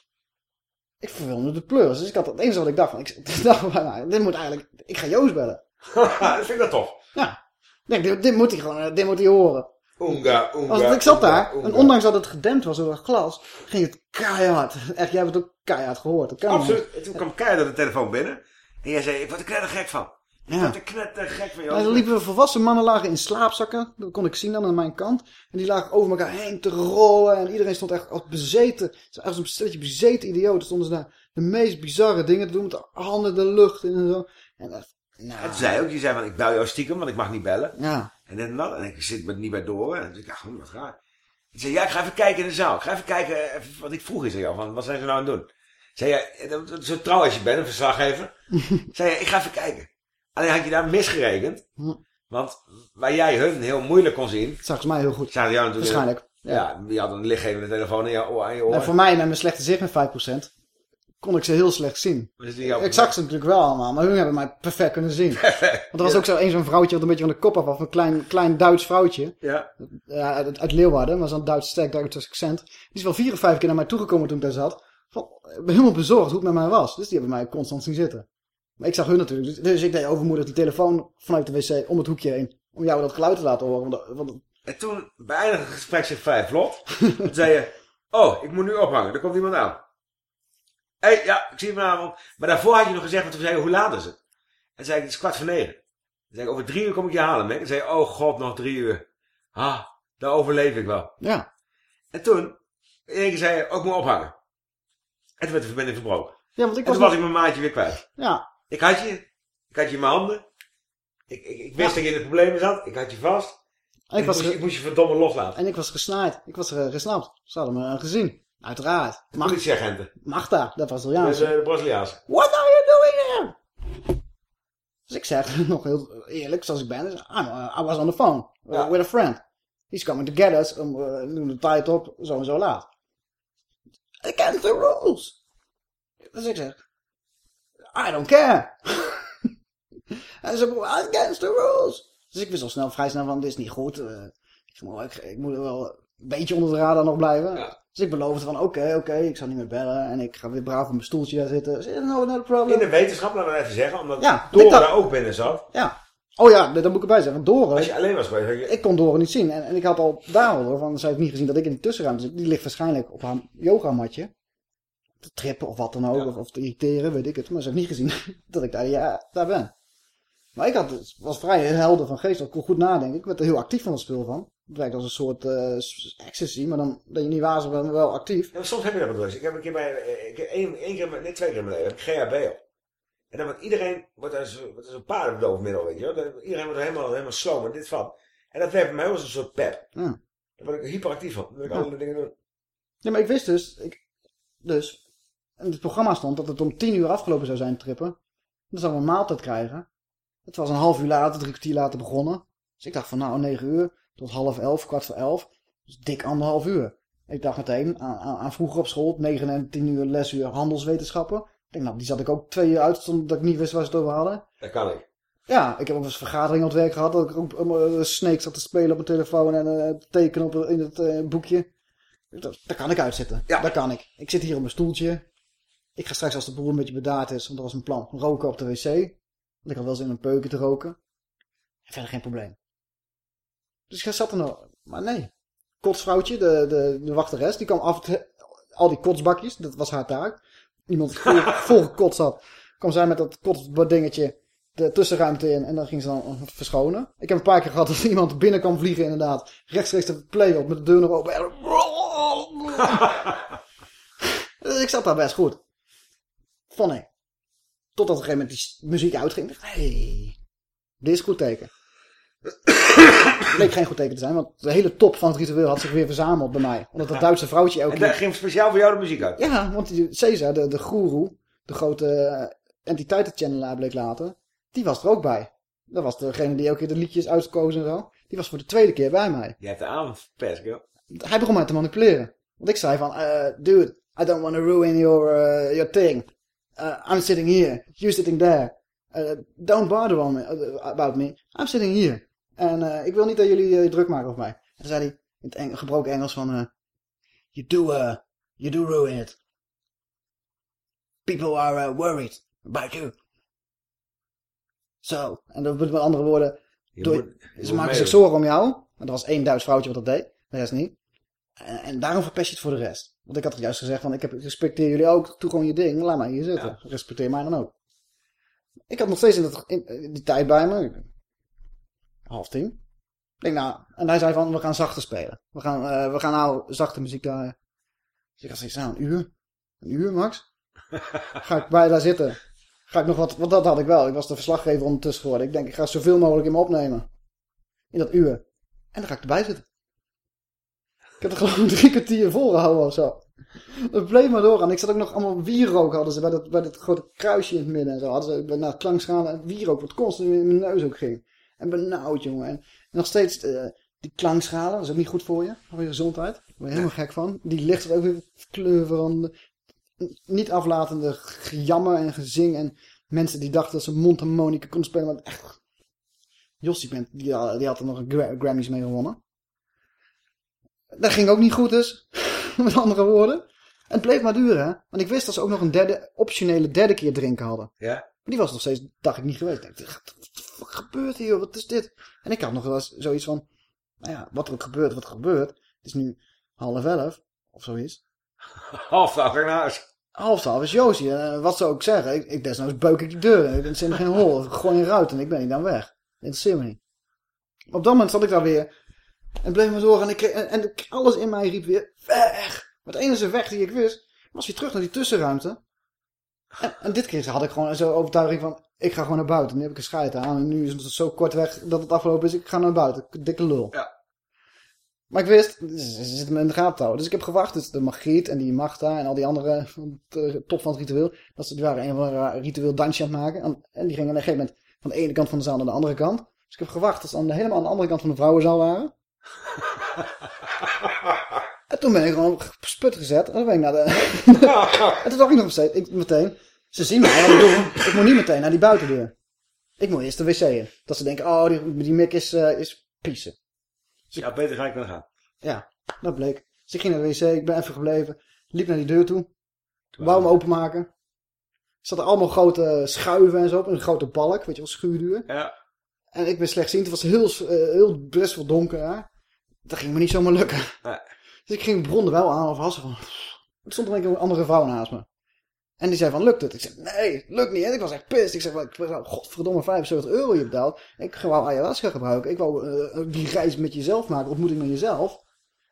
Ik verveelde de pleurs. Dus ik had het enige wat ik dacht van, ik, dacht nou, dit moet eigenlijk, ik ga Joost bellen. dat vind ik dat tof. Ja. Ik denk, dit, dit moet hij gewoon, eh, dit moet hij horen. Oenga, oenga, Want ik zat oenga, daar, oenga. en ondanks dat het gedempt was door dat glas, ging het keihard. Echt, jij hebt het ook keihard gehoord. Dat kan. Absoluut. En toen kwam keihard de telefoon binnen. En jij zei, ik word er knetter gek van. Ik Ja. word er knetter gek van, joh. Nou, er liepen volwassen mannen lagen in slaapzakken. Dat kon ik zien dan aan mijn kant. En die lagen over elkaar heen te rollen. En iedereen stond echt als bezeten. Als een stelletje bezeten idioten stonden ze daar de meest bizarre dingen te doen. Met de handen de lucht in en zo. En dat, nou, En toen zei ook, je zei van, ik bel jou stiekem, want ik mag niet bellen. Ja. En dit en dat. En ik zit met niet bij door. En toen dacht ik, hm, wat raar. Ik zei, ja, ik ga even kijken in de zaal. Ik ga even kijken even wat ik vroeg is aan jou. Van, wat zijn ze nou aan het doen? Zei je, zo trouw als je bent, een verslaggever. zei je, ik ga even kijken. Alleen had je daar misgerekend. Want waar jij hun heel moeilijk kon zien. zag ze mij heel goed. Zagen jou natuurlijk. Waarschijnlijk. Ja, je had een lichtgevende telefoon in je oor. aan je oor. En voor mij met mijn slechte zicht met 5%. Kon ik ze heel slecht zien. Ik zag ze natuurlijk wel allemaal, maar hun hebben mij perfect kunnen zien. Want er was ook zo één zo'n vrouwtje wat een beetje van de kop af was. Een klein, klein Duits vrouwtje. Ja. Ja, uit, uit Leeuwarden, maar zo'n Duits, sterk Duits accent. Die is wel vier of vijf keer naar mij toegekomen toen ik daar zat. Van, ik ben helemaal bezorgd hoe het met mij was. Dus die hebben mij constant zien zitten. Maar ik zag hun natuurlijk. Dus, dus ik deed overmoedig die telefoon vanuit de wc om het hoekje heen. Om jou dat geluid te laten horen. Want, want, En toen beëindigde het gesprek zich vrij vlot. toen zei je, oh, ik moet nu ophangen. Er komt iemand aan. Hé, hey, ja, ik zie je vanavond. Maar daarvoor had je nog gezegd, want toen zei je, hoe laat is het? En zei ik, het is kwart voor negen. Toen zei ik, over drie uur kom ik je halen, Mick. En zei je, oh god, nog drie uur. Ah, daar overleef ik wel. ja. En toen, keer zei je, ook ik moet ophangen. En toen werd de verbinding verbroken. Ja, want ik en was toen was ik mijn maatje weer kwijt. Ja. Ik had je, ik had je in mijn handen. Ik, ik, ik wist Ja. dat je in de problemen zat. Ik had je vast. En ik ik, was moest, ge- ik moest je verdomme loslaten. En ik was gesnaaid. Ik was eh, gesnapt. Ze hadden me gezien. Uiteraard. Mag, Politieagenten. Magda, dat was Dus, Italiaanse. eh, de Braziliaanse. What are you doing here? Dus ik zeg, nog heel eerlijk zoals ik ben, I'm, uh, I was on the phone uh, with a friend. He's coming to get us. Um, uh, de tijd op, zo en zo laat. Against the rules. Dus ik zeg, I don't care. Zei, against the rules. Dus ik wist al snel, vrij snel van, dit is niet goed. Uh, ik, maar, ik, ik moet wel een beetje onder de radar nog blijven. Dus ik beloofde van, oké, oké, ik zal niet meer bellen. En ik ga weer braaf op mijn stoeltje daar zitten. Is no, no problem. In de wetenschap, laten we even zeggen, omdat Ja, Dora daar ook binnen zat. Ja. Oh ja, dat moet ik erbij zeggen. Doren... Als je alleen was geweest, je- Ik kon Doren niet zien. En, en ik had al daar al, van, ze heeft niet gezien dat ik in de tussenruimte zit. Die ligt waarschijnlijk op haar yogamatje. Te trippen of wat dan ook. Of, of te irriteren, weet ik het. Maar ze heeft niet gezien dat ik daar, ja, daar ben. Maar ik had, was vrij helder van geest. Ik kon goed nadenken. Ik werd er heel actief van het spul van. Het als een soort eh, ecstasy, maar dan ben je niet wazig, maar wel actief. Ja, maar soms heb je dat drugs. Ik heb een keer bij, eh, ik heb één, één keer, nee twee keer in mijn leven, heb ik GHB op. En dan wordt iedereen, wordt als, wat is een paardendoofmiddel, weet je wel. Dan- Iedereen wordt er helemaal, helemaal slow met dit van. En dat werkt bij mij als een soort pep. Ja. Daar word ik hyperactief van. Dan wil ik Ja. allerlei dingen doen. Ja, maar ik wist dus, ik, dus, in het programma stond dat het om tien uur afgelopen zou zijn, trippen. Dan zouden we een maaltijd krijgen. Het was een half uur later, drie kwartier later begonnen. Dus ik dacht van nou, negen uur tot half elf, kwart voor elf. Dus dik anderhalf uur. Ik dacht meteen aan, aan, aan vroeger op school, negen en tien uur lesuur handelswetenschappen. Ik denk nou, die zat ik ook twee uur uit, zonder dat ik niet wist waar ze het over hadden. Dat kan ik. Ja, ik heb ook eens vergadering op het werk gehad. Dat ik ook uh, Snake zat te spelen op mijn telefoon en eh, te tekenen op, in het eh, boekje. Dat, daar kan ik uitzitten. Ja. Daar kan ik. Ik zit hier op mijn stoeltje. Ik ga straks als de boel een beetje bedaard is, want dat was mijn plan, roken op de wc. Want ik had wel zin in een peuken te roken. En verder geen probleem. Dus ik zat er nog. Maar nee. Kotsvrouwtje, de, de, de wachteres, die kwam af al die kotsbakjes, dat was haar taak. Iemand vol, vol gekotst had, kwam zij met dat kotsdingetje de tussenruimte in en dan ging ze dan verschonen. Ik heb een paar keer gehad dat iemand binnen kwam vliegen inderdaad. Rechtstreeks de play op met de deur nog open. Ik zat daar best goed. Vond ik. Totdat op een gegeven moment die muziek uitging. Ik dacht, hey, dit is goed teken. Bleek geen goed teken te zijn, want de hele top van het ritueel had zich weer verzameld bij mij. Omdat dat Duitse vrouwtje elke En daar ging speciaal voor jou de muziek uit. Ja, want die Caesar, de, de goeroe, de grote eh, entiteitenchannelaar bleek later, die was er ook bij. Dat was degene die elke keer de liedjes uitkoos en zo. Die was voor de tweede keer bij mij. Je hebt de avond verpest, girl. Hij begon mij te manipuleren. Want ik zei van, eh, dude, I don't want to ruin your, uh, your thing. Uh, I'm sitting here, you sitting there. Uh, don't bother on me, uh, about me. I'm sitting here. En uh, ik wil niet dat jullie uh, druk maken op mij. En toen zei hij in het Eng gebroken Engels van, uh, you do, uh, you do ruin it. People are uh, worried about you. Zo. En dat met andere woorden, moet- ze maken zich zorgen om jou. En er was één Duits vrouwtje wat dat deed. De rest niet. En, en daarom verpest je het voor de rest. Want ik had juist gezegd van, ik heb, respecteer jullie ook. Doe gewoon je ding. Laat mij hier zitten. Respecteer mij dan ook. Ik had nog steeds in, dat, in die tijd bij me. Half tien. Ik denk nou, en hij zei van, we gaan zachter spelen. We gaan, eh, we gaan nou zachte muziek draaien. Dus ik had zoiets, nou, een uur. Een uur, Max? Ga ik bij daar zitten? Ga ik nog wat, want dat had ik wel. Ik was de verslaggever ondertussen geworden. Ik denk, ik ga zoveel mogelijk in me opnemen. In dat uur. En dan ga ik erbij zitten. Ik heb er gewoon drie kwartier volgehouden of zo. Het bleef maar doorgaan. Ik zat ook nog allemaal wierook hadden ze bij dat, bij dat grote kruisje in het midden en zo. Hadden ze naar het klankschalen en wierook wat constant in mijn neus ook ging. En benauwd, jongen. En nog steeds eh, die klankschalen, dat is ook niet goed voor je. Voor je gezondheid. Daar ben je helemaal gek van. Die licht ook weer kleur veranderen. Niet aflatende gejammer en gezing. En mensen die dachten dat ze mondharmonica konden spelen. Maar echt... Jos, die, bent, die, had- die had er nog een Gra- Grammys mee gewonnen. Dat ging ook niet goed dus. Met andere woorden. En het bleef maar duren, hè. Want ik wist dat ze ook nog een derde, optionele derde keer drinken hadden. Ja? Maar die was nog steeds, dacht ik, niet geweest. Ik dacht, wat gebeurt hier, wat is dit? En ik had nog wel eens zoiets van, nou ja, wat er ook gebeurt, wat er gebeurt. Het is nu half elf, of zoiets. Half dag naar huis. Half twaalf is Josie. En eh, wat zou ik zeggen? Ik, ik desnoods beuk ik die deur. Ik zit er geen hol. Ik gooi een ruit en ik ben niet dan weg. Interesseert me niet. Op dat moment zat ik daar weer. En bleef me zorgen. En, ik kreeg, en, en alles in mij riep weer weg. Maar het enige weg die ik wist, was weer terug naar die tussenruimte. En, en dit keer had ik gewoon zo'n overtuiging van, ik ga gewoon naar buiten. Nu heb ik een scheid aan. En nu is het zo kort weg dat het afgelopen is. Ik ga naar buiten. Dikke lul. Ja. Maar ik wist, ze zitten me in de gaten. Dus ik heb gewacht. Dus de Margriet en die Magda en al die andere van het, eh, top van het ritueel. Dat ze die waren een van een ritueel dansje aan het maken. En, en die gingen op een gegeven moment van de ene kant van de zaal naar de andere kant. Dus ik heb gewacht tot ze dan helemaal aan de andere kant van de vrouwenzaal waren. en toen ben ik gewoon op sput gezet. En dan ben ik naar de... en toen dacht ik nog steeds, ik, meteen... Ze zien mij, wat ik doe. Ik moet niet meteen naar die buitendeur. Ik moet eerst de wc in. Dat ze denken, oh, die, die mik is, eh is piezen. Ja, beter ga ik dan gaan. Ja, dat bleek. Dus ik ging naar de wc, ik ben even gebleven. Liep naar die deur toe. Wou hem openmaken. Er zaten allemaal grote schuiven en zo op. Een grote balk, weet je wel, schuurduur. Ja. En ik ben slechtziend. Het was heel, eh, heel best wel donker. Hè? Dat ging me niet zomaar lukken. Nee. Dus ik ging de bron er wel aan of hassen van. Er stond er een andere vrouw naast me. En die zei van, lukt het? Ik zei, nee, lukt niet. En ik was echt pissed. Ik zei, wou, godverdomme 75 euro je betaald. Ik wou ayahuasca gebruiken. Ik wou eh, die reis met jezelf maken, ontmoeting met jezelf.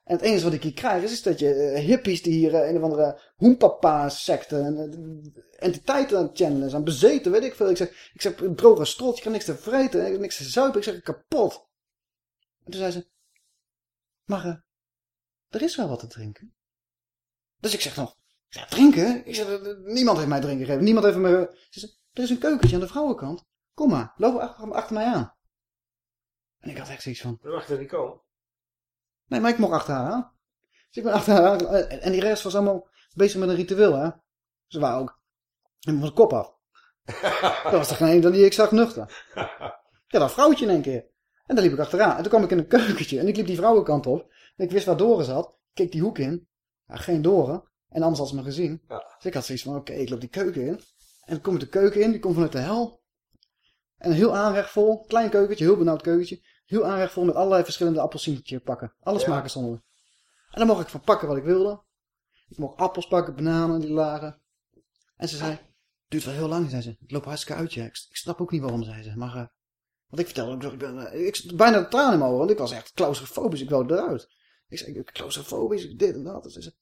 En het enige wat ik hier krijg is, is dat je eh, hippies die hier een of andere hoempapa-secte en entiteiten aan het channelen zijn, bezeten, weet ik veel. Ik zeg, ik zeg droge strot, je kan niks te vreten, niks te zuipen. Ik zeg, kapot. En toen zei ze, maar er is wel wat te drinken. Dus ik zeg nog, ik zeg, drinken? Ik zeg, eh, niemand heeft mij drinken gegeven. Niemand heeft me... Ze er is een keukentje aan de vrouwenkant. Kom maar, loop achter, achter mij aan. En ik had echt zoiets van... Dan mag er niet komen. Nee, maar ik mocht achter haar aan. Dus ik ben achter haar aan. En die rest was allemaal bezig met een ritueel, hè. Ze waren ook van de kop af. dat was degene dan die ik zag nuchter. Ja, dat vrouwtje in één keer. En daar liep ik achteraan. En toen kwam ik in een keukentje. En ik liep die vrouwenkant op. Ik wist waar Doren zat. Ik keek die hoek in. Ja, geen Doren. En anders had ze me gezien. Dus ik had zoiets van, oké, ik loop die keuken in. En dan kom ik de keuken in. Die komt vanuit de hel. En heel aanrecht vol. Klein keukentje, heel benauwd keukentje. Heel aanrecht vol met allerlei verschillende appelsientjes pakken. Alle smaken stonden er. En dan mocht ik van pakken wat ik wilde. Ik mocht appels pakken, bananen die lagen. En ze zei, duurt wel heel lang, zei ze. Ik loop hartstikke uit, ja. Ik, ik snap ook niet waarom, zei ze. Maar, eh, want ik vertelde ook, ik ben, eh, ik bijna de tranen in mijn ogen, want ik was echt claustrofobisch. Ik wou eruit. Ik zei, ik ben claustrofobisch, dit en dat. Ze zei,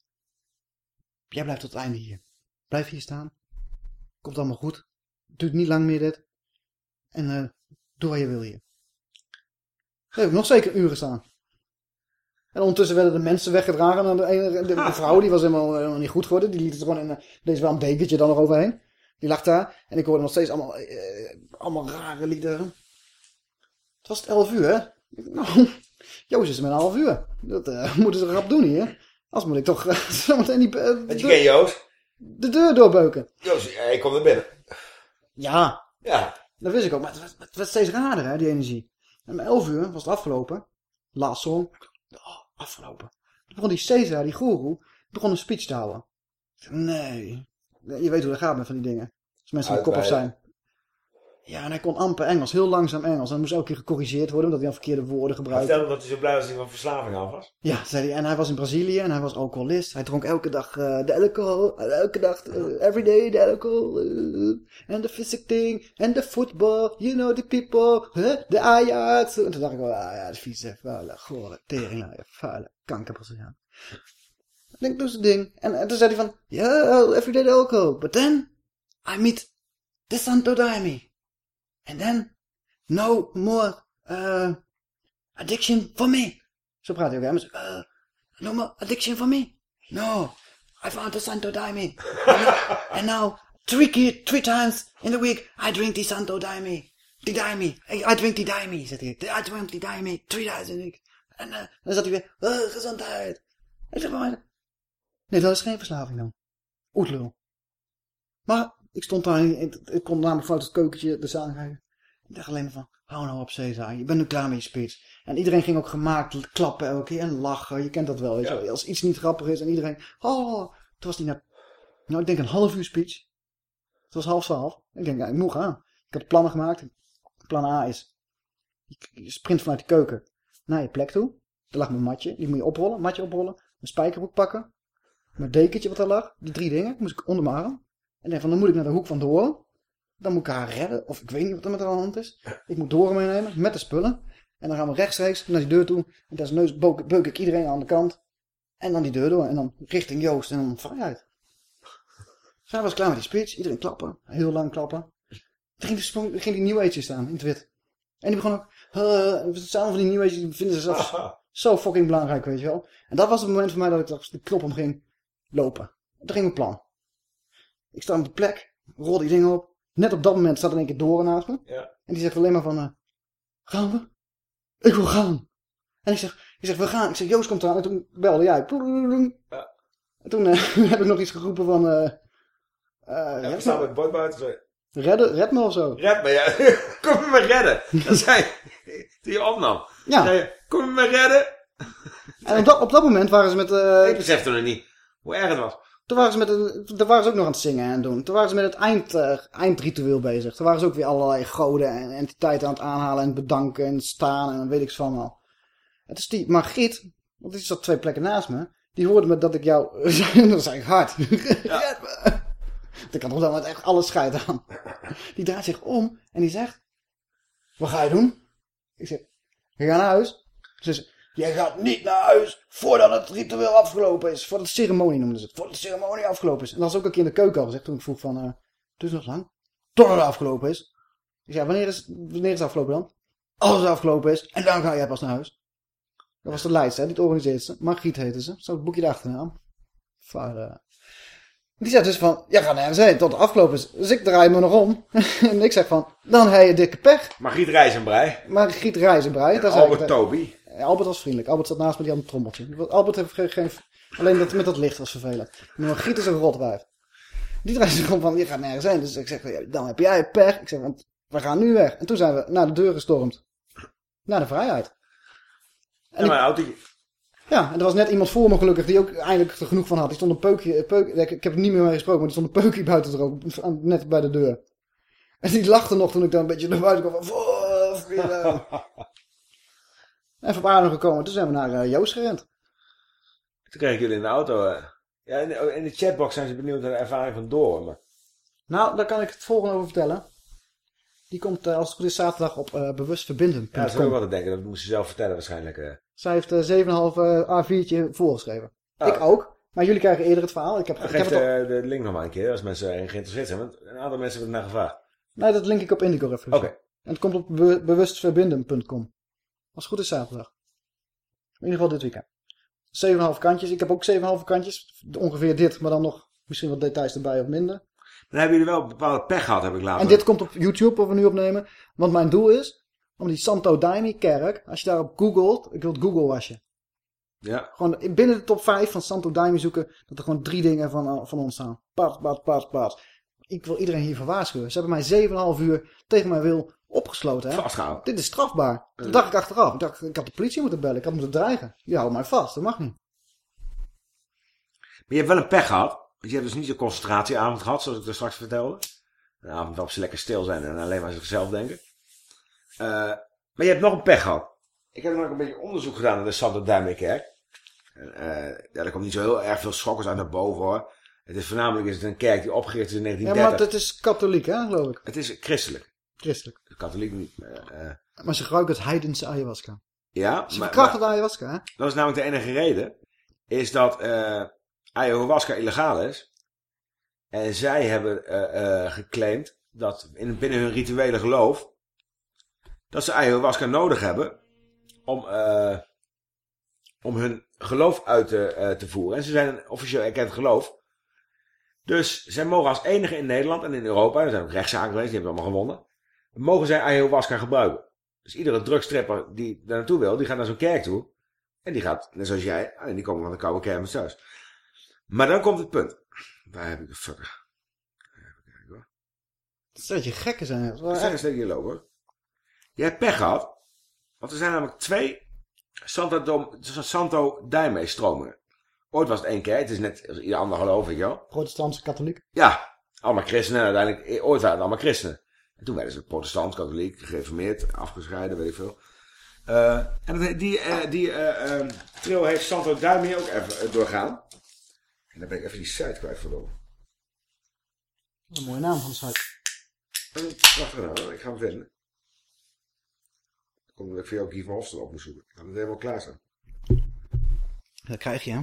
jij blijft tot het einde hier. Blijf hier staan. Komt allemaal goed. Duurt niet lang meer dit. En eh, doe wat je wil hier. Heb ik nog zeker uren staan. En ondertussen werden de mensen weggedragen. En de, ene, de, de vrouw die was helemaal, helemaal niet goed geworden. Die liet het gewoon in. eh, Deze wel een bekertje dan nog overheen. Die lag daar. En ik hoorde nog steeds allemaal, eh, allemaal rare liederen. Het was het 11 uur, hè? Nou, Joost is er met een half uur. Dat eh, moeten ze rap doen hier. Als moet ik toch eh, zometeen die, eh, Want je de, kent Joost. de deur doorbeuken. Joost, ja, ik kom er binnen. Ja. Ja. Dat wist ik ook. Maar het werd, het werd steeds raarder, hè, die energie. En om 11 uur was het afgelopen. Last song. Oh, afgelopen. Toen begon die Caesar, die goeroe, begon een speech te houden. Nee. Je weet hoe dat gaat met van die dingen. Als mensen een kop af zijn. Ja, en hij kon amper Engels. Heel langzaam Engels. En moest elke keer gecorrigeerd worden, omdat hij dan verkeerde woorden gebruikte. Vertel dat hij zo blij was dat hij van verslaving af was. Ja, zei hij. En hij was in Brazilië en hij was alcoholist. Hij dronk elke dag eh, de alcohol. Elke dag, eh, every day the alcohol. eh, En de physic thing. En de football. You know the people. huh, De Ajax. En toen dacht ik wel, ah ja, de vieze, vuile, gore, teringlaaie, vuile, kankerbraziliaan. Ik denk, doe zijn ding. En, en toen zei hij van, yeah, every day the alcohol. But then, I meet the Santo Daime. And then, no more uh, addiction for me. Zo praat hij ook. Hij uh, no more addiction for me. No, I found the Santo Daime. And now, three, three times in the week, I drink the Santo Daime. Die Daime. I, drink die Daime, zegt hij. I drink die Daime. Three times in the week. En uh, dan zat hij weer, uh, gezondheid. Ik zeg maar, nee, dat is geen verslaving dan. Oetlul. Maar ik stond daar, ik, kon namelijk vanuit het keukentje de zaal kijken. Ik dacht alleen maar van, hou nou op Cesar, je bent nu klaar met je speech. En iedereen ging ook gemaakt klappen elke keer en lachen. Je kent dat wel, wel. Als iets niet grappig is en iedereen, oh, toen was die na, nou ik denk een half uur speech. Het was half twaalf. Ik denk, ja, ik moet gaan. Ik heb plannen gemaakt. Plan A is, je- sprint vanuit de keuken naar je plek toe. Er lag mijn matje, die moet je oprollen, matje oprollen. Een spijkerbroek pakken. Mijn dekentje wat er lag, die drie dingen, moest ik onder mijn arm. En denk van, dan moet ik naar de hoek van Doren. Dan moet ik haar redden, of ik weet niet wat er met haar aan de hand is. Ik moet Doren meenemen, met de spullen. En dan gaan we rechtstreeks naar die deur toe. En daar neus beuk, beuk ik iedereen aan de kant. En dan die deur door. En dan richting Joost en dan vrijheid. Zij was klaar met die speech. Iedereen klappen. Heel lang klappen. Toen ging ging die New Age staan in het wit. En die begon ook... Uh, het samen van die New Age die vinden ze zelfs zo fucking belangrijk, weet je wel. En dat was het moment voor mij dat ik dacht, de knop om ging lopen. En toen ging mijn plan. Ik sta op de plek, rol die dingen op. Net op dat moment staat er een keer Doren naast me. Ja. En die zegt alleen maar van, eh, gaan we? Ik wil gaan. En ik zeg, ik zeg, we gaan. Ik zeg, Joost komt eraan. En toen belde jij. En toen eh, heb ik nog iets geroepen van, eh eh, Ja, we staan me, met bord buiten. Redden, red me of zo. Red me, ja. Kom me maar redden. Dat zei toen je opnam. Ja. Zei kom me maar redden. En op dat, op dat moment waren ze met... Ik besefte nog niet hoe erg het was. Toen waren ze, met een, toen waren ze ook nog aan het zingen en doen. Toen waren ze met het eind, eh, eindritueel bezig. Toen waren ze ook weer allerlei goden en entiteiten aan het aanhalen en bedanken en staan en weet ik van al. Het is die Margriet, want die zat twee plekken naast me. Die hoorde me dat ik jou... dat zei ik hard. Me. Dat kan toch dan met echt alles scheiden aan. Die draait zich om en die zegt... Wat ga je doen? Ik zeg... Je gaat naar huis. Ze zegt... Jij gaat niet naar huis voordat het ritueel afgelopen is. Voordat de ceremonie noemden ze het. Voordat de ceremonie afgelopen is. En dat is ook een keer in de keuken al gezegd toen ik vroeg van... eh dus nog lang? Totdat het afgelopen is. Ik zei, wanneer is, wanneer is het afgelopen dan? Als het afgelopen is. En dan ga jij pas naar huis. Dat was de leidster, hè, die het organiseerde ze. Margriet heette ze. Zo het boekje erachteraan. Vaar. Die zegt dus van, ja, ga nergens heen tot het afgelopen is. Dus ik draai me nog om. en ik zeg van, dan heb je dikke pech. Margriet Rijzenbrei. Margriet Rijzenbrei. En dat Albert Toby. Ja, Albert was vriendelijk. Albert zat naast me, die had een trommeltje. Albert heeft geen... geen- alleen dat met dat licht was vervelend. Maar Margriet is een rotwijf. Die draait zich om van, je gaat nergens heen. Dus ik zeg, ja, dan heb jij pech. Ik zeg, want we gaan nu weg. En toen zijn we naar de deur gestormd. Naar de vrijheid. En mijn auto. Ja, en er was net iemand voor me gelukkig die ook eindelijk er genoeg van had. Die stond een peukje, peuk, ik, ik heb er niet meer mee gesproken, maar die stond een peukje buiten te roken, aan- net bij de deur. En die lachte nog toen ik dan een beetje naar buiten kwam van, "Voff, Willem." En van Arnhem gekomen, toen zijn we naar eh, Joost gerend. Toen kreeg ik jullie in de auto. eh. Ja, in de, in de chatbox zijn ze benieuwd naar de ervaring van Door. Maar... Nou, daar kan ik het volgende over vertellen. Die komt, eh, als het goed is, zaterdag op bewustverbinden.com. Ja, dat is ook wat te denken. Dat moest ze zelf vertellen waarschijnlijk. Eh. Zij heeft eh 7,5 eh, A4'tje voorgeschreven. Oh. Ik ook, maar jullie krijgen eerder het verhaal. Ik heb, ik Geef heb het al- de, de link nog maar een keer als mensen erin geïnteresseerd zijn. Want een aantal mensen hebben er naar gevraagd. Nee, dat link ik op Indigo. Oké. En het komt op be- bewustverbinden.com. Als het goed is zaterdag. In ieder geval dit weekend. 7,5 kantjes. Ik heb ook 7,5 kantjes. Ongeveer dit, maar dan nog misschien wat details erbij of minder. Dan hebben jullie wel bepaalde pech gehad, heb ik later. En dit komt op YouTube, wat we nu opnemen. Want mijn doel is, om die Santo Daime kerk, als je daarop googelt, ik wil het Google wasje. Ja. Gewoon binnen de top 5 van Santo Daime zoeken, dat er gewoon drie dingen van, eh, van ons staan. Pat, pat, pat, pat. Ik wil iedereen hiervoor waarschuwen. Ze hebben mij 7,5 uur tegen mijn wil opgesloten. Hè? Vastgehouden. Dit is strafbaar. Dat dacht ik achteraf. Ik dacht, ik had de politie moeten bellen. Ik had moeten dreigen. Die houden mij vast. Dat mag niet. Maar je hebt wel een pech gehad. Want je hebt dus niet de concentratieavond gehad, zoals ik er straks vertelde. Een avond waarop ze lekker stil zijn en alleen maar zichzelf denken. Eh, maar je hebt nog een pech gehad. Ik heb nog een beetje onderzoek gedaan naar de Santo Duimenkerk. En, eh, ja, er komt niet zo heel erg veel schokkers uit naar boven hoor. Het is voornamelijk is het een kerk die opgericht is in Ja, 1930. maar het is katholiek, hè, geloof ik. Het is christelijk. Christelijk. Katholiek niet. eh, Maar ze gebruiken het heidense ayahuasca. ja, Ze verkrachten maar ayahuasca, hè? dat is namelijk de enige reden. Is dat ayahuasca illegaal is. En zij hebben geclaimd dat in, binnen hun rituele geloof. Dat ze ayahuasca nodig hebben. om, eh, om hun geloof uit te, eh, te voeren. En ze zijn een officieel erkend geloof. Dus zij mogen als enige in Nederland en in Europa. er zijn ook rechtszaken geweest, die hebben allemaal gewonnen. mogen zij ayahuasca gebruiken. Dus iedere drugstripper die daar naartoe wil, die gaat naar zo'n kerk toe. En die gaat, net zoals jij, en die komen van de koude kermis thuis. Maar dan komt het punt. Waar heb ik de fucker? Dat is dat je gekken zijn. is echt- een hier lopen. hoor. Je hebt pech gehad. Want er zijn namelijk twee Santo, Santo Daime stromingen. Ooit was het één kerk. Het is net als ieder ander geloof, je wel. Protestantse katholiek. Ja, allemaal christenen. En uiteindelijk, eh, ooit waren het allemaal christenen. En toen werden ze protestant, katholiek, gereformeerd, afgescheiden, weet ik veel. Eh, en die, eh, die eh, eh, trail heeft Santo Daime ook even doorgaan. En dan ben ik even die site kwijt verloren. Een mooie naam van de site. Wacht even, ik ga hem vinden. Komt dat ik voor jou Guy van Hofstede op moet zoeken. Ik ga het helemaal klaar staan. Dat krijg je, hè?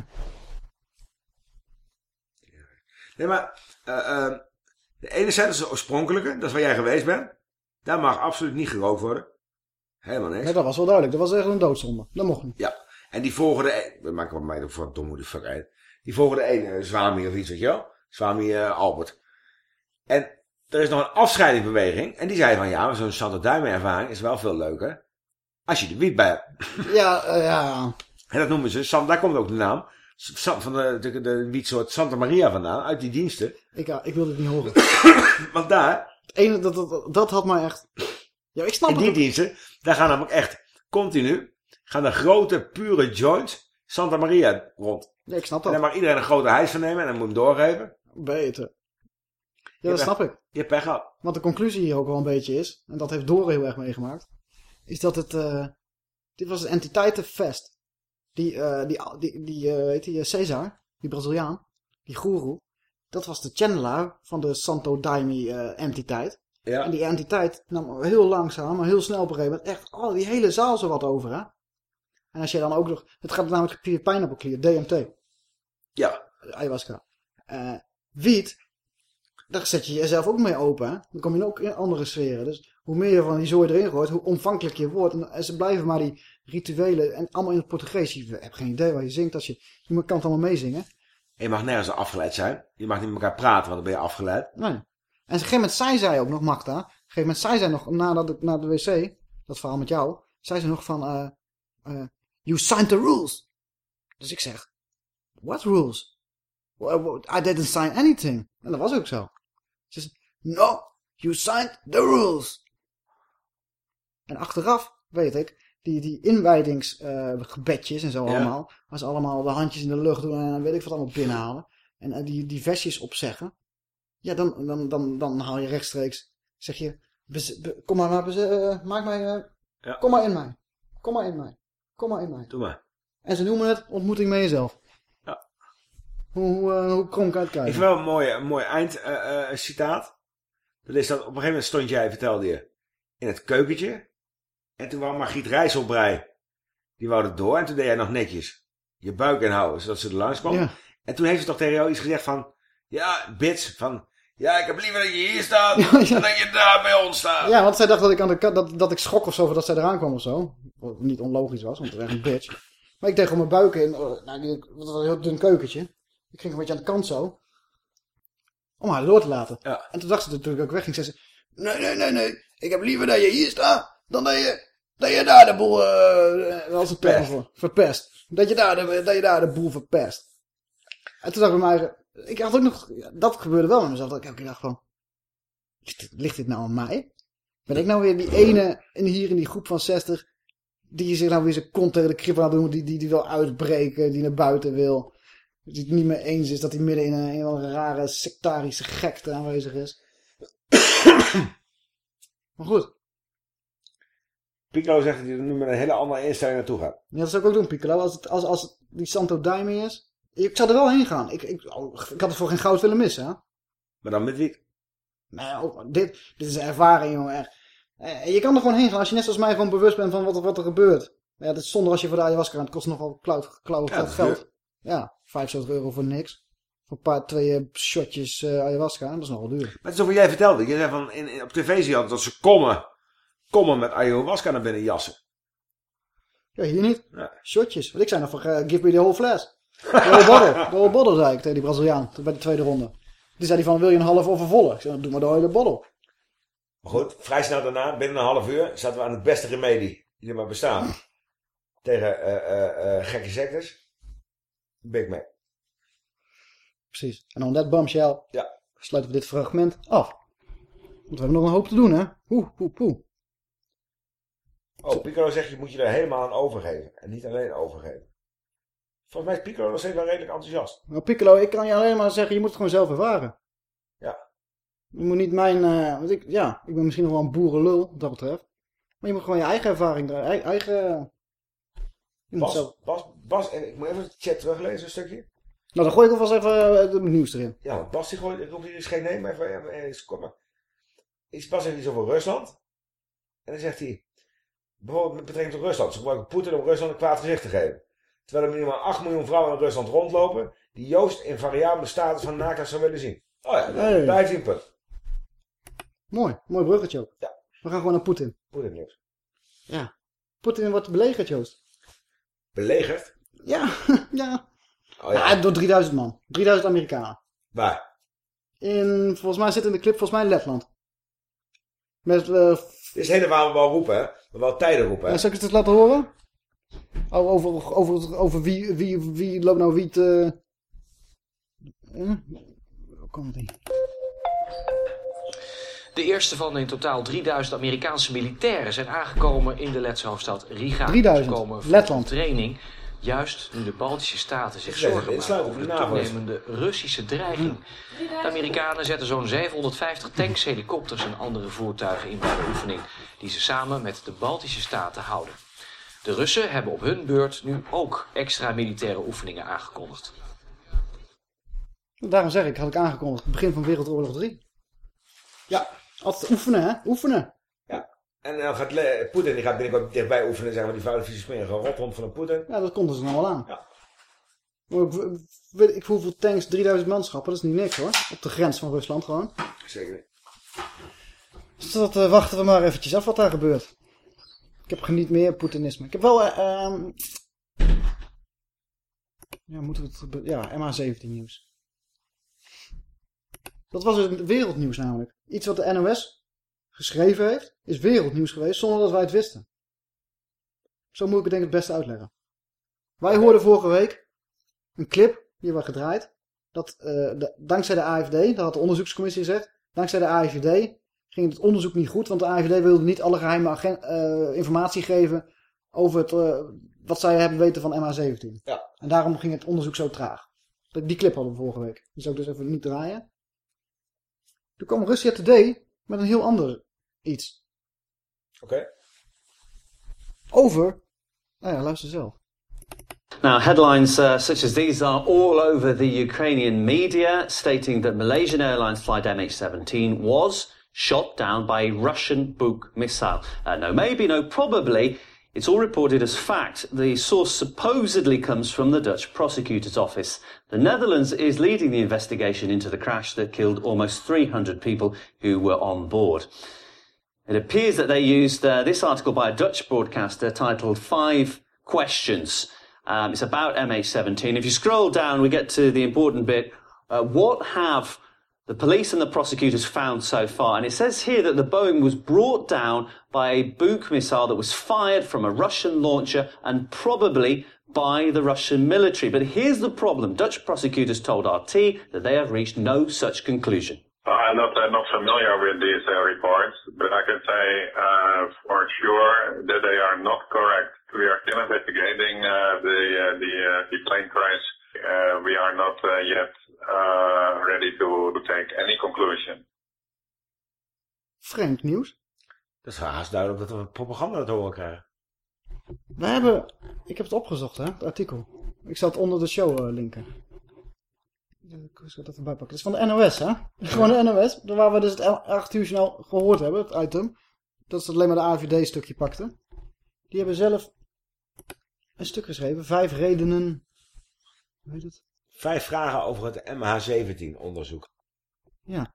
Nee, maar eh, eh, de ene site is de oorspronkelijke, dat is waar jij geweest bent. Daar mag absoluut niet gerookt worden. Helemaal niks. Nee, dat was wel duidelijk. Dat was echt een doodzonde. Dat mocht niet. Ja, en die volgen de... We maken wat mij ook voor dom hoe de fuck uit. Die volgen de ene, Swami of iets, weet je wel? Swami eh, Albert. En er is nog een afscheidingsbeweging. En die zei van, ja, maar zo'n Santo Duimen ervaring is wel veel leuker. Als je de wiet bij hebt. Ja, eh, ja. En dat noemen ze, daar komt ook de naam. Van de, de, de wietsoort Santa Maria vandaan, uit die diensten. Ik, ja, ik wil dit niet horen. Want daar, Het ene, dat, dat, dat had mij echt... Ja, ik snap in het die diensten, daar gaan namelijk echt continu, gaan de grote, pure joints Santa Maria rond. Ja, ik snap En dat. dan mag iedereen een grote hijs van nemen en dan moet hem doorgeven. Beter. Ja, dat snap ik. Je hebt pech gehad. Want de conclusie hier ook wel een beetje is, en dat heeft Dore heel erg meegemaakt, is dat het, eh, dit was een entiteitenfest. Die, eh, die, die, die, eh, heet die, eh, Cesar, die Braziliaan, die goeroe, dat was de channelaar van de Santo Daime entiteit. Ja. En die entiteit nam heel langzaam, maar heel snel op een gegeven moment echt oh, die hele zaal zo wat over, hè. En als je dan ook nog, het gaat namelijk via pijnappelklier, DMT. Ja. Ayahuasca. Eh wiet, daar zet je jezelf ook mee open, hè. Dan kom je ook in andere sferen. Dus hoe meer je van die zooi erin gooit, hoe omvankelijk je wordt. En, en ze blijven maar die rituelen, en allemaal in het Portugees. Je hebt geen idee waar je zingt als je, je kan het allemaal meezingen. Je mag nergens afgeleid zijn. Je mag niet met elkaar praten, want dan ben je afgeleid. Nee. En op een gegeven moment zei zij ook nog, Magda. Op een gegeven moment zei zij nog, nadat ik naar de wc, dat verhaal met jou, zei ze nog van, eh, eh, you signed the rules. Dus ik zeg, what rules? I didn't sign anything. En dat was ook zo. Ze zei, no, you signed the rules. En achteraf, weet ik, die, die inwijdingsgebedjes en zo Ja. allemaal, als ze allemaal de handjes in de lucht doen en dan weet ik wat allemaal binnenhalen. En eh, die, die versjes opzeggen. Ja, dan, dan, dan, dan haal je rechtstreeks, zeg je, kom maar, maar eh, maak mij, eh, kom maar in mij. Kom maar in mij. Kom maar in mij. Doe maar. En ze noemen het ontmoeting met jezelf. Ja. Hoe, hoe, eh, hoe krom kan het Ik krijgen? vind wel een mooi, een mooi eindcitaat. dat is dat op een gegeven moment stond jij, vertelde je, in het keukentje. En toen wou Margriet Rijsselbrei, die wou het door. En toen deed jij nog netjes je buik inhouden, zodat ze er langs kwam. Ja. En toen heeft ze toch tegen jou iets gezegd van, ja, bits, van, ja, ik heb liever dat je hier staat, Ja, ja. dan dat je daar bij ons staat. Ja, want zij dacht dat ik, aan de, dat, dat ik schrok of zo, dat zij eraan kwam of zo. Wat niet onlogisch was, want het was echt een bitch. Maar ik deed gewoon mijn buik in. oh, Nou, het was een heel dun keukentje. Ik ging een beetje aan de kant zo. Om haar door te laten. En toen dacht ze natuurlijk ook weg ging, zei ze... Nee, nee, nee, nee. Ik heb liever dat je hier staat, dan dat je, dat je daar de boel... eh term voor. Verpest. Dat je, daar de, dat je daar de boel verpest. En toen dacht ik bij mij... Ik had ook nog... Dat gebeurde wel met mezelf. Dat ik elke dacht van... Ligt dit, ligt dit nou aan mij? Ben ik nou weer die ene in, hier in die groep van 60... Die zich nou weer zijn kont tegen de krip aan doen. Die, die, die wil uitbreken. Die naar buiten wil. Die het niet meer eens is dat hij midden in een, rare sectarische gekte aanwezig is. maar goed. Piccolo zegt dat hij er nu met een hele andere instelling naartoe gaat. Ja, dat zou ik ook doen, Piccolo. Als het, als, als het die Santo Daime is. Ik zou er wel heen gaan. Ik, ik, oh, ik had het voor geen goud willen missen. Hè? Maar dan met wie? Nee, ook, dit, dit is een ervaring, jongen. echt. Eh, je kan er gewoon heen gaan als je net zoals mij gewoon bewust bent van wat, er- wat er gebeurt. Ja, dat is zonde als je voor de ayahuasca gaat. Het kost nogal klauw, klauw Ja, geld. Ja, 75 euro voor niks. Voor een paar, twee eh, shotjes eh, ayahuasca. Dat is nogal duur. Maar het is over jij vertelde. Je zei van, in, in- op tv zie je altijd dat ze komen, komen met ayahuasca naar binnen jassen. Ja, hier niet. Shotjes. Want ik zei nog van, eh, give me the whole fles. The whole bottle. Whole bottle, zei ik tegen die Braziliaan. Bij de tweede ronde. Die zei die van, wil je een half of een volle? Ik zei, doe maar de hele bottle. Maar goed, vrij snel daarna, binnen een half uur, zaten we aan het beste remedie die er maar bestaat. Tegen eh, eh, gekke sectes. Big Mac. Precies. En on that bombshell Ja. sluiten we dit fragment af. Want we hebben nog een hoop te doen, hè? Poeh, poeh, poeh. Oh, Piccolo zegt, je moet je er helemaal aan overgeven. En niet alleen overgeven. Volgens mij is Piccolo nog steeds wel redelijk enthousiast. Nou, Piccolo, ik kan je alleen maar zeggen, je moet het gewoon zelf ervaren. Ja. Je moet niet mijn, eh, want ik, ja, ik ben misschien nog wel een boerenlul, wat dat betreft. Maar je moet gewoon je eigen ervaring, er- ei- eigen... Je moet Bas, zelf... Bas, Bas, en ik moet even de chat teruglezen, een stukje. Nou, dan gooi ik alvast even eh, het nieuws erin. Ja, want Bas die gooit, ik roep hier eens geen nee, maar even, even, even kom maar. Iets Bas zegt iets over Rusland. En dan zegt hij, bijvoorbeeld met betrekking tot Rusland. Ze gebruiken Poetin om Rusland een kwaad gezicht te geven. Terwijl er minimaal 8 miljoen vrouwen in Rusland rondlopen, die Joost in variabele status van naaktheid zou willen zien. Oh ja, Hey. daar heeft hij een punt. Mooi, mooi bruggetje ook. Ja. We gaan gewoon naar Poetin. Poetin nieuws. Ja. Poetin wordt belegerd, Joost. Belegerd? Ja, ja. Oh ja. ja. door 3000 man. 3000 Amerikanen. Waar? In, volgens mij zit in de clip, volgens mij in Letland. Met, eh Dit is het hele waar we wel roepen, hè. We wel tijden roepen, hè. Ja, zal ik het eens laten horen? Oh, over, over, over wie, wie, wie loopt nou wie te... Hoe komt die? De eerste van in totaal 3000 Amerikaanse militairen zijn aangekomen in de Letse hoofdstad Riga. 3000. Ze komen voor Letland. training. Juist nu de Baltische staten zich zorgen maken over de toenemende Russische dreiging. De Amerikanen zetten zo'n 750 tanks, helikopters en andere voertuigen in bij de oefening die ze samen met de Baltische staten houden. De Russen hebben op hun beurt nu ook extra militaire oefeningen aangekondigd. Daarom zeg ik, had ik aangekondigd, het begin van Wereldoorlog 3. Ja, altijd oefenen, hè? Oefenen. En dan gaat Le- Poetin die gaat binnenkort dichtbij oefenen, zeg maar, die vuile vieze smerige rothond van een Poetin. Ja, dat komt ze nou wel aan. Maar ik, weet, ik voel hoeveel tanks, 3000 manschappen, dat is niet niks hoor. Op de grens van Rusland gewoon. Zeker niet. Dus dat eh, wachten we maar eventjes af wat daar gebeurt. Ik heb niet meer Poetinisme. Ik heb wel, ehm, ja, moeten we het, ja, MH17 nieuws. Dat was het wereldnieuws namelijk. Iets wat de NOS geschreven heeft, is wereldnieuws geweest zonder dat wij het wisten. Zo moet ik het denk ik het beste uitleggen. Wij hoorden vorige week een clip, die we gedraaid, dat eh, de- dankzij de AFD, dat had de onderzoekscommissie gezegd, dankzij de AFD ging het onderzoek niet goed, want de AFD wilde niet alle geheime eh, informatie geven over het, eh, wat zij hebben weten van MH17. Ja. En daarom ging het onderzoek zo traag. Die die clip hadden we vorige week. Die zou ik dus even niet draaien. Toen kwam Russia Today met een heel ander iets. Oké. Over, nou ja, luister zelf. Now, headlines uh, such as these are all over the Ukrainian media stating that Malaysian Airlines flight MH17 was shot down by a Russian Buk missile. Uh, no, maybe, no, probably. It's all reported as fact. The source supposedly comes from the Dutch prosecutor's office. The Netherlands is leading the investigation into the crash that killed almost 300 people who were on board. It appears that they used uh, this article by a Dutch broadcaster titled Five Questions. Um, it's about MH17. If you scroll down, we get to the important bit. Uh, what have the police and the prosecutors found so far? And it says here that the Boeing was brought down by a Buk missile that was fired from a Russian launcher and probably by the Russian military. But here's the problem. Dutch prosecutors told RT that they have reached no such conclusion. I'm not uh, not familiar with these uh, reports, but I can say uh, for sure that they are not correct. We are still investigating uh, the uh, the uh, the plane crash. Uh, we are not uh, yet uh, ready to, to take any conclusion. Vreemd nieuws. Dat is haast duidelijk dat we propaganda te horen krijgen. We hebben, ik heb het opgezocht hè, het artikel. Ik zal het onder de show linken. Ik zal. Het is van de NOS hè. Gewoon de NOS. Waar we dus het 8 uur snel gehoord hebben, het item. Dat is alleen maar de AVD stukje pakte. Die hebben zelf een stuk geschreven. Vijf redenen. Hoe heet het? Vijf vragen over het MH17 onderzoek. Ja.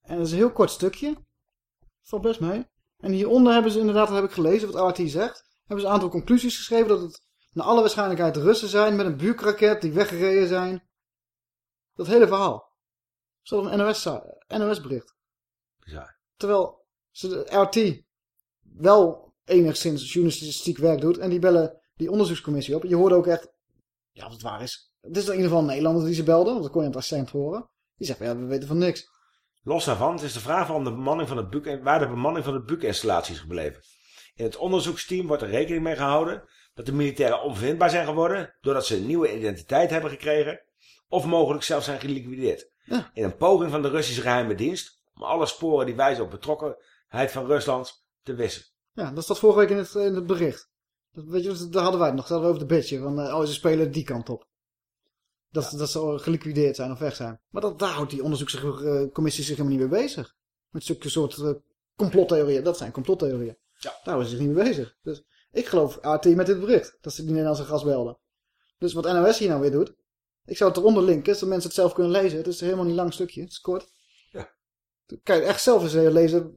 En dat is een heel kort stukje. Valt best mee. En hieronder hebben ze inderdaad, dat heb ik gelezen, wat RT zegt. Hebben ze een aantal conclusies geschreven dat het naar alle waarschijnlijkheid Russen zijn met een buurkraket die weggereden zijn. Dat hele verhaal. Zo een NOS, NOS bericht. Bizar. Terwijl ze de RT wel enigszins journalistiek werk doet. En die bellen die onderzoekscommissie op. Je hoorde ook echt, ja als het waar is. Het is in ieder geval een Nederlander die ze belde. Want dat kon je aan het accent horen. Die zegt, ja we weten van niks. Los daarvan het is de vraag waarom de bemanning van het Buk, waar de bemanning van de Buk-installatie is gebleven. In het onderzoeksteam wordt er rekening mee gehouden dat de militairen onvindbaar zijn geworden doordat ze een nieuwe identiteit hebben gekregen of mogelijk zelfs zijn geliquideerd. Ja. In een poging van de Russische geheime dienst om alle sporen die wijzen op betrokkenheid van Rusland te wissen. Ja, dat staat vorige week in het, in het bericht. Dat, weet je, daar hadden wij het nog. Dat hadden we over de bitje. Van, eh, oh, ze spelen die kant op. Dat, dat ze geliquideerd zijn of weg zijn. Maar dat, daar houdt die onderzoekscommissie zich helemaal niet mee bezig. Met zulke soort eh, complottheorieën. Dat zijn complottheorieën. Ja. Daar houden ze zich niet mee bezig. Dus ik geloof AT met dit bericht. Dat ze die Nederlandse gast belden. Dus wat NOS hier nou weer doet. Ik zou het eronder linken, zodat mensen het zelf kunnen lezen. Het is helemaal niet lang stukje. Het is kort. Ja. Dan kan je echt zelf eens lezen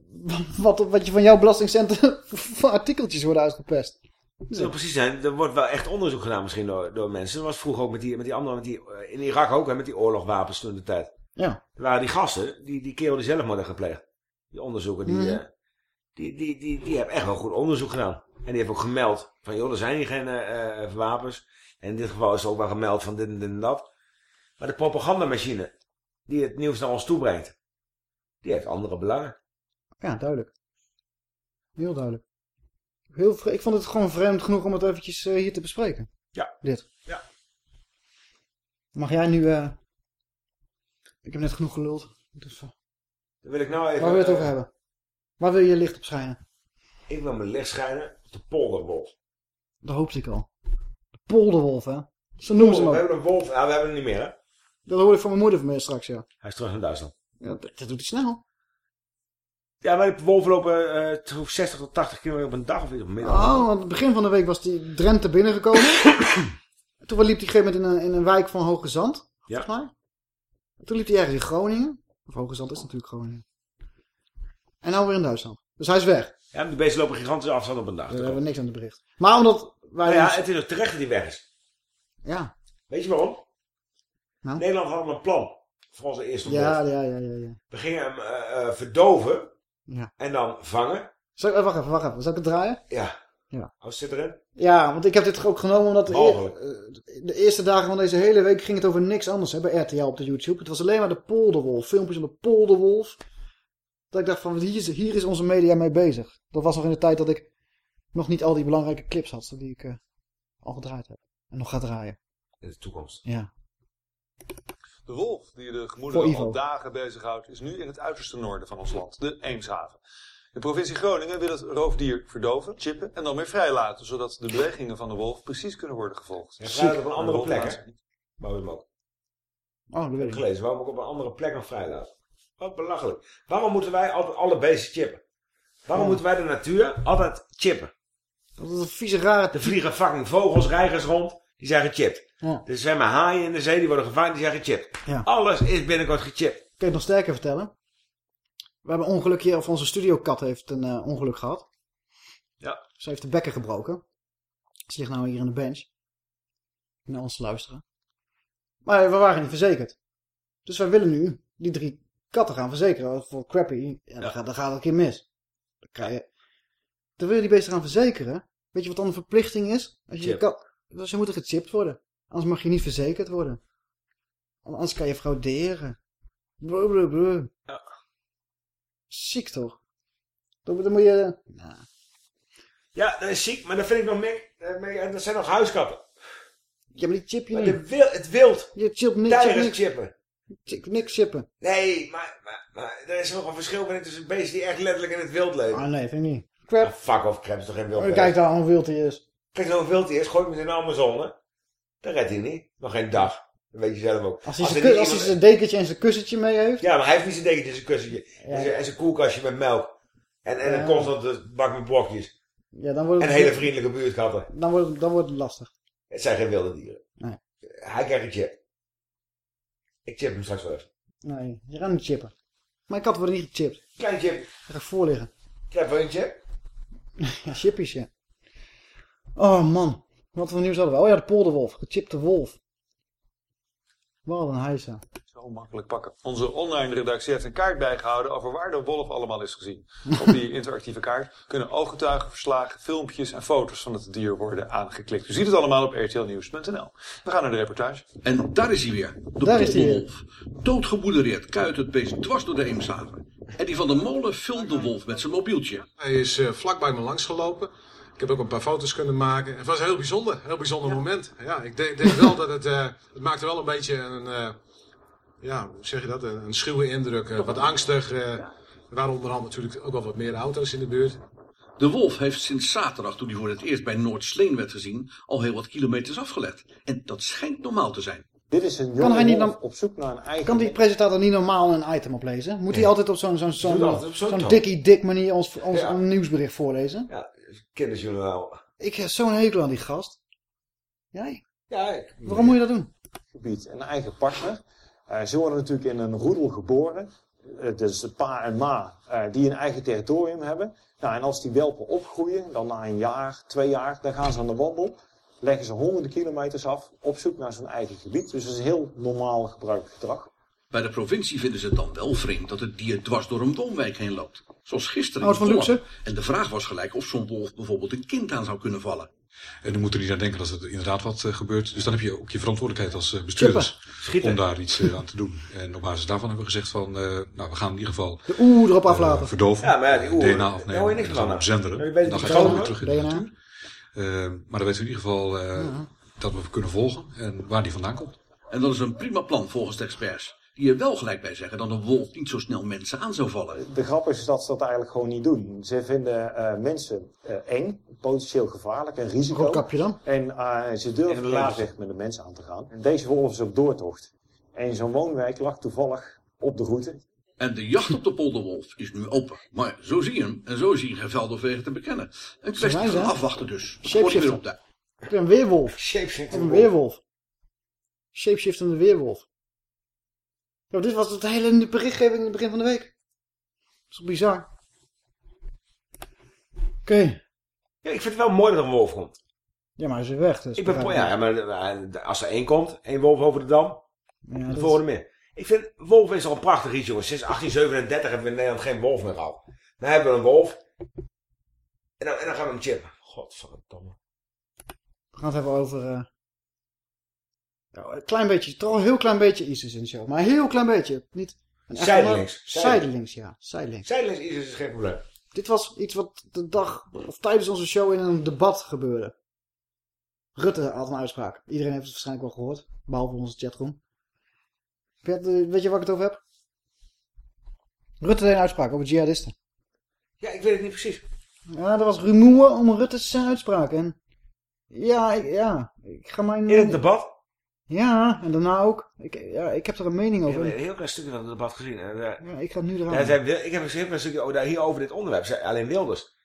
wat, wat je van jouw belastingcenten voor artikeltjes worden uitgepest. Dat zou precies zijn. Er wordt wel echt onderzoek gedaan misschien door, door mensen. Dat was vroeger ook met die, met die andere, met die, eh, in Irak ook, hè, met die oorlogwapens toen de tijd. Ja. Er waren die gasten, die, die kerel die zelfmoord gepleegd. Die onderzoeken, die, eh, die, die, die, die hebben echt wel goed onderzoek gedaan. En die hebben ook gemeld van, joh, er zijn hier geen eh, wapens. En in dit geval is er ook wel gemeld van dit en dit en dat. Maar de propagandamachine die het nieuws naar ons toebrengt, die heeft andere belangen. Ja, duidelijk. Heel duidelijk. Heel, ik vond het gewoon vreemd genoeg om het eventjes eh, hier te bespreken. Ja. Dit. Ja. Mag jij nu... eh, Ik heb net genoeg geluld. Dus, eh, Dan wil ik nou even... waar wil je het over hebben? Waar wil je je licht op schijnen? Ik wil mijn licht schijnen op de polderwolf. Dat hoopte ik al. De polderwolf, hè? Zo noemen ze hem We ook. hebben een wolf, ja, we hebben hem niet meer hè. Dat hoorde ik van mijn moeder van straks, ja. Hij is terug naar Duitsland. ja dat, dat doet hij snel. Ja, maar die wolven lopen eh, 60 tot 80 kilometer op een dag of iets op middag. Oh, want aan het begin van de week was die Drenthe binnengekomen. toen liep hij gegeven moment in een, in een wijk van Hoge Zand. Ja. Volgens mij. En toen liep hij ergens in Groningen. Of Hoge Zand is natuurlijk Groningen. En nou weer in Duitsland. Dus hij is weg. Ja, die beesten lopen gigantische afstand op een dag. Daar hebben we niks aan het bericht. Maar omdat wij... Nou ja, dus- het is ook terecht dat hij weg is. Ja. Weet je waarom? Nou? Nederland had een plan voor onze eerste Ja, ja, ja, ja, ja. We gingen hem eh, eh, verdoven Ja. en dan vangen. Zal ik, eh, wacht even, wacht even. Zal ik het draaien? Ja. Ja. Oh, zit erin? Ja, want ik heb dit ook genomen omdat de, eer- de eerste dagen van deze hele week ging het over niks anders hè, bij RTL op de YouTube. Het was alleen maar de polderwolf, filmpjes van de polderwolf. Dat ik dacht van hier is, hier is onze media mee bezig. Dat was nog in de tijd dat ik nog niet al die belangrijke clips had die ik eh, al gedraaid heb. En nog ga draaien. In de toekomst. Ja. De wolf die de gemoederen al dagen bezighoudt, is nu in het uiterste noorden van ons land, de Eemshaven. De provincie Groningen wil het roofdier verdoven, chippen en dan weer vrijlaten, zodat de bewegingen van de wolf precies kunnen worden gevolgd. Ja, vrijlaten op een andere plek, hè? Wou je hem ook. Oh, dat Ik weet ik. gelezen. Waarom ook op een andere plek nog vrijlaten? Wat belachelijk. Waarom moeten wij altijd alle beesten chippen? Waarom moeten wij de natuur altijd chippen? Dat is een vieze rare... Er vliegen fucking vogels, reigers rond. Die zijn gechipt. Ja. Er zwemmen haaien in de zee, die worden gevangen, die zijn gechipt. Ja. Alles is binnenkort gechipt. Kan je het nog sterker vertellen? We hebben een ongeluk hier, of onze studiokat heeft een eh, ongeluk gehad. Ja. Ze heeft de bekken gebroken. Ze ligt nou hier in de bench. Naar ons te luisteren. Maar we waren niet verzekerd. Dus wij willen nu die drie katten gaan verzekeren. Voor crappy. Ja, dan, gaat, dan gaat het een keer mis. Dan, krijg je... dan wil je die beesten gaan verzekeren. Weet je wat dan de verplichting is? Als je kat... Dus ze moeten gechipt worden. Anders mag je niet verzekerd worden. Anders kan je frauderen. Blah, blah. Ziek toch? Dan, moet je... Ja, dat is ziek, maar dat vind ik nog meer. meer- Dat zijn nog huiskatten. Ja, maar die chip je Maar niet. de wil, het wild. Je chip niks. chip Tijgers chippen. Niks chippen. Nee, maar, maar, maar er is nog een verschil vind ik, tussen beesten die echt letterlijk in het wild leven. Ah nee, vind ik niet. Crap. Ah, fuck off, crap is toch geen wild Oh, beest? kijk daar hoe wild hij is. Kijk nou hoe wild hij is, gooi hem in de Amazone. Dan redt hij niet. Nog geen dag. Dat weet je zelf ook. Als hij, er zijn, als hij zijn dekentje en zijn kussentje mee heeft. Ja, maar hij heeft niet zijn dekentje en zijn kussentje. Ja. En, zijn, en koelkastje met melk. En, en Ja. een constante bak met blokjes. Ja, dan wordt En het, hele vriendelijke buurtkatten. Dan wordt, dan wordt het lastig. Het zijn geen wilde dieren. Nee. Hij krijgt een chip. Ik chip hem straks wel even. Nee, je gaat niet chippen. Mijn kat wordt niet gechipt. Klein chip. Hij gaat voorliggen. Krijg wel een chip. Ja, chippies, ja. Oh man. Wat voor nieuws hadden we? Oh ja, de polderwolf. Gechipte wolf. Wat een heisa. Zo makkelijk pakken. Onze online redactie heeft een kaart bijgehouden over waar de wolf allemaal is gezien. Op die interactieve kaart kunnen ooggetuigen, verslagen, filmpjes en foto's van het dier worden aangeklikt. U ziet het allemaal op rtlnieuws.nl. We gaan naar de reportage. En daar is hij weer. De Daar is hij weer. Doodgeboedereerd kuit het beest dwars door de Eemshaven. En die van de molen filmt de wolf met zijn mobieltje. Hij is eh, vlak bij me langs gelopen. Ik heb ook een paar foto's kunnen maken. Het was heel bijzonder, een heel bijzonder moment. Ja, ik denk, denk wel dat het, eh, het maakte wel een beetje een, eh, ja, hoe zeg je dat, een, een schuwe indruk. eh, wat angstig. eh. er waren onderhand natuurlijk ook wel wat meer auto's in de buurt. De wolf heeft sinds zaterdag, toen hij voor het eerst bij Noordsleen werd gezien, al heel wat kilometers afgelegd. En dat schijnt normaal te zijn. Dit is een Kan hij niet wolf dan- op zoek naar een eigen... Kan die presentator niet normaal een item oplezen? Moet hij altijd op zo'n zo'n zo'n toon. dikkie dik manier ons, ons Ja. een nieuwsbericht voorlezen? Ja, kinderjournaal. Ik heb zo'n hekel aan die gast. Jij? Ja, ik... Waarom moet je dat doen? gebied een eigen partner. Eh, ze worden natuurlijk in een roedel geboren. Eh, dus de pa en ma eh, die een eigen territorium hebben. Nou, en als die welpen opgroeien, dan na een jaar, twee jaar, dan gaan ze aan de wandel. Leggen ze honderden kilometers af op zoek naar zo'n eigen gebied. Dus dat is een heel normaal gebruikelijk gedrag. Bij de provincie vinden ze het dan wel vreemd dat het dier dwars door een woonwijk heen loopt. Zoals gisteren Oh, van luxe? En de vraag was gelijk of zo'n wolf bijvoorbeeld een kind aan zou kunnen vallen. En dan moet er niet aan denken dat er inderdaad wat eh, gebeurt. Dus dan heb je ook je verantwoordelijkheid als eh, bestuurders om daar iets eh, aan te doen. En op basis daarvan hebben we gezegd van, eh, nou we gaan in ieder geval De oeh erop aflaten. verdoven, Ja, maar ja, die oeh, DNA daar hoor afnemen je niks van, zenderen. Je Dan gaat het niet weer terug in de natuur. Maar dan weten we in ieder geval eh, dat we kunnen volgen en waar die vandaan komt. En dat is een prima plan volgens de experts. Die er wel gelijk bij zeggen dat een wolf niet zo snel mensen aan zou vallen. De grap is dat ze dat eigenlijk gewoon niet doen. Ze vinden eh, mensen eh, eng, potentieel gevaarlijk en risico. Roodkapje dan? En eh, ze durven En de gevecht met de mensen aan te gaan. En deze wolf is op doortocht. En zo'n woonwijk lag toevallig op de route. En de jacht op de polderwolf is nu open. Maar zo zie je hem en zo zie je geen veld of wegen te bekennen. Een kwestie van afwachten dus. Shapeshifter. Weer op de... Ik ben een weerwolf. Shapeshifter. Een weerwolf. Shapeshiftende weerwolf. Ja, dit was het hele berichtgeving in het begin van de week. Dat is toch bizar? Oké. Ja, ik vind het wel mooi dat er een wolf komt. Ja, maar hij is weer weg. Dus Ik ben, ja, maar eh, als er één komt, één wolf over de dam, Ja, de volgende meer. Ik vind, wolf is al een prachtig iets, jongens. Sinds 1837 hebben we in Nederland geen wolf meer gehad. Dan hebben we een wolf. En dan, en dan gaan we hem chippen. Godverdomme. We gaan het hebben over... eh, ja, een klein beetje, toch een heel klein beetje ISIS in de show. Maar een heel klein beetje. Niet een Zijdelings. Zijdelings, ja. Zijdelings. Zijdelings ISIS is geen probleem. Dit was iets wat de dag, of tijdens onze show in een debat gebeurde. Rutte had een uitspraak. Iedereen heeft het waarschijnlijk wel gehoord. Behalve onze chatroom. Weet je weet je waar ik het over heb? Rutte deed een uitspraak over jihadisten. Ja, ik weet het niet precies. Ja, er was rumoer om Rutte zijn uitspraak. En ja, ik, ja, ik ga mijn... In het debat? Ja, en daarna ook. Ik, ja, ik heb er een mening Ik over. heb een heel klein stukje van het debat gezien. En, Ja, ik ga het nu eraan. zei ik heb een heel klein stukje over, hier over dit onderwerp. Zei alleen Wilders.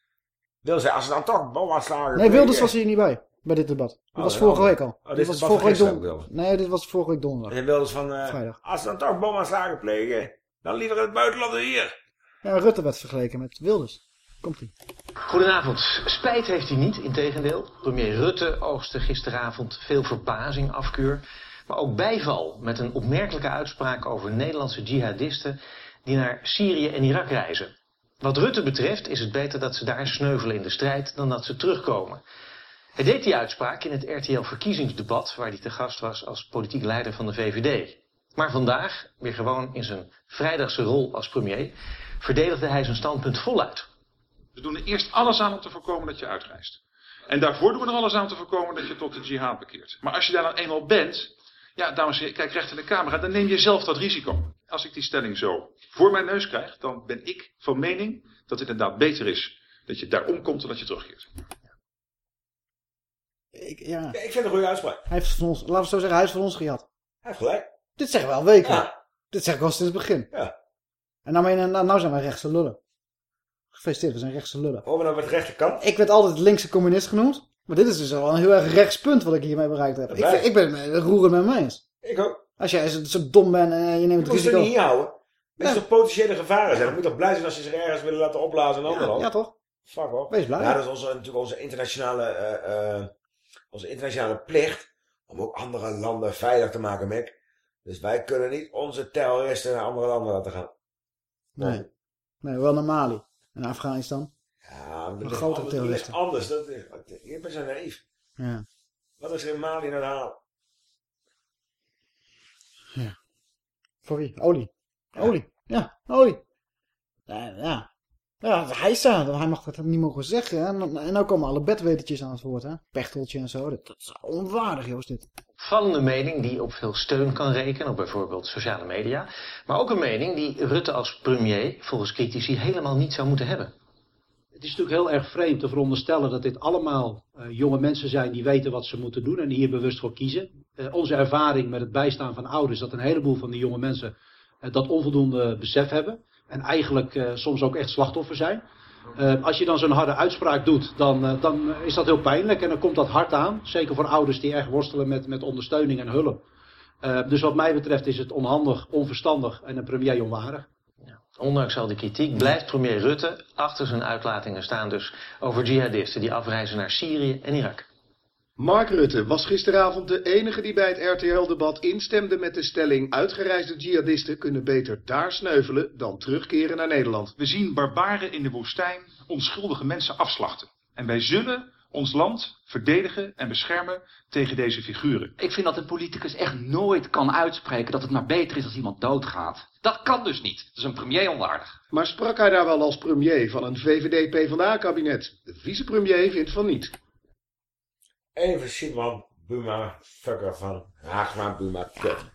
Wilders zei, als ze dan toch bomaanslagen... Nee, Wilders was hier niet bij. Bij dit debat. Oh, was ja, vorige week al. Oh, dit was vorige week van don... gisteren, Nee, dit was vorige week donderdag. En Wilders van, eh, Vrijdag. als ze dan toch bomaanslagen plegen, dan liever in het buitenland dan hier. Ja, Rutte werd vergeleken met Wilders. Komt-ie. Goedenavond. Spijt heeft hij niet, integendeel. Premier Rutte oogste gisteravond veel verbazing, afkeur. Maar ook bijval met een opmerkelijke uitspraak over Nederlandse jihadisten die naar Syrië en Irak reizen. Wat Rutte betreft is het beter dat ze daar sneuvelen in de strijd dan dat ze terugkomen. Hij deed die uitspraak in het RTL-verkiezingsdebat waar hij te gast was als politiek leider van de VVD. Maar vandaag, weer gewoon in zijn vrijdagse rol als premier, verdedigde hij zijn standpunt voluit. We doen er eerst alles aan om te voorkomen dat je uitreist. En daarvoor doen we er alles aan om te voorkomen dat je tot de jihad bekeert. Maar als je daar dan eenmaal bent, ja, dames en heren, kijk recht in de camera, dan neem je zelf dat risico. Als ik die stelling zo voor mijn neus krijg, dan ben ik van mening dat het inderdaad beter is dat je daar omkomt dan dat je terugkeert. Ik, ja. ik vind het een goede uitspraak. Hij heeft van ons, laten we zo zeggen, hij heeft van ons gehad. Hij heeft gelijk. Dit zeggen we al weken. Ja. Dit zeg ik al sinds het begin. Ja. En nou, nou, nou zijn wij rechtse lullen. Gefeliciteerd, we zijn rechtse lullen. Horen we nou met de rechterkant? Ik werd altijd linkse communist genoemd. Maar dit is dus wel een heel erg rechtspunt wat ik hiermee bereikt heb. Ik, ik ben het roeren met mij eens. Ik ook. Als jij zo, zo dom bent en je neemt Je het moet ze risico... niet hier houden. Dat is toch potentiële gevaren zijn. Dan moet je toch blij zijn als ze zich ergens willen laten opblazen in ander land. ja, toch? Fuck hoor. Wees blij. Ja, dat is onze, natuurlijk onze internationale, eh, eh, onze internationale plicht. Om ook andere landen veilig te maken, Mac. Dus wij kunnen niet onze terroristen naar andere landen laten gaan. Nee. Nee, wel naar Mali. En Afghanistan. Ja, dat Een grotere anders, dat terroristen. anders. Dat is, je bent zo naïef. Ja. Wat is er in Mali naar te halen? Voor wie? Olie. Olie. Ja, olie. Ja, ja. Ja, hij staat. Hij mag dat niet mogen zeggen. En, dan- en nou komen alle bedwetertjes aan het woord. Hè? Pechteltje en zo. Dat, dat is onwaardig, Joost, dit. Opvallende mening die op veel steun kan rekenen op bijvoorbeeld sociale media. Maar ook een mening die Rutte als premier volgens critici helemaal niet zou moeten hebben. Het is natuurlijk heel erg vreemd te veronderstellen dat dit allemaal eh, jonge mensen zijn die weten wat ze moeten doen en hier bewust voor kiezen. Eh, onze ervaring met het bijstaan van ouders, dat een heleboel van die jonge mensen eh, dat onvoldoende besef hebben. En eigenlijk soms ook echt slachtoffer zijn. Eh, als je dan zo'n harde uitspraak doet, dan, eh, dan is dat heel pijnlijk en dan komt dat hard aan. Zeker voor ouders die echt worstelen met, met ondersteuning en hulp. Eh, dus wat mij betreft is het onhandig, onverstandig en een premier onwaardig. Ondanks al die kritiek blijft premier Rutte achter zijn uitlatingen staan dus over jihadisten die afreizen naar Syrië en Irak. Mark Rutte was gisteravond de enige die bij het RTL-debat instemde met de stelling uitgereisde jihadisten kunnen beter daar sneuvelen dan terugkeren naar Nederland. We zien barbaren in de woestijn onschuldige mensen afslachten. En wij zullen ons land verdedigen en beschermen tegen deze figuren. Ik vind dat een politicus echt nooit kan uitspreken dat het maar beter is als iemand doodgaat. Dat kan dus niet. Dat is een premier onwaardig. Maar sprak hij daar wel als premier van een VVD-PVDA-kabinet? De vicepremier vindt van niet. Even Simon Buma, fucker van Haagma Buma, kut.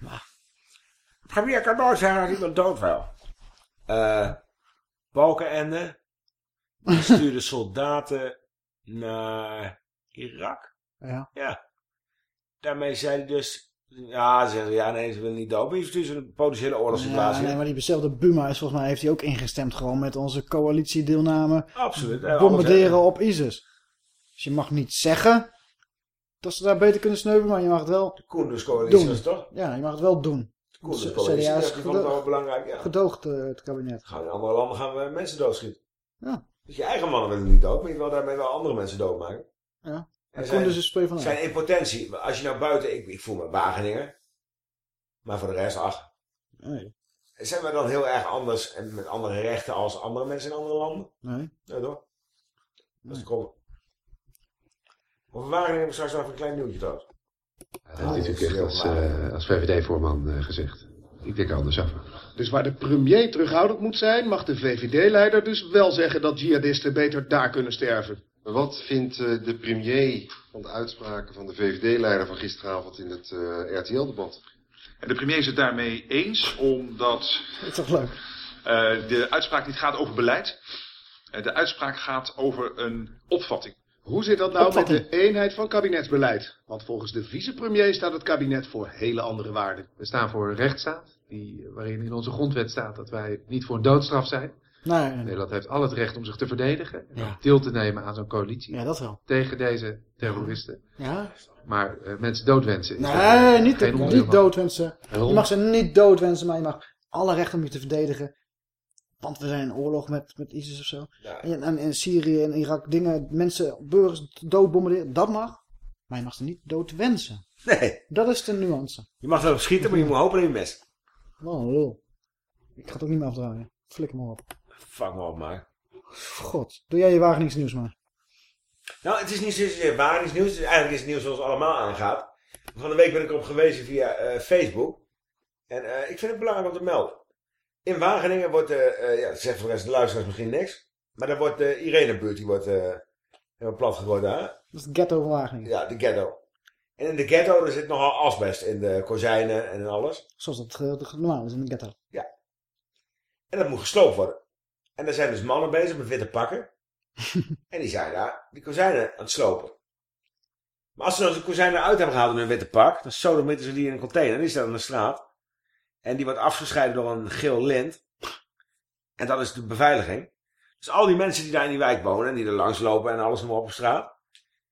Premier kan nooit zeggen dat iemand dood wil. Eh, Balkenende stuurde soldaten naar Irak. Ja. Ja. Daarmee zei hij dus, Ja, ze zeggen ja, nee, ze willen niet dood. Maar stuurt ze een potentiële oorlogssituatie. Ja, nee, maar die dezelfde Buma is volgens mij heeft hij ook ingestemd gewoon met onze coalitiedeelname. Absoluut. alles, Bombarderen op ISIS. Dus je mag niet zeggen dat ze daar beter kunnen sneuvelen, maar je mag het wel Koenderscoalitie doen. was het toch? Ja, je mag het wel doen. Koenderscoalitie, CDA is die vond het wel belangrijk, ja. gedoogd eh, het kabinet. Gaan in andere landen gaan we mensen doodschieten. Ja. Dus je eigen mannen willen niet dood, maar je wil daarmee wel andere mensen doodmaken. Ja. En zijn, is speel van zijn in potentie. Als je nou buiten, ik, ik voel me Wageningen. Maar voor de rest, ach. Nee. Zijn we dan heel erg anders en met andere rechten als andere mensen in andere landen? Nee. Ja, toch? Dat is de Over Wageningen heb ik straks nog even een klein nieuwtje trouwens. Dat heeft hij natuurlijk echt als, eh, als VVD-voorman eh, gezegd. Ik denk anders af. Dus waar de premier terughoudend moet zijn, mag de VVD-leider dus wel zeggen dat jihadisten beter daar kunnen sterven. Wat vindt eh, de premier van de uitspraken van de VVD-leider van gisteravond in het eh, RTL-debat? En de premier is het daarmee eens, omdat Dat is toch leuk? eh, de uitspraak niet gaat over beleid. Eh, de uitspraak gaat over een opvatting. Hoe zit dat nou Opvatting. met de eenheid van kabinetsbeleid? Want volgens de vicepremier staat het kabinet voor hele andere waarden. We staan voor een rechtsstaat, die, waarin in onze grondwet staat dat wij niet voor een doodstraf zijn. Nee, Nederland heeft al het recht om zich te verdedigen en Ja. deel te nemen aan zo'n coalitie. Ja, dat wel. Tegen deze terroristen. Ja. Maar eh, mensen doodwensen Nee, niet, geen niet doodwensen. Waarom? Je mag ze niet doodwensen, maar je mag alle rechten om je te verdedigen. Want we zijn in oorlog met, met ISIS of zo. En, en in Syrië en Irak dingen, mensen, burgers doodbombarderen. Dat mag. Maar je mag ze niet doodwensen. Nee. Dat is de nuance. Je mag erop schieten, maar je moet hopen in je mes. Een lul. Ik ga het ook niet meer afdraaien. Flikker maar op. Fuck me op, maar. God, doe jij je Wageningse nieuws maar. Nou, het is niet zozeer waar nieuws. Het is eigenlijk is het nieuws zoals het allemaal aangaat. Van de week ben ik erop gewezen via eh, Facebook. En eh, ik vind het belangrijk om te melden. In Wageningen wordt, eh eh, ja, dat zegt voor de rest de luisteraars misschien niks. Maar daar wordt de Irenebuurt, die wordt eh helemaal plat gegooid daar. Dat is het ghetto van Wageningen. Ja, de ghetto. En in de ghetto er zit nogal asbest in de kozijnen en in alles. Zoals dat eh, normaal is in een ghetto. Ja. En dat moet gesloopt worden. En er zijn dus mannen bezig met witte pakken. en die zijn daar die kozijnen aan het slopen. Maar als ze dan de kozijnen uit hebben gehaald in een witte pak, dan sodemieten ze die in een container. Die staat aan de straat. En die wordt afgescheiden door een geel lint. En dat is de beveiliging. Dus al die mensen die daar in die wijk wonen en die er langs lopen en alles maar op straat.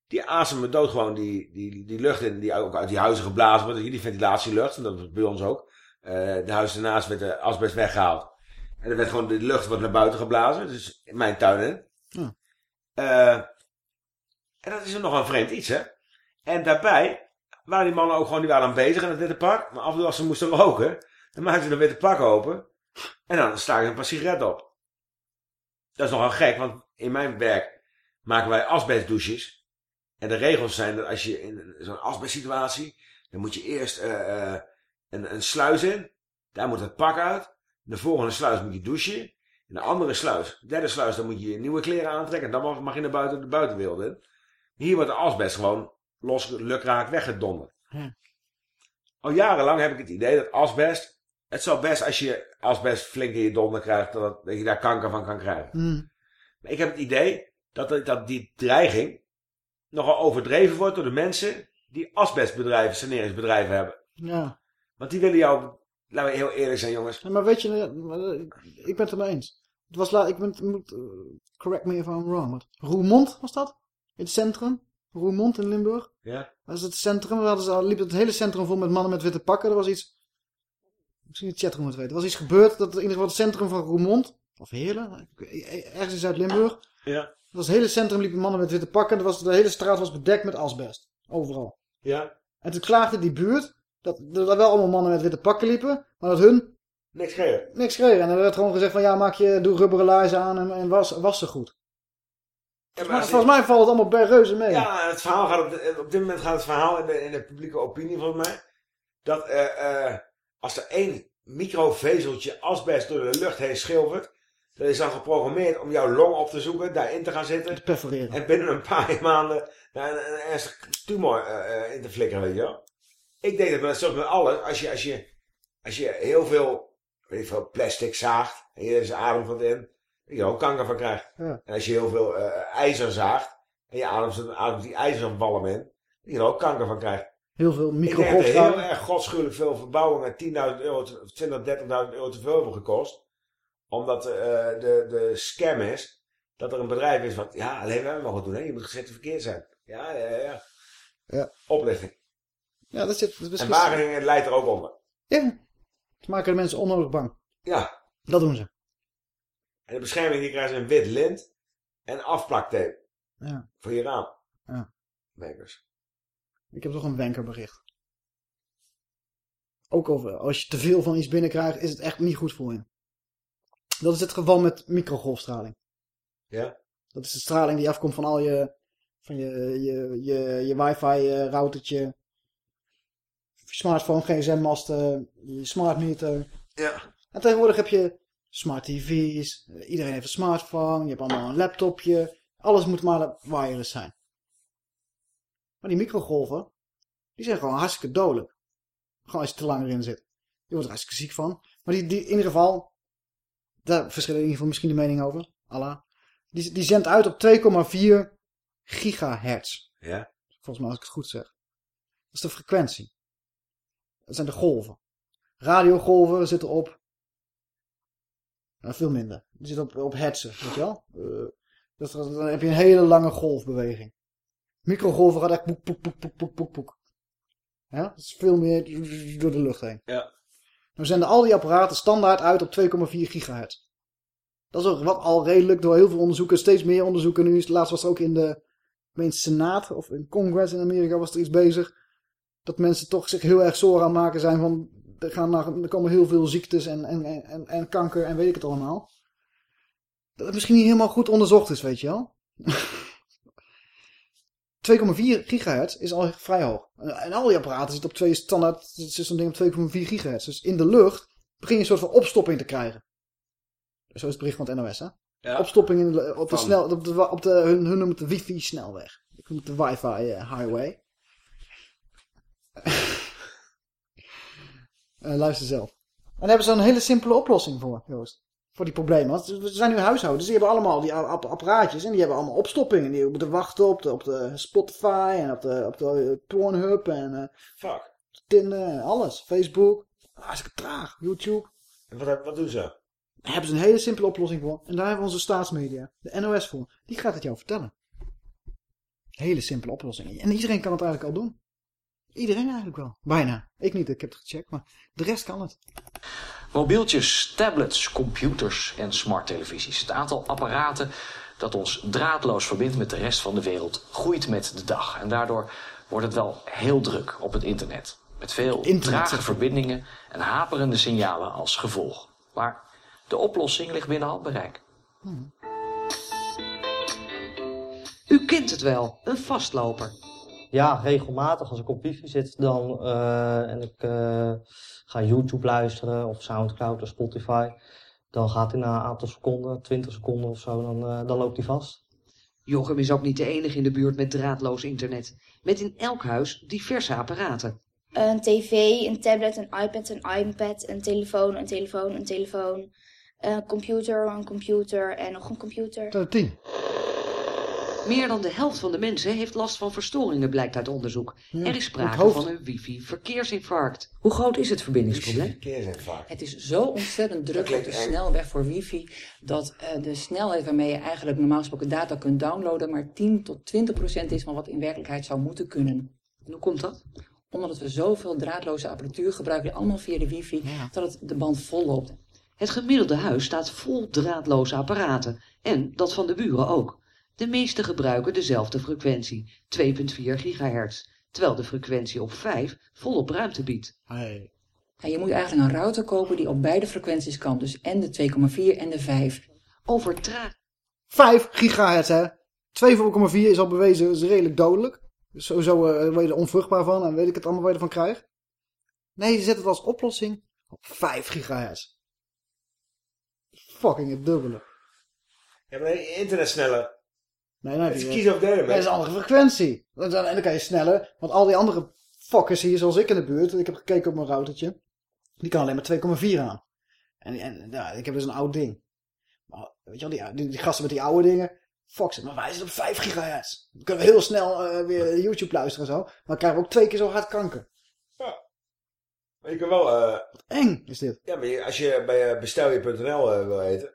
Die asemen dood gewoon die, die, die lucht in, die ook uit die huizen geblazen wordt. Die ventilatielucht, en dat was bij ons ook. Eh, de huis ernaast werd de asbest weggehaald. En er werd gewoon, de lucht wordt naar buiten geblazen. Dus in mijn tuin in. Ja. Eh, en dat is nog een vreemd iets, hè. En daarbij waren die mannen ook gewoon, die waren dan bezig in het witte pak. Maar af en toe als ze moesten roken, dan maakten ze een witte pak open. En dan staken ze een paar sigaretten op. Dat is nogal gek, want in mijn werk maken wij asbestdouches. En de regels zijn dat als je in zo'n asbestsituatie, dan moet je eerst eh, eh, een, een sluis in. Daar moet het pak uit. De volgende sluis moet je douchen. In de andere sluis, de derde sluis, dan moet je je nieuwe kleren aantrekken. En dan mag- mag je naar buiten, de buitenwereld in. Hier wordt de asbest gewoon los, lukraak weggedonderd. Al jarenlang heb ik het idee dat asbest... Het zou best als je asbest flink in je donder krijgt, dat, dat je daar kanker van kan krijgen. Hmm. Maar ik heb het idee dat, dat, die dreiging nogal overdreven wordt door de mensen die asbestbedrijven, saneringsbedrijven hebben. Ja. Want die willen jou, laten we heel eerlijk zijn jongens. Ja, maar weet je, eh, eh, ik ben het er mee eens. Het was laat, ik ben, moet, eh, correct me if I'm wrong, maar Roermond was dat? In het centrum? Roermond in Limburg? Ja. Dat is het centrum, we hadden, ze- liep het hele centrum vol met mannen met witte pakken. Er was iets, misschien de chatroom het weten, er was iets gebeurd dat in ieder geval het centrum van Roermond, of Heerlen, ergens in Zuid-Limburg. Ja. Het was het hele centrum liepen mannen met witte pakken. Er was, de hele straat was bedekt met asbest. Overal. Ja. En toen klaagde die buurt dat er wel allemaal mannen met witte pakken liepen, maar dat hun Niks schreeuwen. niks kregen. En er werd gewoon gezegd van ja, maak je, doe rubberen laarzen aan en, en was, was ze goed. Ja, Maar volgens mij valt het allemaal bij reuze mee. Ja, het verhaal gaat op, de- op dit moment gaat het verhaal in de, in de publieke opinie volgens mij. Dat eh, als er één microvezeltje asbest door de lucht heen schilfert. Dat is dan geprogrammeerd om jouw long op te zoeken, daarin te gaan zitten. perforeren. En binnen een paar maanden daar een, een ernstig tumor eh, eh, in te flikkeren, weet je wel. Ik denk dat met, zoals met alles, als je, als je, als je heel veel, weet veel, plastic zaagt. En je is adem van in. Dat je er ook kanker van krijgt. Ja. En als je heel veel eh, ijzer zaagt. En je ademt, ademt die ijzerwalm in. Dat je er ook kanker van krijgt. Heel veel Ik denk er microgolfstraling. heel erg godschuwelijk veel verbouwingen 10.000 euro, te- 20, 30.000 euro te veel hebben gekost. Omdat eh, de, de scam is dat er een bedrijf is wat, ja, alleen wij mogen het doen, hè? je moet gecertificeerd zijn. Ja, ja, ja, ja. Oplichting. Ja, dat zit... Dat En Wageningen leidt er ook onder. Ja. Ze maken de mensen onnodig bang. Ja. Dat doen ze. En de bescherming die krijgen ze een wit lint en afplaktape. Ja. Voor je raam. Ja. Makers. Ik heb toch een wenkerbericht. Ook over, als je te veel van iets binnenkrijgt, is het echt niet goed voor je. Dat is het geval met microgolfstraling. Ja. Dat is de straling die afkomt van al je, van je, je, je, je wifi eh, routertje, je smartphone, gsm-masten, je smart meter. Ja. En tegenwoordig heb je smart tv's, eh, iedereen heeft een smartphone, je hebt allemaal een laptopje. Alles moet maar wireless zijn. Maar die microgolven, die zijn gewoon hartstikke dodelijk. Gewoon als je te lang erin zit. Je wordt er hartstikke ziek van. Maar die, die in ieder geval, daar verschillen in ieder geval misschien de mening over. Allah. Die, die zendt uit op 2,4 gigahertz. Ja. Volgens mij als ik het goed zeg. Dat is de frequentie. Dat zijn de golven. Radiogolven zitten op... Nou, veel minder. Die zitten op, op hertzen, weet je wel. Dat, dan heb je een hele lange golfbeweging. Microgolven gaat echt poek, poek, poek, poek, poek, poek, poek. Ja, dat is veel meer door de lucht heen. Ja. Nou zenden al die apparaten standaard uit op 2,4 gigahertz. Dat is ook wat al redelijk door heel veel onderzoeken, steeds meer onderzoeken. Nu is laatst was er ook in de meen Senaat of in Congress in Amerika was er iets bezig. Dat mensen toch zich heel erg zorgen aan maken zijn van er, gaan naar, er komen heel veel ziektes en, en, en, en kanker en weet ik het allemaal. Dat het misschien niet helemaal goed onderzocht is, weet je wel. 2,4 gigahertz is al vrij hoog. En al die apparaten zitten op twee standaard, zit zo'n ding op 2,4 gigahertz. Dus in de lucht begin je een soort van opstopping te krijgen. Zo is het bericht van het NOS, hè? Ja. Opstopping in de, op de Van. snel, op de, op de, hun, hun noemen het de wifi snelweg. Ik noem het de wifi eh, highway. Eh, luister zelf. En daar hebben ze een hele simpele oplossing voor, Joost. Voor die problemen. Want er zijn nu huishoudens, die hebben allemaal die app- apparaatjes. En die hebben allemaal opstoppingen. Die moeten wachten op de, op de Spotify en op de, op de eh, Pornhub en eh, Fuck. Tinder en alles. Facebook. Hartstikke traag. YouTube. En wat, wat doen ze? Daar hebben ze een hele simpele oplossing voor. En daar hebben we onze staatsmedia, de NOS voor. Die gaat het jou vertellen. Hele simpele oplossing. En iedereen kan het eigenlijk al doen. Iedereen eigenlijk wel. Bijna. Ik niet, ik heb het gecheckt, maar de rest kan het. Mobieltjes, tablets, computers en smarttelevisies. Het aantal apparaten dat ons draadloos verbindt met de rest van de wereld groeit met de dag. En daardoor wordt het wel heel druk op het internet. Met veel Internet, trage verbindingen en haperende signalen als gevolg. Maar de oplossing ligt binnen handbereik. U kent het wel, een vastloper. Ja, regelmatig als ik op wifi zit dan, eh, en ik eh, ga YouTube luisteren of Soundcloud of Spotify, dan gaat hij na een aantal seconden, 20 seconden of zo, dan, eh, dan loopt hij vast. Jochem is ook niet de enige in de buurt met draadloos internet. Met in elk huis diverse apparaten. Een tv, een tablet, een iPad, een iPad, een telefoon, een telefoon, een telefoon. Een computer, een computer en nog een computer. Dat tien. Meer dan de helft van de mensen heeft last van verstoringen, blijkt uit onderzoek. Ja, er is sprake hoofd. van een wifi-verkeersinfarct. Hoe groot is het verbindingsprobleem? Verkeersinfarct. Het is zo ontzettend druk op de eng. snelweg voor wifi dat eh, de snelheid waarmee je eigenlijk normaal gesproken data kunt downloaden maar 10 tot 20 procent is van wat in werkelijkheid zou moeten kunnen. En hoe komt dat? Omdat we zoveel draadloze apparatuur gebruiken, allemaal via de wifi, dat het de band vol loopt. Het gemiddelde huis staat vol draadloze apparaten. En dat van de buren ook. De meeste gebruiken dezelfde frequentie, 2,4 gigahertz. Terwijl de frequentie op 5 volop ruimte biedt. Ja, je moet eigenlijk een router kopen die op beide frequenties kan, dus en de 2,4 en de 5. Over traag. 5 gigahertz, hè. 2,4 is al bewezen, is redelijk dodelijk. Dus sowieso eh, word je er onvruchtbaar van en weet ik het allemaal waar je ervan krijgt. Nee, je zet het als oplossing op 5 gigahertz. Fucking het dubbele. Ja, maar internet sneller. Nee, dan heb Het je... is kiezen of Nee, dat is een andere frequentie. Dan, dan- en dan kan je sneller, want al die andere fuckers hier, zoals ik in de buurt, ik heb gekeken op mijn routertje, die kan alleen maar 2,4 aan. En, en ja, ik heb dus een oud ding. Maar, weet je wel, die, die, die gasten met die oude dingen, Fox, maar wij zitten op 5 gigahertz. Dan kunnen we heel snel eh, weer YouTube luisteren en zo. Maar dan krijgen we ook twee keer zo hard kanker. Maar je kan wel... eh, Eng is dit. ja, maar je- als je bij eh, bestelje.nl eh, wil eten...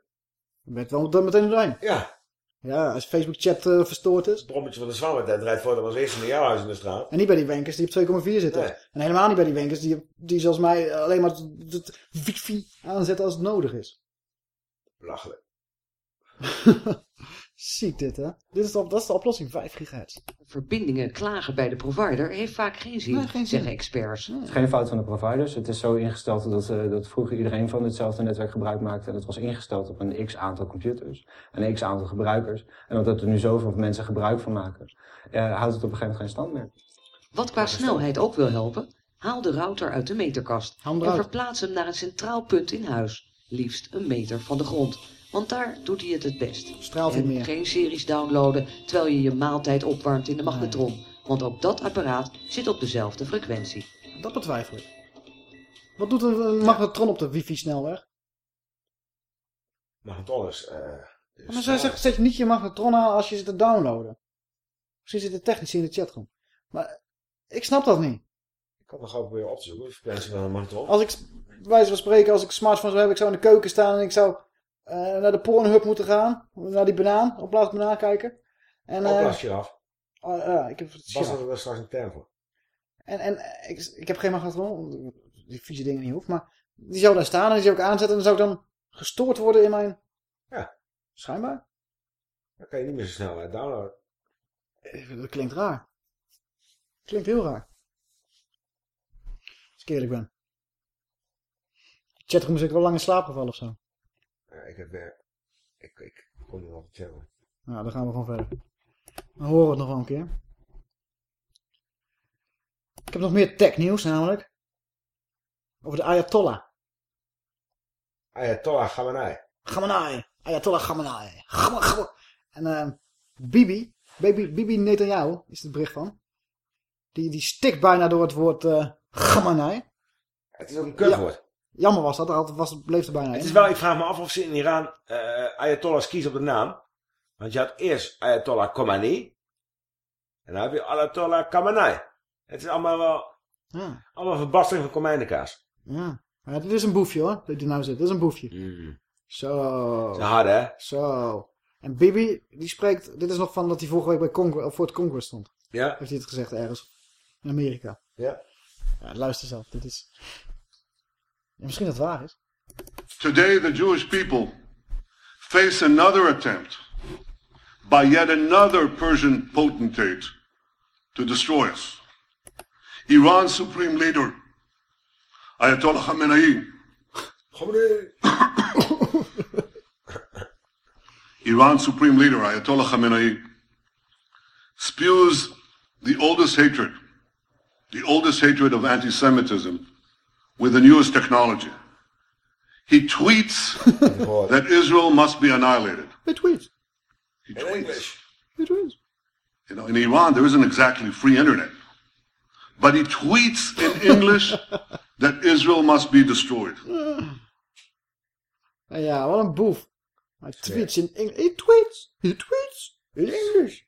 Je bent wel er meteen doorheen. Ja. Ja, als Facebook chat eh, verstoord is. Het brommetje van de Zwan dat rijdt voort als eerste in jouw huis in de straat. En niet bij die wenkers die op 2,4 zitten. Nee. En helemaal niet bij die wenkers die, die zoals mij alleen maar het, het wifi aanzetten als het nodig is. Belachelijk. Ziek dit, hè? Dit is de, dat is de oplossing, 5 gigahertz. Verbindingen klagen bij de provider heeft vaak geen zin, Nee, geen zin. zeggen experts. Het is geen fout van de providers. Het is zo ingesteld dat, eh, dat vroeger iedereen van hetzelfde netwerk gebruik maakte. En het was ingesteld op een x aantal computers. Een x aantal gebruikers. En omdat er nu zoveel mensen gebruik van maken, eh, houdt het op een gegeven moment geen stand meer. Wat qua snelheid ook wil helpen, haal de router uit de meterkast en verplaats hem naar een centraal punt in huis, liefst een meter van de grond. Want daar doet hij het het best. Straalt hij en meer. geen series downloaden terwijl je je maaltijd opwarmt in de magnetron. Want ook dat apparaat zit op dezelfde frequentie. Dat betwijfel ik. Wat doet een, magnetron op de wifi-snelweg? Magnetron is... eh, Maar zij zegt, zet je niet je magnetron aan als je zit te downloaden. Misschien zit het technisch in de chatroom. Maar ik snap dat niet. Ik kan nog gewoon proberen op te zoeken. De frequentie van een magnetron. Als ik, bij wijze van spreken, als ik een smartphone zou hebben, ik zou in de keuken staan en ik zou naar de Pornhub moeten gaan. Naar die banaan, op plaats banaan kijken. En, eh, Opblaas giraf. oh, ja, ik heb het giraf. er straks een term voor. En, en eh, ik, ik heb geen magnetron, die vieze dingen niet hoeft, maar die zou daar staan en die zou ik aanzetten en dan zou ik dan gestoord worden in mijn... Ja. Schijnbaar. Dan kan je niet meer zo snel eh, downloaden. Eh, Dat klinkt raar. Klinkt heel raar. Als ik eerlijk ben. Chatroom is ik wel lang in slaap gevallen of zo. Ja, ik heb werk. Ik, ik kom nu nog channel. Nou, dan gaan we gewoon verder. Dan horen we het nog wel een keer. Ik heb nog meer technieuws namelijk. Over de Ayatollah. Ayatollah Khamenei. Khamenei. Ayatollah Khamenei. En eh, Bibi, Bibi, Bibi Netanyahu is het bericht van. Die, die stikt bijna door het woord eh Khamenei. Het is ook een kutwoord. Jammer was dat, er had- was, bleef er bijna Het is wel, ik vraag me af of ze in Iran eh Ayatollahs kiezen op de naam. Want je had eerst Ayatollah Khomeini. En dan heb je Ayatollah Khamenei. Het is allemaal wel... Ja. Allemaal verbastering van komijnenkaas. Ja. Maar dit is een boefje hoor, dat hij nou zit. Dit is een boefje. Zo. Dat is hard, hè? Zo. En Bibi, die spreekt... Dit is nog van dat hij vorige week bij Congre of voor het Congress stond. Ja. Heeft hij het gezegd ergens. In Amerika. Ja. Ja, luister zelf. Dit is... Ja, misschien dat waar is. Today, the Jewish people face another attempt by yet another Persian potentate to destroy us. Iran's supreme leader, Ayatollah Khamenei. Iran's supreme leader, Ayatollah Khamenei, spews the oldest hatred, the oldest hatred of anti Semitism with the newest technology. He tweets that Israel must be annihilated. He tweets. He tweets. He tweets. You know, in Iran, there isn't exactly free internet. But he tweets in English that Israel must be destroyed. Ah, Ja, wat een boef. Hij tweets in Engels. He tweets. He tweets. In English.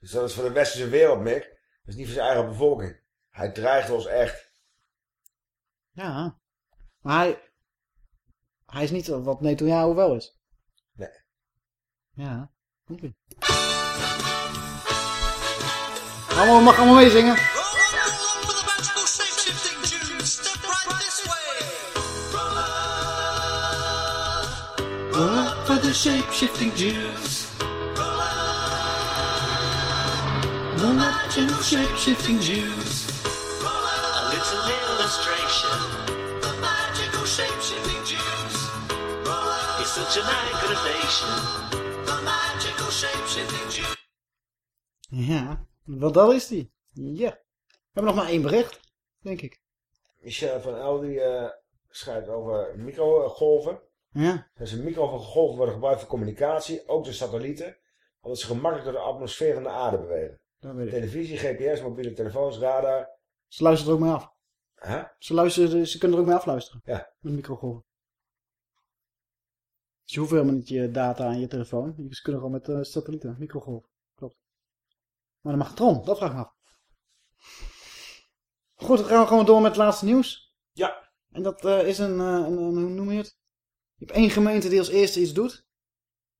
Dus dat is voor de westerse wereld, Mick. Dat is niet voor zijn eigen bevolking. Hij dreigt ons echt. Ja. Maar hij... Hij is niet wat Netanyahu wel is. Nee. Ja. Komt ie. Allemaal, mag allemaal meezingen. For the shape-shifting Jews. The legend of shape-shifting Jews. Ja, wat dat is die. Ja. We hebben nog maar één bericht, denk ik. Michel van El die eh, schrijft over microgolven. Ja. Dus een microgolven worden gebruikt voor communicatie, ook door satellieten, omdat ze gemakkelijk door de atmosfeer van de aarde bewegen. Dat weet ik. Televisie, GPS, mobiele telefoons, radar. Ze er ook mee af. Huh? Ze, luisteren, ze kunnen er ook mee afluisteren. Ja. Met microgolven. Dus je hoeft helemaal niet je data aan je telefoon. Je kunnen gewoon met eh, satellieten, microgolf. Klopt. Maar de magnetron, dat vraag ik me af. Goed, dan gaan we gewoon door met het laatste nieuws. Ja. En dat eh, is een, eh, een, een- hoe noem je het? Je hebt één gemeente die als eerste iets doet.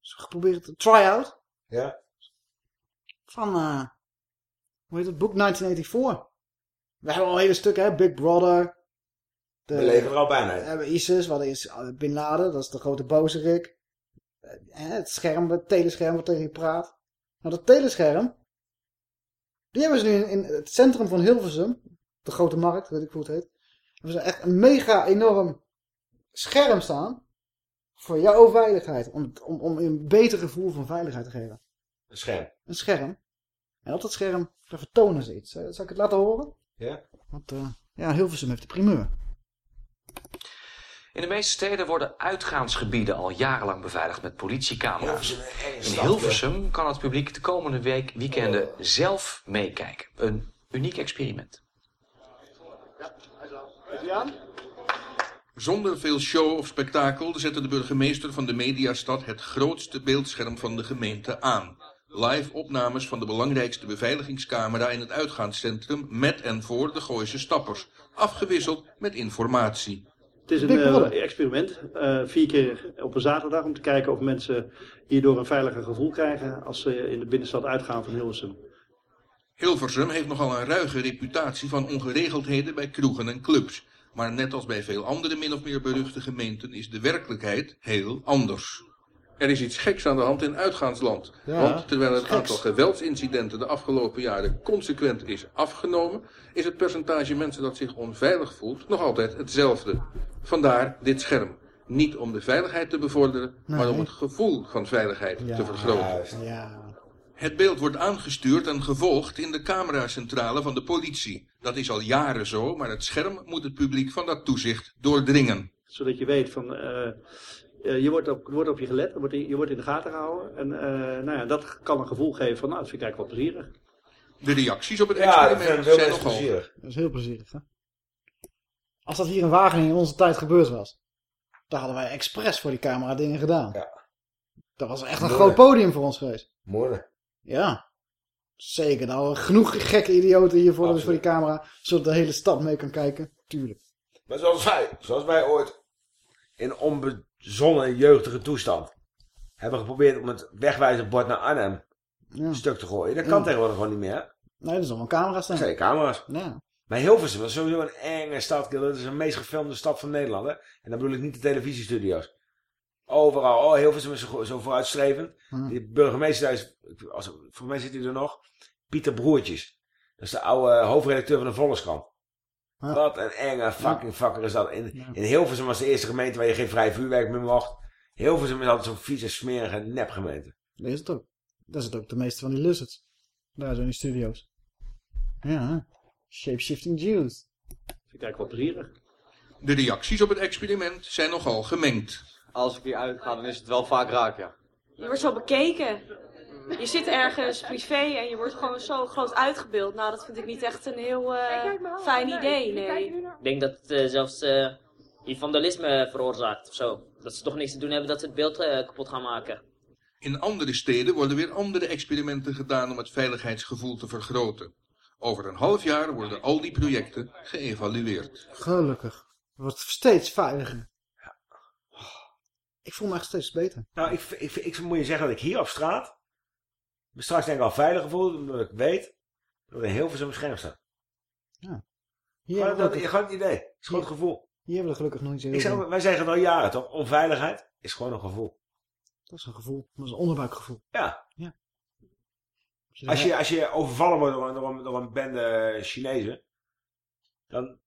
Dus geprobeerd een try-out. Ja. Van, hoe heet het, boek 1984. We hebben al een hele stuk, hè, Big Brother. De, We leven er al bijna. We hebben ISIS, wat is eh, Bin Laden, dat is de grote boze Rick. Eh, het scherm, het telescherm wat tegen je praat. Nou, dat telescherm, die hebben ze nu in, in het centrum van Hilversum, de grote markt, weet ik hoe het heet. Hebben ze echt een mega enorm scherm staan voor jouw veiligheid. Om, om, om een beter gevoel van veiligheid te geven. Een scherm. Een scherm. En op dat scherm, daar vertonen ze iets. Eh, Zal ik het laten horen? Ja. Want eh, ja, Hilversum heeft de primeur. In de meeste steden worden uitgaansgebieden al jarenlang beveiligd met politiecamera's. In Hilversum kan het publiek de komende week weekenden zelf meekijken. Een uniek experiment. Zonder veel show of spektakel zette de burgemeester van de mediastad het grootste beeldscherm van de gemeente aan. Live opnames van de belangrijkste beveiligingscamera in het uitgaanscentrum met en voor de Gooise stappers. Afgewisseld met informatie. Het is een eh, experiment. eh, vier keer op een zaterdag om te kijken of mensen hierdoor een veiliger gevoel krijgen als ze in de binnenstad uitgaan van Hilversum. Hilversum heeft nogal een ruige reputatie van ongeregeldheden bij kroegen en clubs. Maar net als bij veel andere min of meer beruchte gemeenten is de werkelijkheid heel anders. Er is iets geks aan de hand in uitgaansland. Ja, Want terwijl het aantal geweldsincidenten de afgelopen jaren consequent is afgenomen, is het percentage mensen dat zich onveilig voelt nog altijd hetzelfde. Vandaar dit scherm. Niet om de veiligheid te bevorderen, maar om het gevoel van veiligheid te vergroten. Ja. Het beeld wordt aangestuurd en gevolgd in de cameracentrale van de politie. Dat is al jaren zo, maar het scherm moet het publiek van dat toezicht doordringen. Zodat je weet van, eh, je wordt op, wordt op je gelet, wordt in- je wordt in de gaten gehouden. En eh, nou ja, dat kan een gevoel geven van, nou, dat vind ik eigenlijk wel plezierig. De reacties op het Ja, dat experiment heel zijn nogal. plezierig. Dat is heel plezierig, hè? Als dat hier in Wageningen in onze tijd gebeurd was, dan hadden wij expres voor die camera dingen gedaan. Dat was echt een Mooi. groot podium voor ons geweest. Mooi. Ja. Zeker. Nou, genoeg gekke idioten hier voor, voor die camera, zodat de hele stad mee kan kijken. Tuurlijk. Maar zoals wij, zoals wij ooit in onbezonnen jeugdige toestand hebben geprobeerd om het wegwijzerbord naar Arnhem Ja. stuk te gooien. Dat kan Ja. tegenwoordig gewoon niet meer. Nee, dat is allemaal camera's staan. Geen camera's. Ja. Maar Hilversum was sowieso een enge stad. Dat is de meest gefilmde stad van Nederland. Hè? En dan bedoel ik niet de televisiestudio's. Overal. Oh, Hilversum is zo, zo vooruitstrevend. Hm. Die burgemeester daar is, als, voor mij zit hij er nog, Pieter Broertjes. Dat is de oude hoofdredacteur van de Volkskrant. Wat een enge fucking fucker is dat. In, in Hilversum was de eerste gemeente waar je geen vrij vuurwerk meer mocht. Hilversum is altijd zo'n vieze, smerige nepgemeente. Dat is het ook. Dat is het ook de meeste van die lizards. Daar zo in die studio's. Ja. Shapeshifting Jews. vind ik eigenlijk wel plezierig. De reacties op het experiment zijn nogal gemengd. Als ik hier uitga, dan is het wel vaak raak, ja. Je wordt zo bekeken. Je zit ergens privé en je wordt gewoon zo groot uitgebeeld. Nou, dat vind ik niet echt een heel eh, fijn idee, nee. Ik denk dat het eh, zelfs eh, hier vandalisme veroorzaakt of zo. Dat ze toch niks te doen hebben dat ze het beeld eh, kapot gaan maken. In andere steden worden weer andere experimenten gedaan om het veiligheidsgevoel te vergroten. Over een half jaar worden al die projecten geëvalueerd. Gelukkig. Het wordt steeds veiliger. Ik voel me echt steeds beter. Nou, ik, ik, ik, moet je zeggen dat ik hier op straat me straks denk ik al veilig voel, omdat ik weet dat er heel veel zo'n scherm staat. Ja. Gewoon, hebben we dat, gelukkig- gewoon het idee. Het is gewoon het gevoel. Hier hebben we gelukkig nog niet zo heel Ik zeg, veel. wij zeggen al jaren toch? Onveiligheid is gewoon een gevoel. Dat is een gevoel. Dat is een onderbuikgevoel. Ja. Ja. Als je, als je overvallen wordt door een, door een, door een bende Chinezen, dan,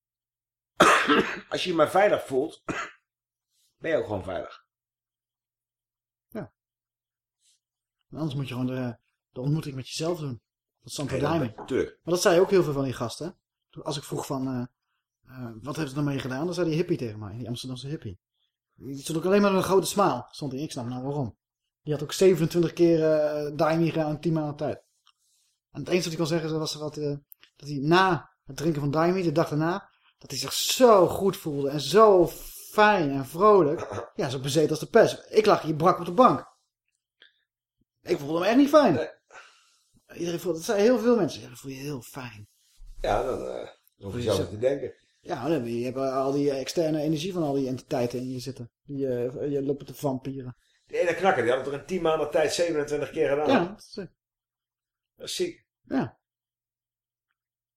als je je maar veilig voelt, ben je ook gewoon veilig. En Anders moet je gewoon de, de ontmoeting met jezelf doen. Dat Nee, dat- Daime. tuurlijk. Maar dat zei ook heel veel van die gasten. Als ik vroeg van, eh, eh, wat heeft het ermee gedaan? Dan zei die hippie tegen mij, die Amsterdamse hippie. Die stond ook alleen maar met een grote smaal. Stond hij, ik snap nou waarom. Die had ook 27 keer Daime gedaan in 10 maanden tijd. En het enige wat ik kon zeggen was wat, dat hij na het drinken van Daime, de dag daarna, dat hij zich zo goed voelde en zo fijn en vrolijk. Ja, zo bezeten als de pest. Ik lag hier brak op de bank. Ik voelde me echt niet fijn. Iedereen voelde, het zijn heel veel mensen. Ja, dat voel je heel fijn. Ja, dan eh hoef je zelf niet te denken. Ja, dan heb je, je hebt al die externe energie van al die entiteiten in je zitten. Die eh, je lopen te vampieren. Die ene knakker, die had het er in 10 maanden tijd 27 keer gedaan. Ja, dat is, eh, Dat is ziek. ja.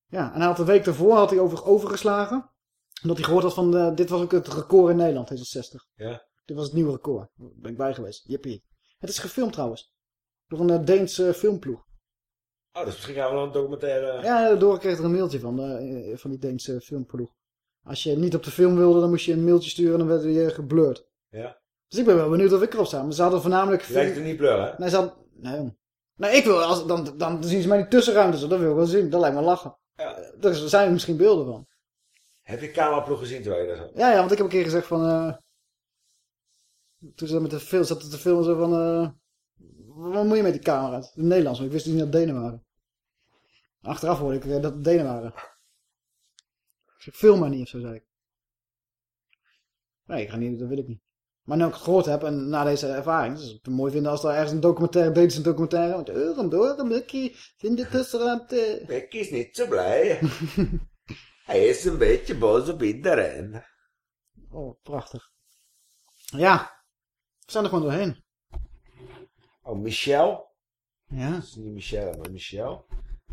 Ja, en hij had de week daarvoor had hij over, overgeslagen. Omdat hij gehoord had van, dit was ook het record in Nederland, deze 60. Ja. Dit was het nieuwe record. Daar ben ik bij geweest. Jippie. Het is gefilmd trouwens. Door een eh, Deense filmploeg. Oh, dus misschien gaan we dan een documentaire... Ja, Dora kreeg er een mailtje van, eh, van die Deense filmploeg. Als je niet op de film wilde, dan moest je een mailtje sturen en dan werd je geblurred. Ja. Dus ik ben wel benieuwd of ik erop sta. Maar ze hadden voornamelijk... Je lijkt er niet blur, hè? Nee, ze hadden... Nee. Nee, ik wil... Als, dan, dan zien ze mij niet tussenruimtes. Dat wil ik wel zien. Dat lijkt me lachen. Ja. Er is- er zijn misschien beelden van. Heb je cameraploeg gezien terwijl je daar zat? Ja, ja, want ik heb een keer gezegd van... eh toen ze met de film zaten te filmen zo van... eh wat moet je met die camera's? In het Nederlands, want ik wist niet dat het Denen waren. Achteraf hoorde ik eh, dat het Denen waren. Dus film maar niet of zo, zei ik. Nee, ik ga niet, dat wil ik niet. Maar nu ik het gehoord heb en na deze ervaring, dus het mooi vinden als er ergens een documentaire, Deense een documentaire, want Euren door, Mickey, in de tussenruimte. Mickey is niet zo blij. Hij is een beetje boos op iedereen. Oh, prachtig. Ja, we zijn er gewoon doorheen. Oh, Michel? Ja. Dat is niet Michel, maar Michel.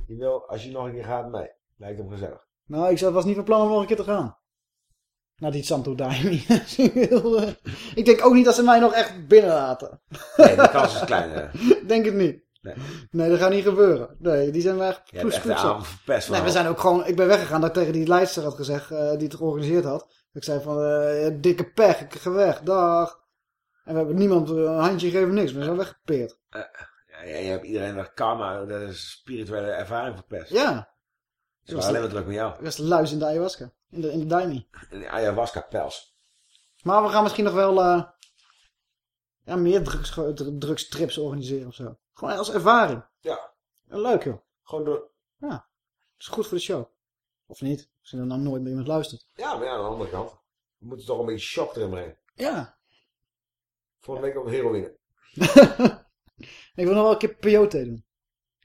Die wil, als je nog een keer gaat, mee. Lijkt hem gezellig. Nou, ik was niet van plan om nog een keer te gaan. Naar die Santo Daime. ik denk ook niet dat ze mij nog echt binnenlaten. Nee, de kans is klein, hè? denk het niet. Nee. Nee, dat gaat niet gebeuren. Nee, die zijn hebt echt van Nee, we zijn ook gewoon... Ik ben weggegaan dat ik tegen die leidster had gezegd, eh, die het georganiseerd had. Ik zei van, eh, dikke pech, ik ga weg, dag. En we hebben niemand een handje gegeven, niks. We zijn weggepeerd. Ja, je hebt iedereen dat karma, dat is een spirituele ervaring verpest. Ja. Ze waren alleen maar druk met jou. Ik was luis in de ayahuasca. In de, in de daimi. In de ayahuasca pels. Maar we gaan misschien nog wel eh, ja, meer drugs, dr- drugstrips organiseren of zo. Gewoon als ervaring. Ja. En leuk joh. Gewoon door... Ja. Dat is goed voor de show. Of niet? Als er dan nooit meer iemand luistert. Ja, maar ja, aan de andere kant. We moeten toch een beetje shock erin brengen. Ja. Volgende week op heroïne. Ik wil nog wel een keer peyote doen.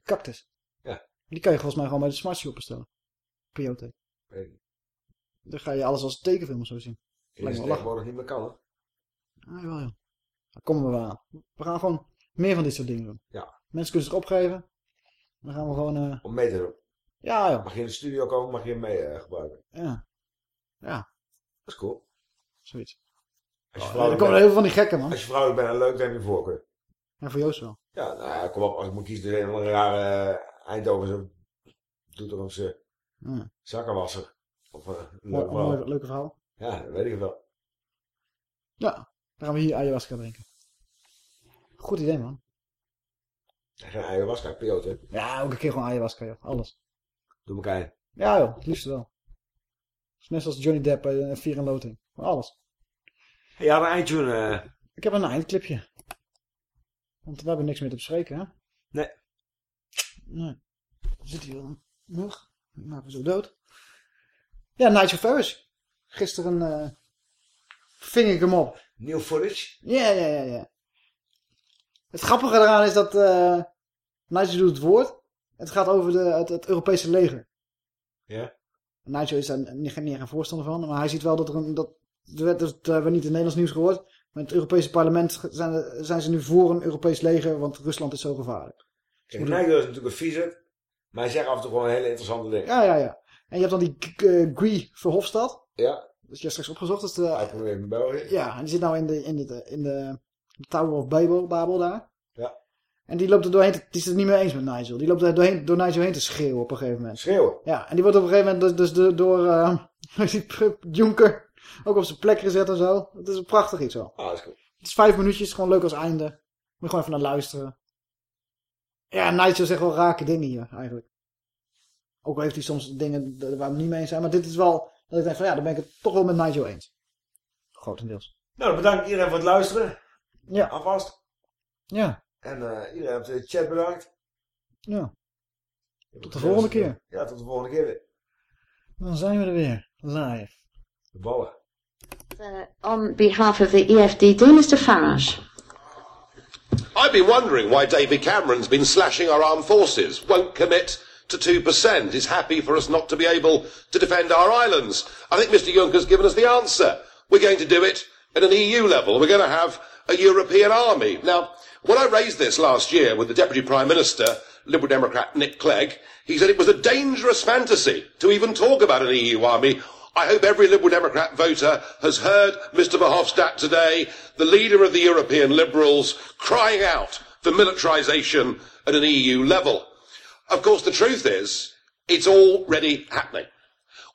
Cactus. Ja. Die kan je volgens mij gewoon bij de smart shop bestellen. Peyote. Dan ga je alles als tekenfilm of zo zien. Is wel lachen. tegenwoordig niet meer kan, hè? Ah, jawel, joh. Daar komen we wel aan. We gaan gewoon meer van dit soort dingen doen. Ja. Mensen kunnen zich opgeven. Dan gaan we gewoon... eh, Om mee te doen. Ja, joh. Mag je in de studio komen, mag je mee eh, gebruiken. Ja. Ja. Dat is cool. Zoiets. Als je Oh, er komen heel veel van die gekken, man. Als je vrouwelijk bent en leuk, dan heb je voorkeur. Ja, voor Joost wel. Ja, nou ja, kom op. Als ik moet kiezen tussen een of andere rare uh, Eindhovense Doeterumse Ja. zakkenwasser. Of een Mooi, leuke vrouw. mooi, leuke verhaal. Ja, dat weet ik wel. Ja. Dan gaan we hier ayahuasca drinken. Goed idee, man. Geen ayahuasca, peyote. Ja, ook een keer gewoon ayahuasca, joh. Alles. Doe elkaar. Ja, joh. Het liefst wel. Net zoals Johnny Depp bij uh, Vier en Loting. Alles. Had een eindtune. eh, Ik heb een eindclipje. Want we hebben niks meer te bespreken, hè? Nee. Nee. Zit hier wel? Ik maak me zo dood. Ja, Nigel Farage. Gisteren eh ving ik hem op. Nieuw footage? Ja, ja, ja, ja. Het grappige eraan is dat eh Nigel doet het woord. Het gaat over de, het, het Europese leger. Ja? Nigel is daar niet, niet geen voorstander van. Maar hij ziet wel dat er een... Dat, werd- dat hebben we niet in het Nederlands nieuws gehoord. Maar in het Europese parlement zijn, er- zijn ze nu voor een Europees leger. Want Rusland is zo gevaarlijk. Kijk, Nigel is natuurlijk een vieze. Maar hij zegt af en toe gewoon hele interessante dingen. Ja, ja, ja. En je hebt dan die uh, Guy Verhofstadt. Ja. Dat is straks opgezocht. Dat is de, Uitgeprobeerd in België. ja, en die zit nou in de, in de, in de Tower of Babel, Babel daar. Ja. En die loopt er doorheen, te- die is het niet mee eens met Nigel. Die loopt er doorheen, door Nigel heen te schreeuwen op een gegeven moment. Schreeuwen? Ja, en die wordt op een gegeven moment dus, dus de- door eh, die Juncker ook op zijn plek gezet en zo. Het is een prachtig iets wel. Ah, dat is cool. Het is vijf minuutjes, gewoon leuk als einde. Moet je gewoon even naar luisteren. Ja, Nigel zegt wel rake dingen hier, eigenlijk. Ook al heeft hij soms dingen waar we niet mee eens zijn. Maar dit is wel, dat ik denk van ja, dan ben ik het toch wel met Nigel eens. Grotendeels. Nou, dan bedank ik iedereen voor het luisteren. Ja. Alvast. Ja. En eh, iedereen op de chat bedankt. Ja. Tot de volgende keer. Ja, tot de volgende keer weer. Dan zijn we er weer. Live. De ballen. Uh, on behalf of the EFDD, Mr. Farage. I've been wondering why David Cameron's been slashing our armed forces, won't commit to 2%, is happy for us not to be able to defend our islands. I think Mr Juncker's given us the answer. We're going to do it at an EU level. We're going to have a European army. Now, when I raised this last year with the Deputy Prime Minister, Liberal Democrat Nick Clegg, he said it was a dangerous fantasy to even talk about an EU army. I hope every Liberal Democrat voter has heard Mr Verhofstadt today, the leader of the European Liberals, crying out for militarisation at an EU level. Of course, the truth is, it's already happening.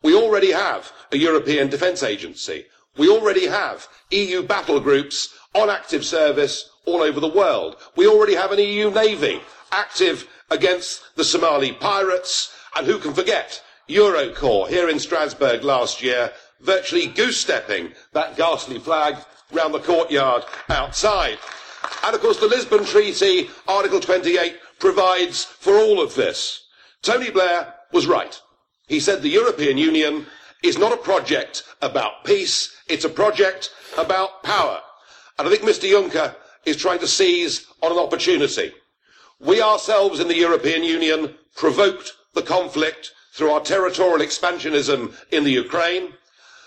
We already have a European Defence Agency. We already have EU battle groups on active service all over the world. We already have an EU Navy active against the Somali pirates, and who can forget Eurocorps here in Strasbourg last year, virtually goose-stepping that ghastly flag round the courtyard outside. And of course the Lisbon Treaty, Article 28, provides for all of this. Tony Blair was right. He said the European Union is not a project about peace, it's a project about power. And I think Mr Juncker is trying to seize on an opportunity. We ourselves in the European Union provoked the conflict through our territorial expansionism in the Ukraine.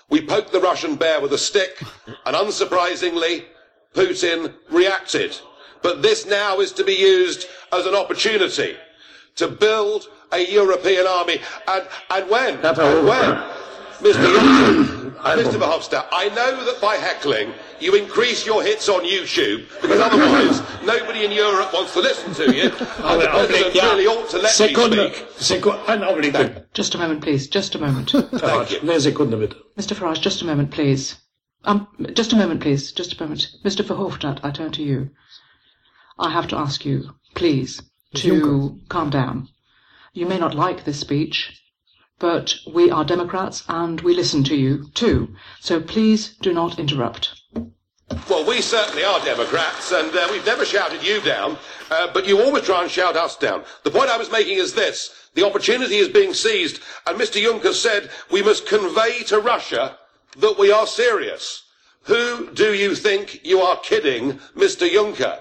We poked the Russian bear with a stick, and unsurprisingly, Putin reacted. But this now is to be used as an opportunity to build a European army. And, and when? And when? Mr. Johnson, Mr. Verhofstadt, I know that by heckling you increase your hits on YouTube because otherwise nobody in Europe wants to listen to you. And the president really ought to let me speak. Sekunde, einen Augenblick bitte. Just a moment, please. Just a moment. Farage, eine Sekunde bitte. Mr. Farage, just a moment, please. Um, just a moment, please. Just a moment. Mr. Verhofstadt, I turn to you. I have to ask you, please, to calm down. You may not like this speech, but we are Democrats and we listen to you too. So please do not interrupt. Well, we certainly are Democrats, and uh, we've never shouted you down, uh, but you always try and shout us down. The point I was making is this. The opportunity is being seized, and Mr Juncker said we must convey to Russia that we are serious. Who do you think you are kidding, Mr Juncker?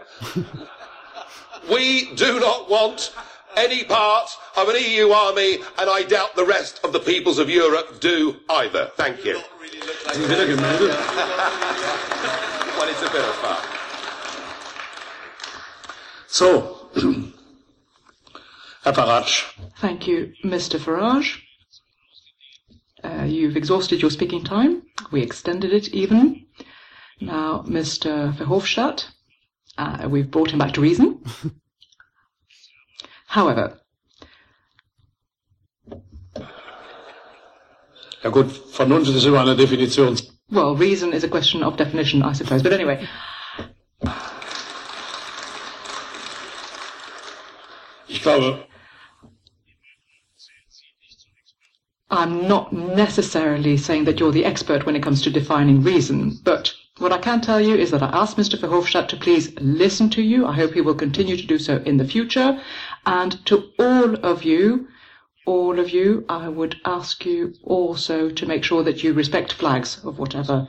we do not want any part of an EU army, and I doubt the rest of the peoples of Europe do either. Thank you. well, it's a bit of fun. So, Farage. Thank you, Mr. Farage. Uh, you've exhausted your speaking time. We extended it even. Now, Mr. Verhofstadt, uh, we've brought him back to reason. However, Ja gut, Vernunft ist immer eine Definition. Well, reason is a question of definition, I suppose. But anyway, Ich glaube, I'm not necessarily saying that you're the expert when it comes to defining reason, but what I can tell you is that I asked Mr. Verhofstadt to please listen to you. I hope he will continue to do so in the future. And to all of you, all of you, I would ask you also to make sure that you respect flags of whatever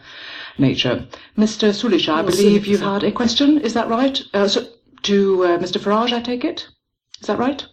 nature. Mr. Sulic, I believe you sir. had a question. Is that right? Uh, so, to uh, Mr. Farage, I take it? Is that right?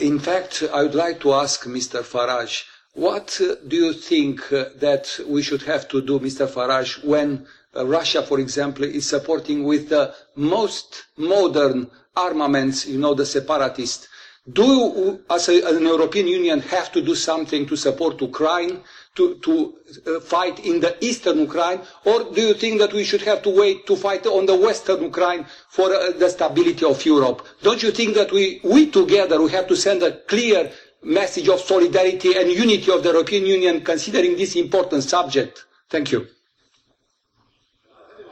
In fact, I would like to ask Mr. Farage, what uh, do you think uh, that we should have to do, Mr. Farage, when uh, Russia, for example, is supporting with the most modern armaments, you know, the separatists? Do as a, an European Union, have to do something to support Ukraine, to, to uh, fight in the eastern Ukraine, or do you think that we should have to wait to fight on the western Ukraine for uh, the stability of Europe? Don't you think that we, we together, we have to send a clear message of solidarity and unity of the European Union considering this important subject? Thank you.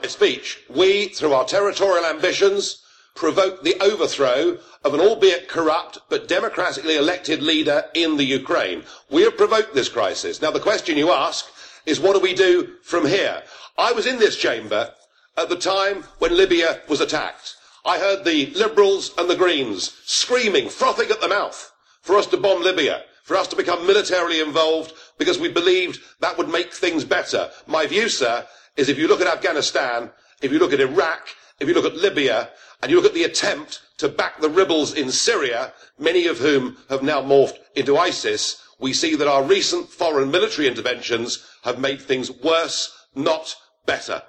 speech, we, through our territorial ambitions, provoked the overthrow of an albeit corrupt but democratically elected leader in the Ukraine. We have provoked this crisis. Now the question you ask is what do we do from here? I was in this chamber at the time when Libya was attacked. I heard the Liberals and the Greens screaming, frothing at the mouth for us to bomb Libya, for us to become militarily involved because we believed that would make things better. My view, sir, is if you look at Afghanistan, if you look at Iraq, if you look at Libya, and you look at the attempt to back the rebels in Syria, many of whom have now morphed into ISIS, we see that our recent foreign military interventions have made things worse, not better.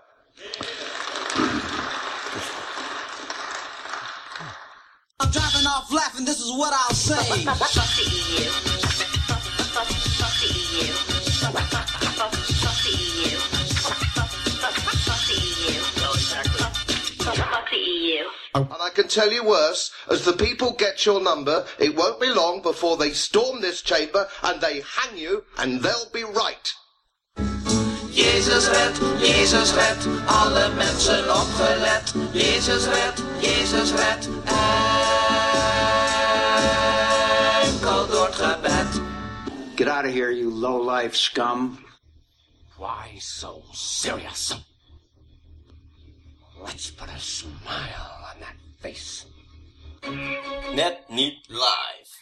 I'm driving off laughing, this is what I'll say. Fuck the EU. Fuck the EU. Fuck the EU. And I can tell you worse, as the people get your number, it won't be long before they storm this chamber and they hang you, and they'll be right. Jezus red, Jezus red, alle mensen opgelet. Jezus red, Jezus red, enkel door het gebed. Get out of here, you low-life scum. Why so serious? Let's put a smile on that face. Net niet live.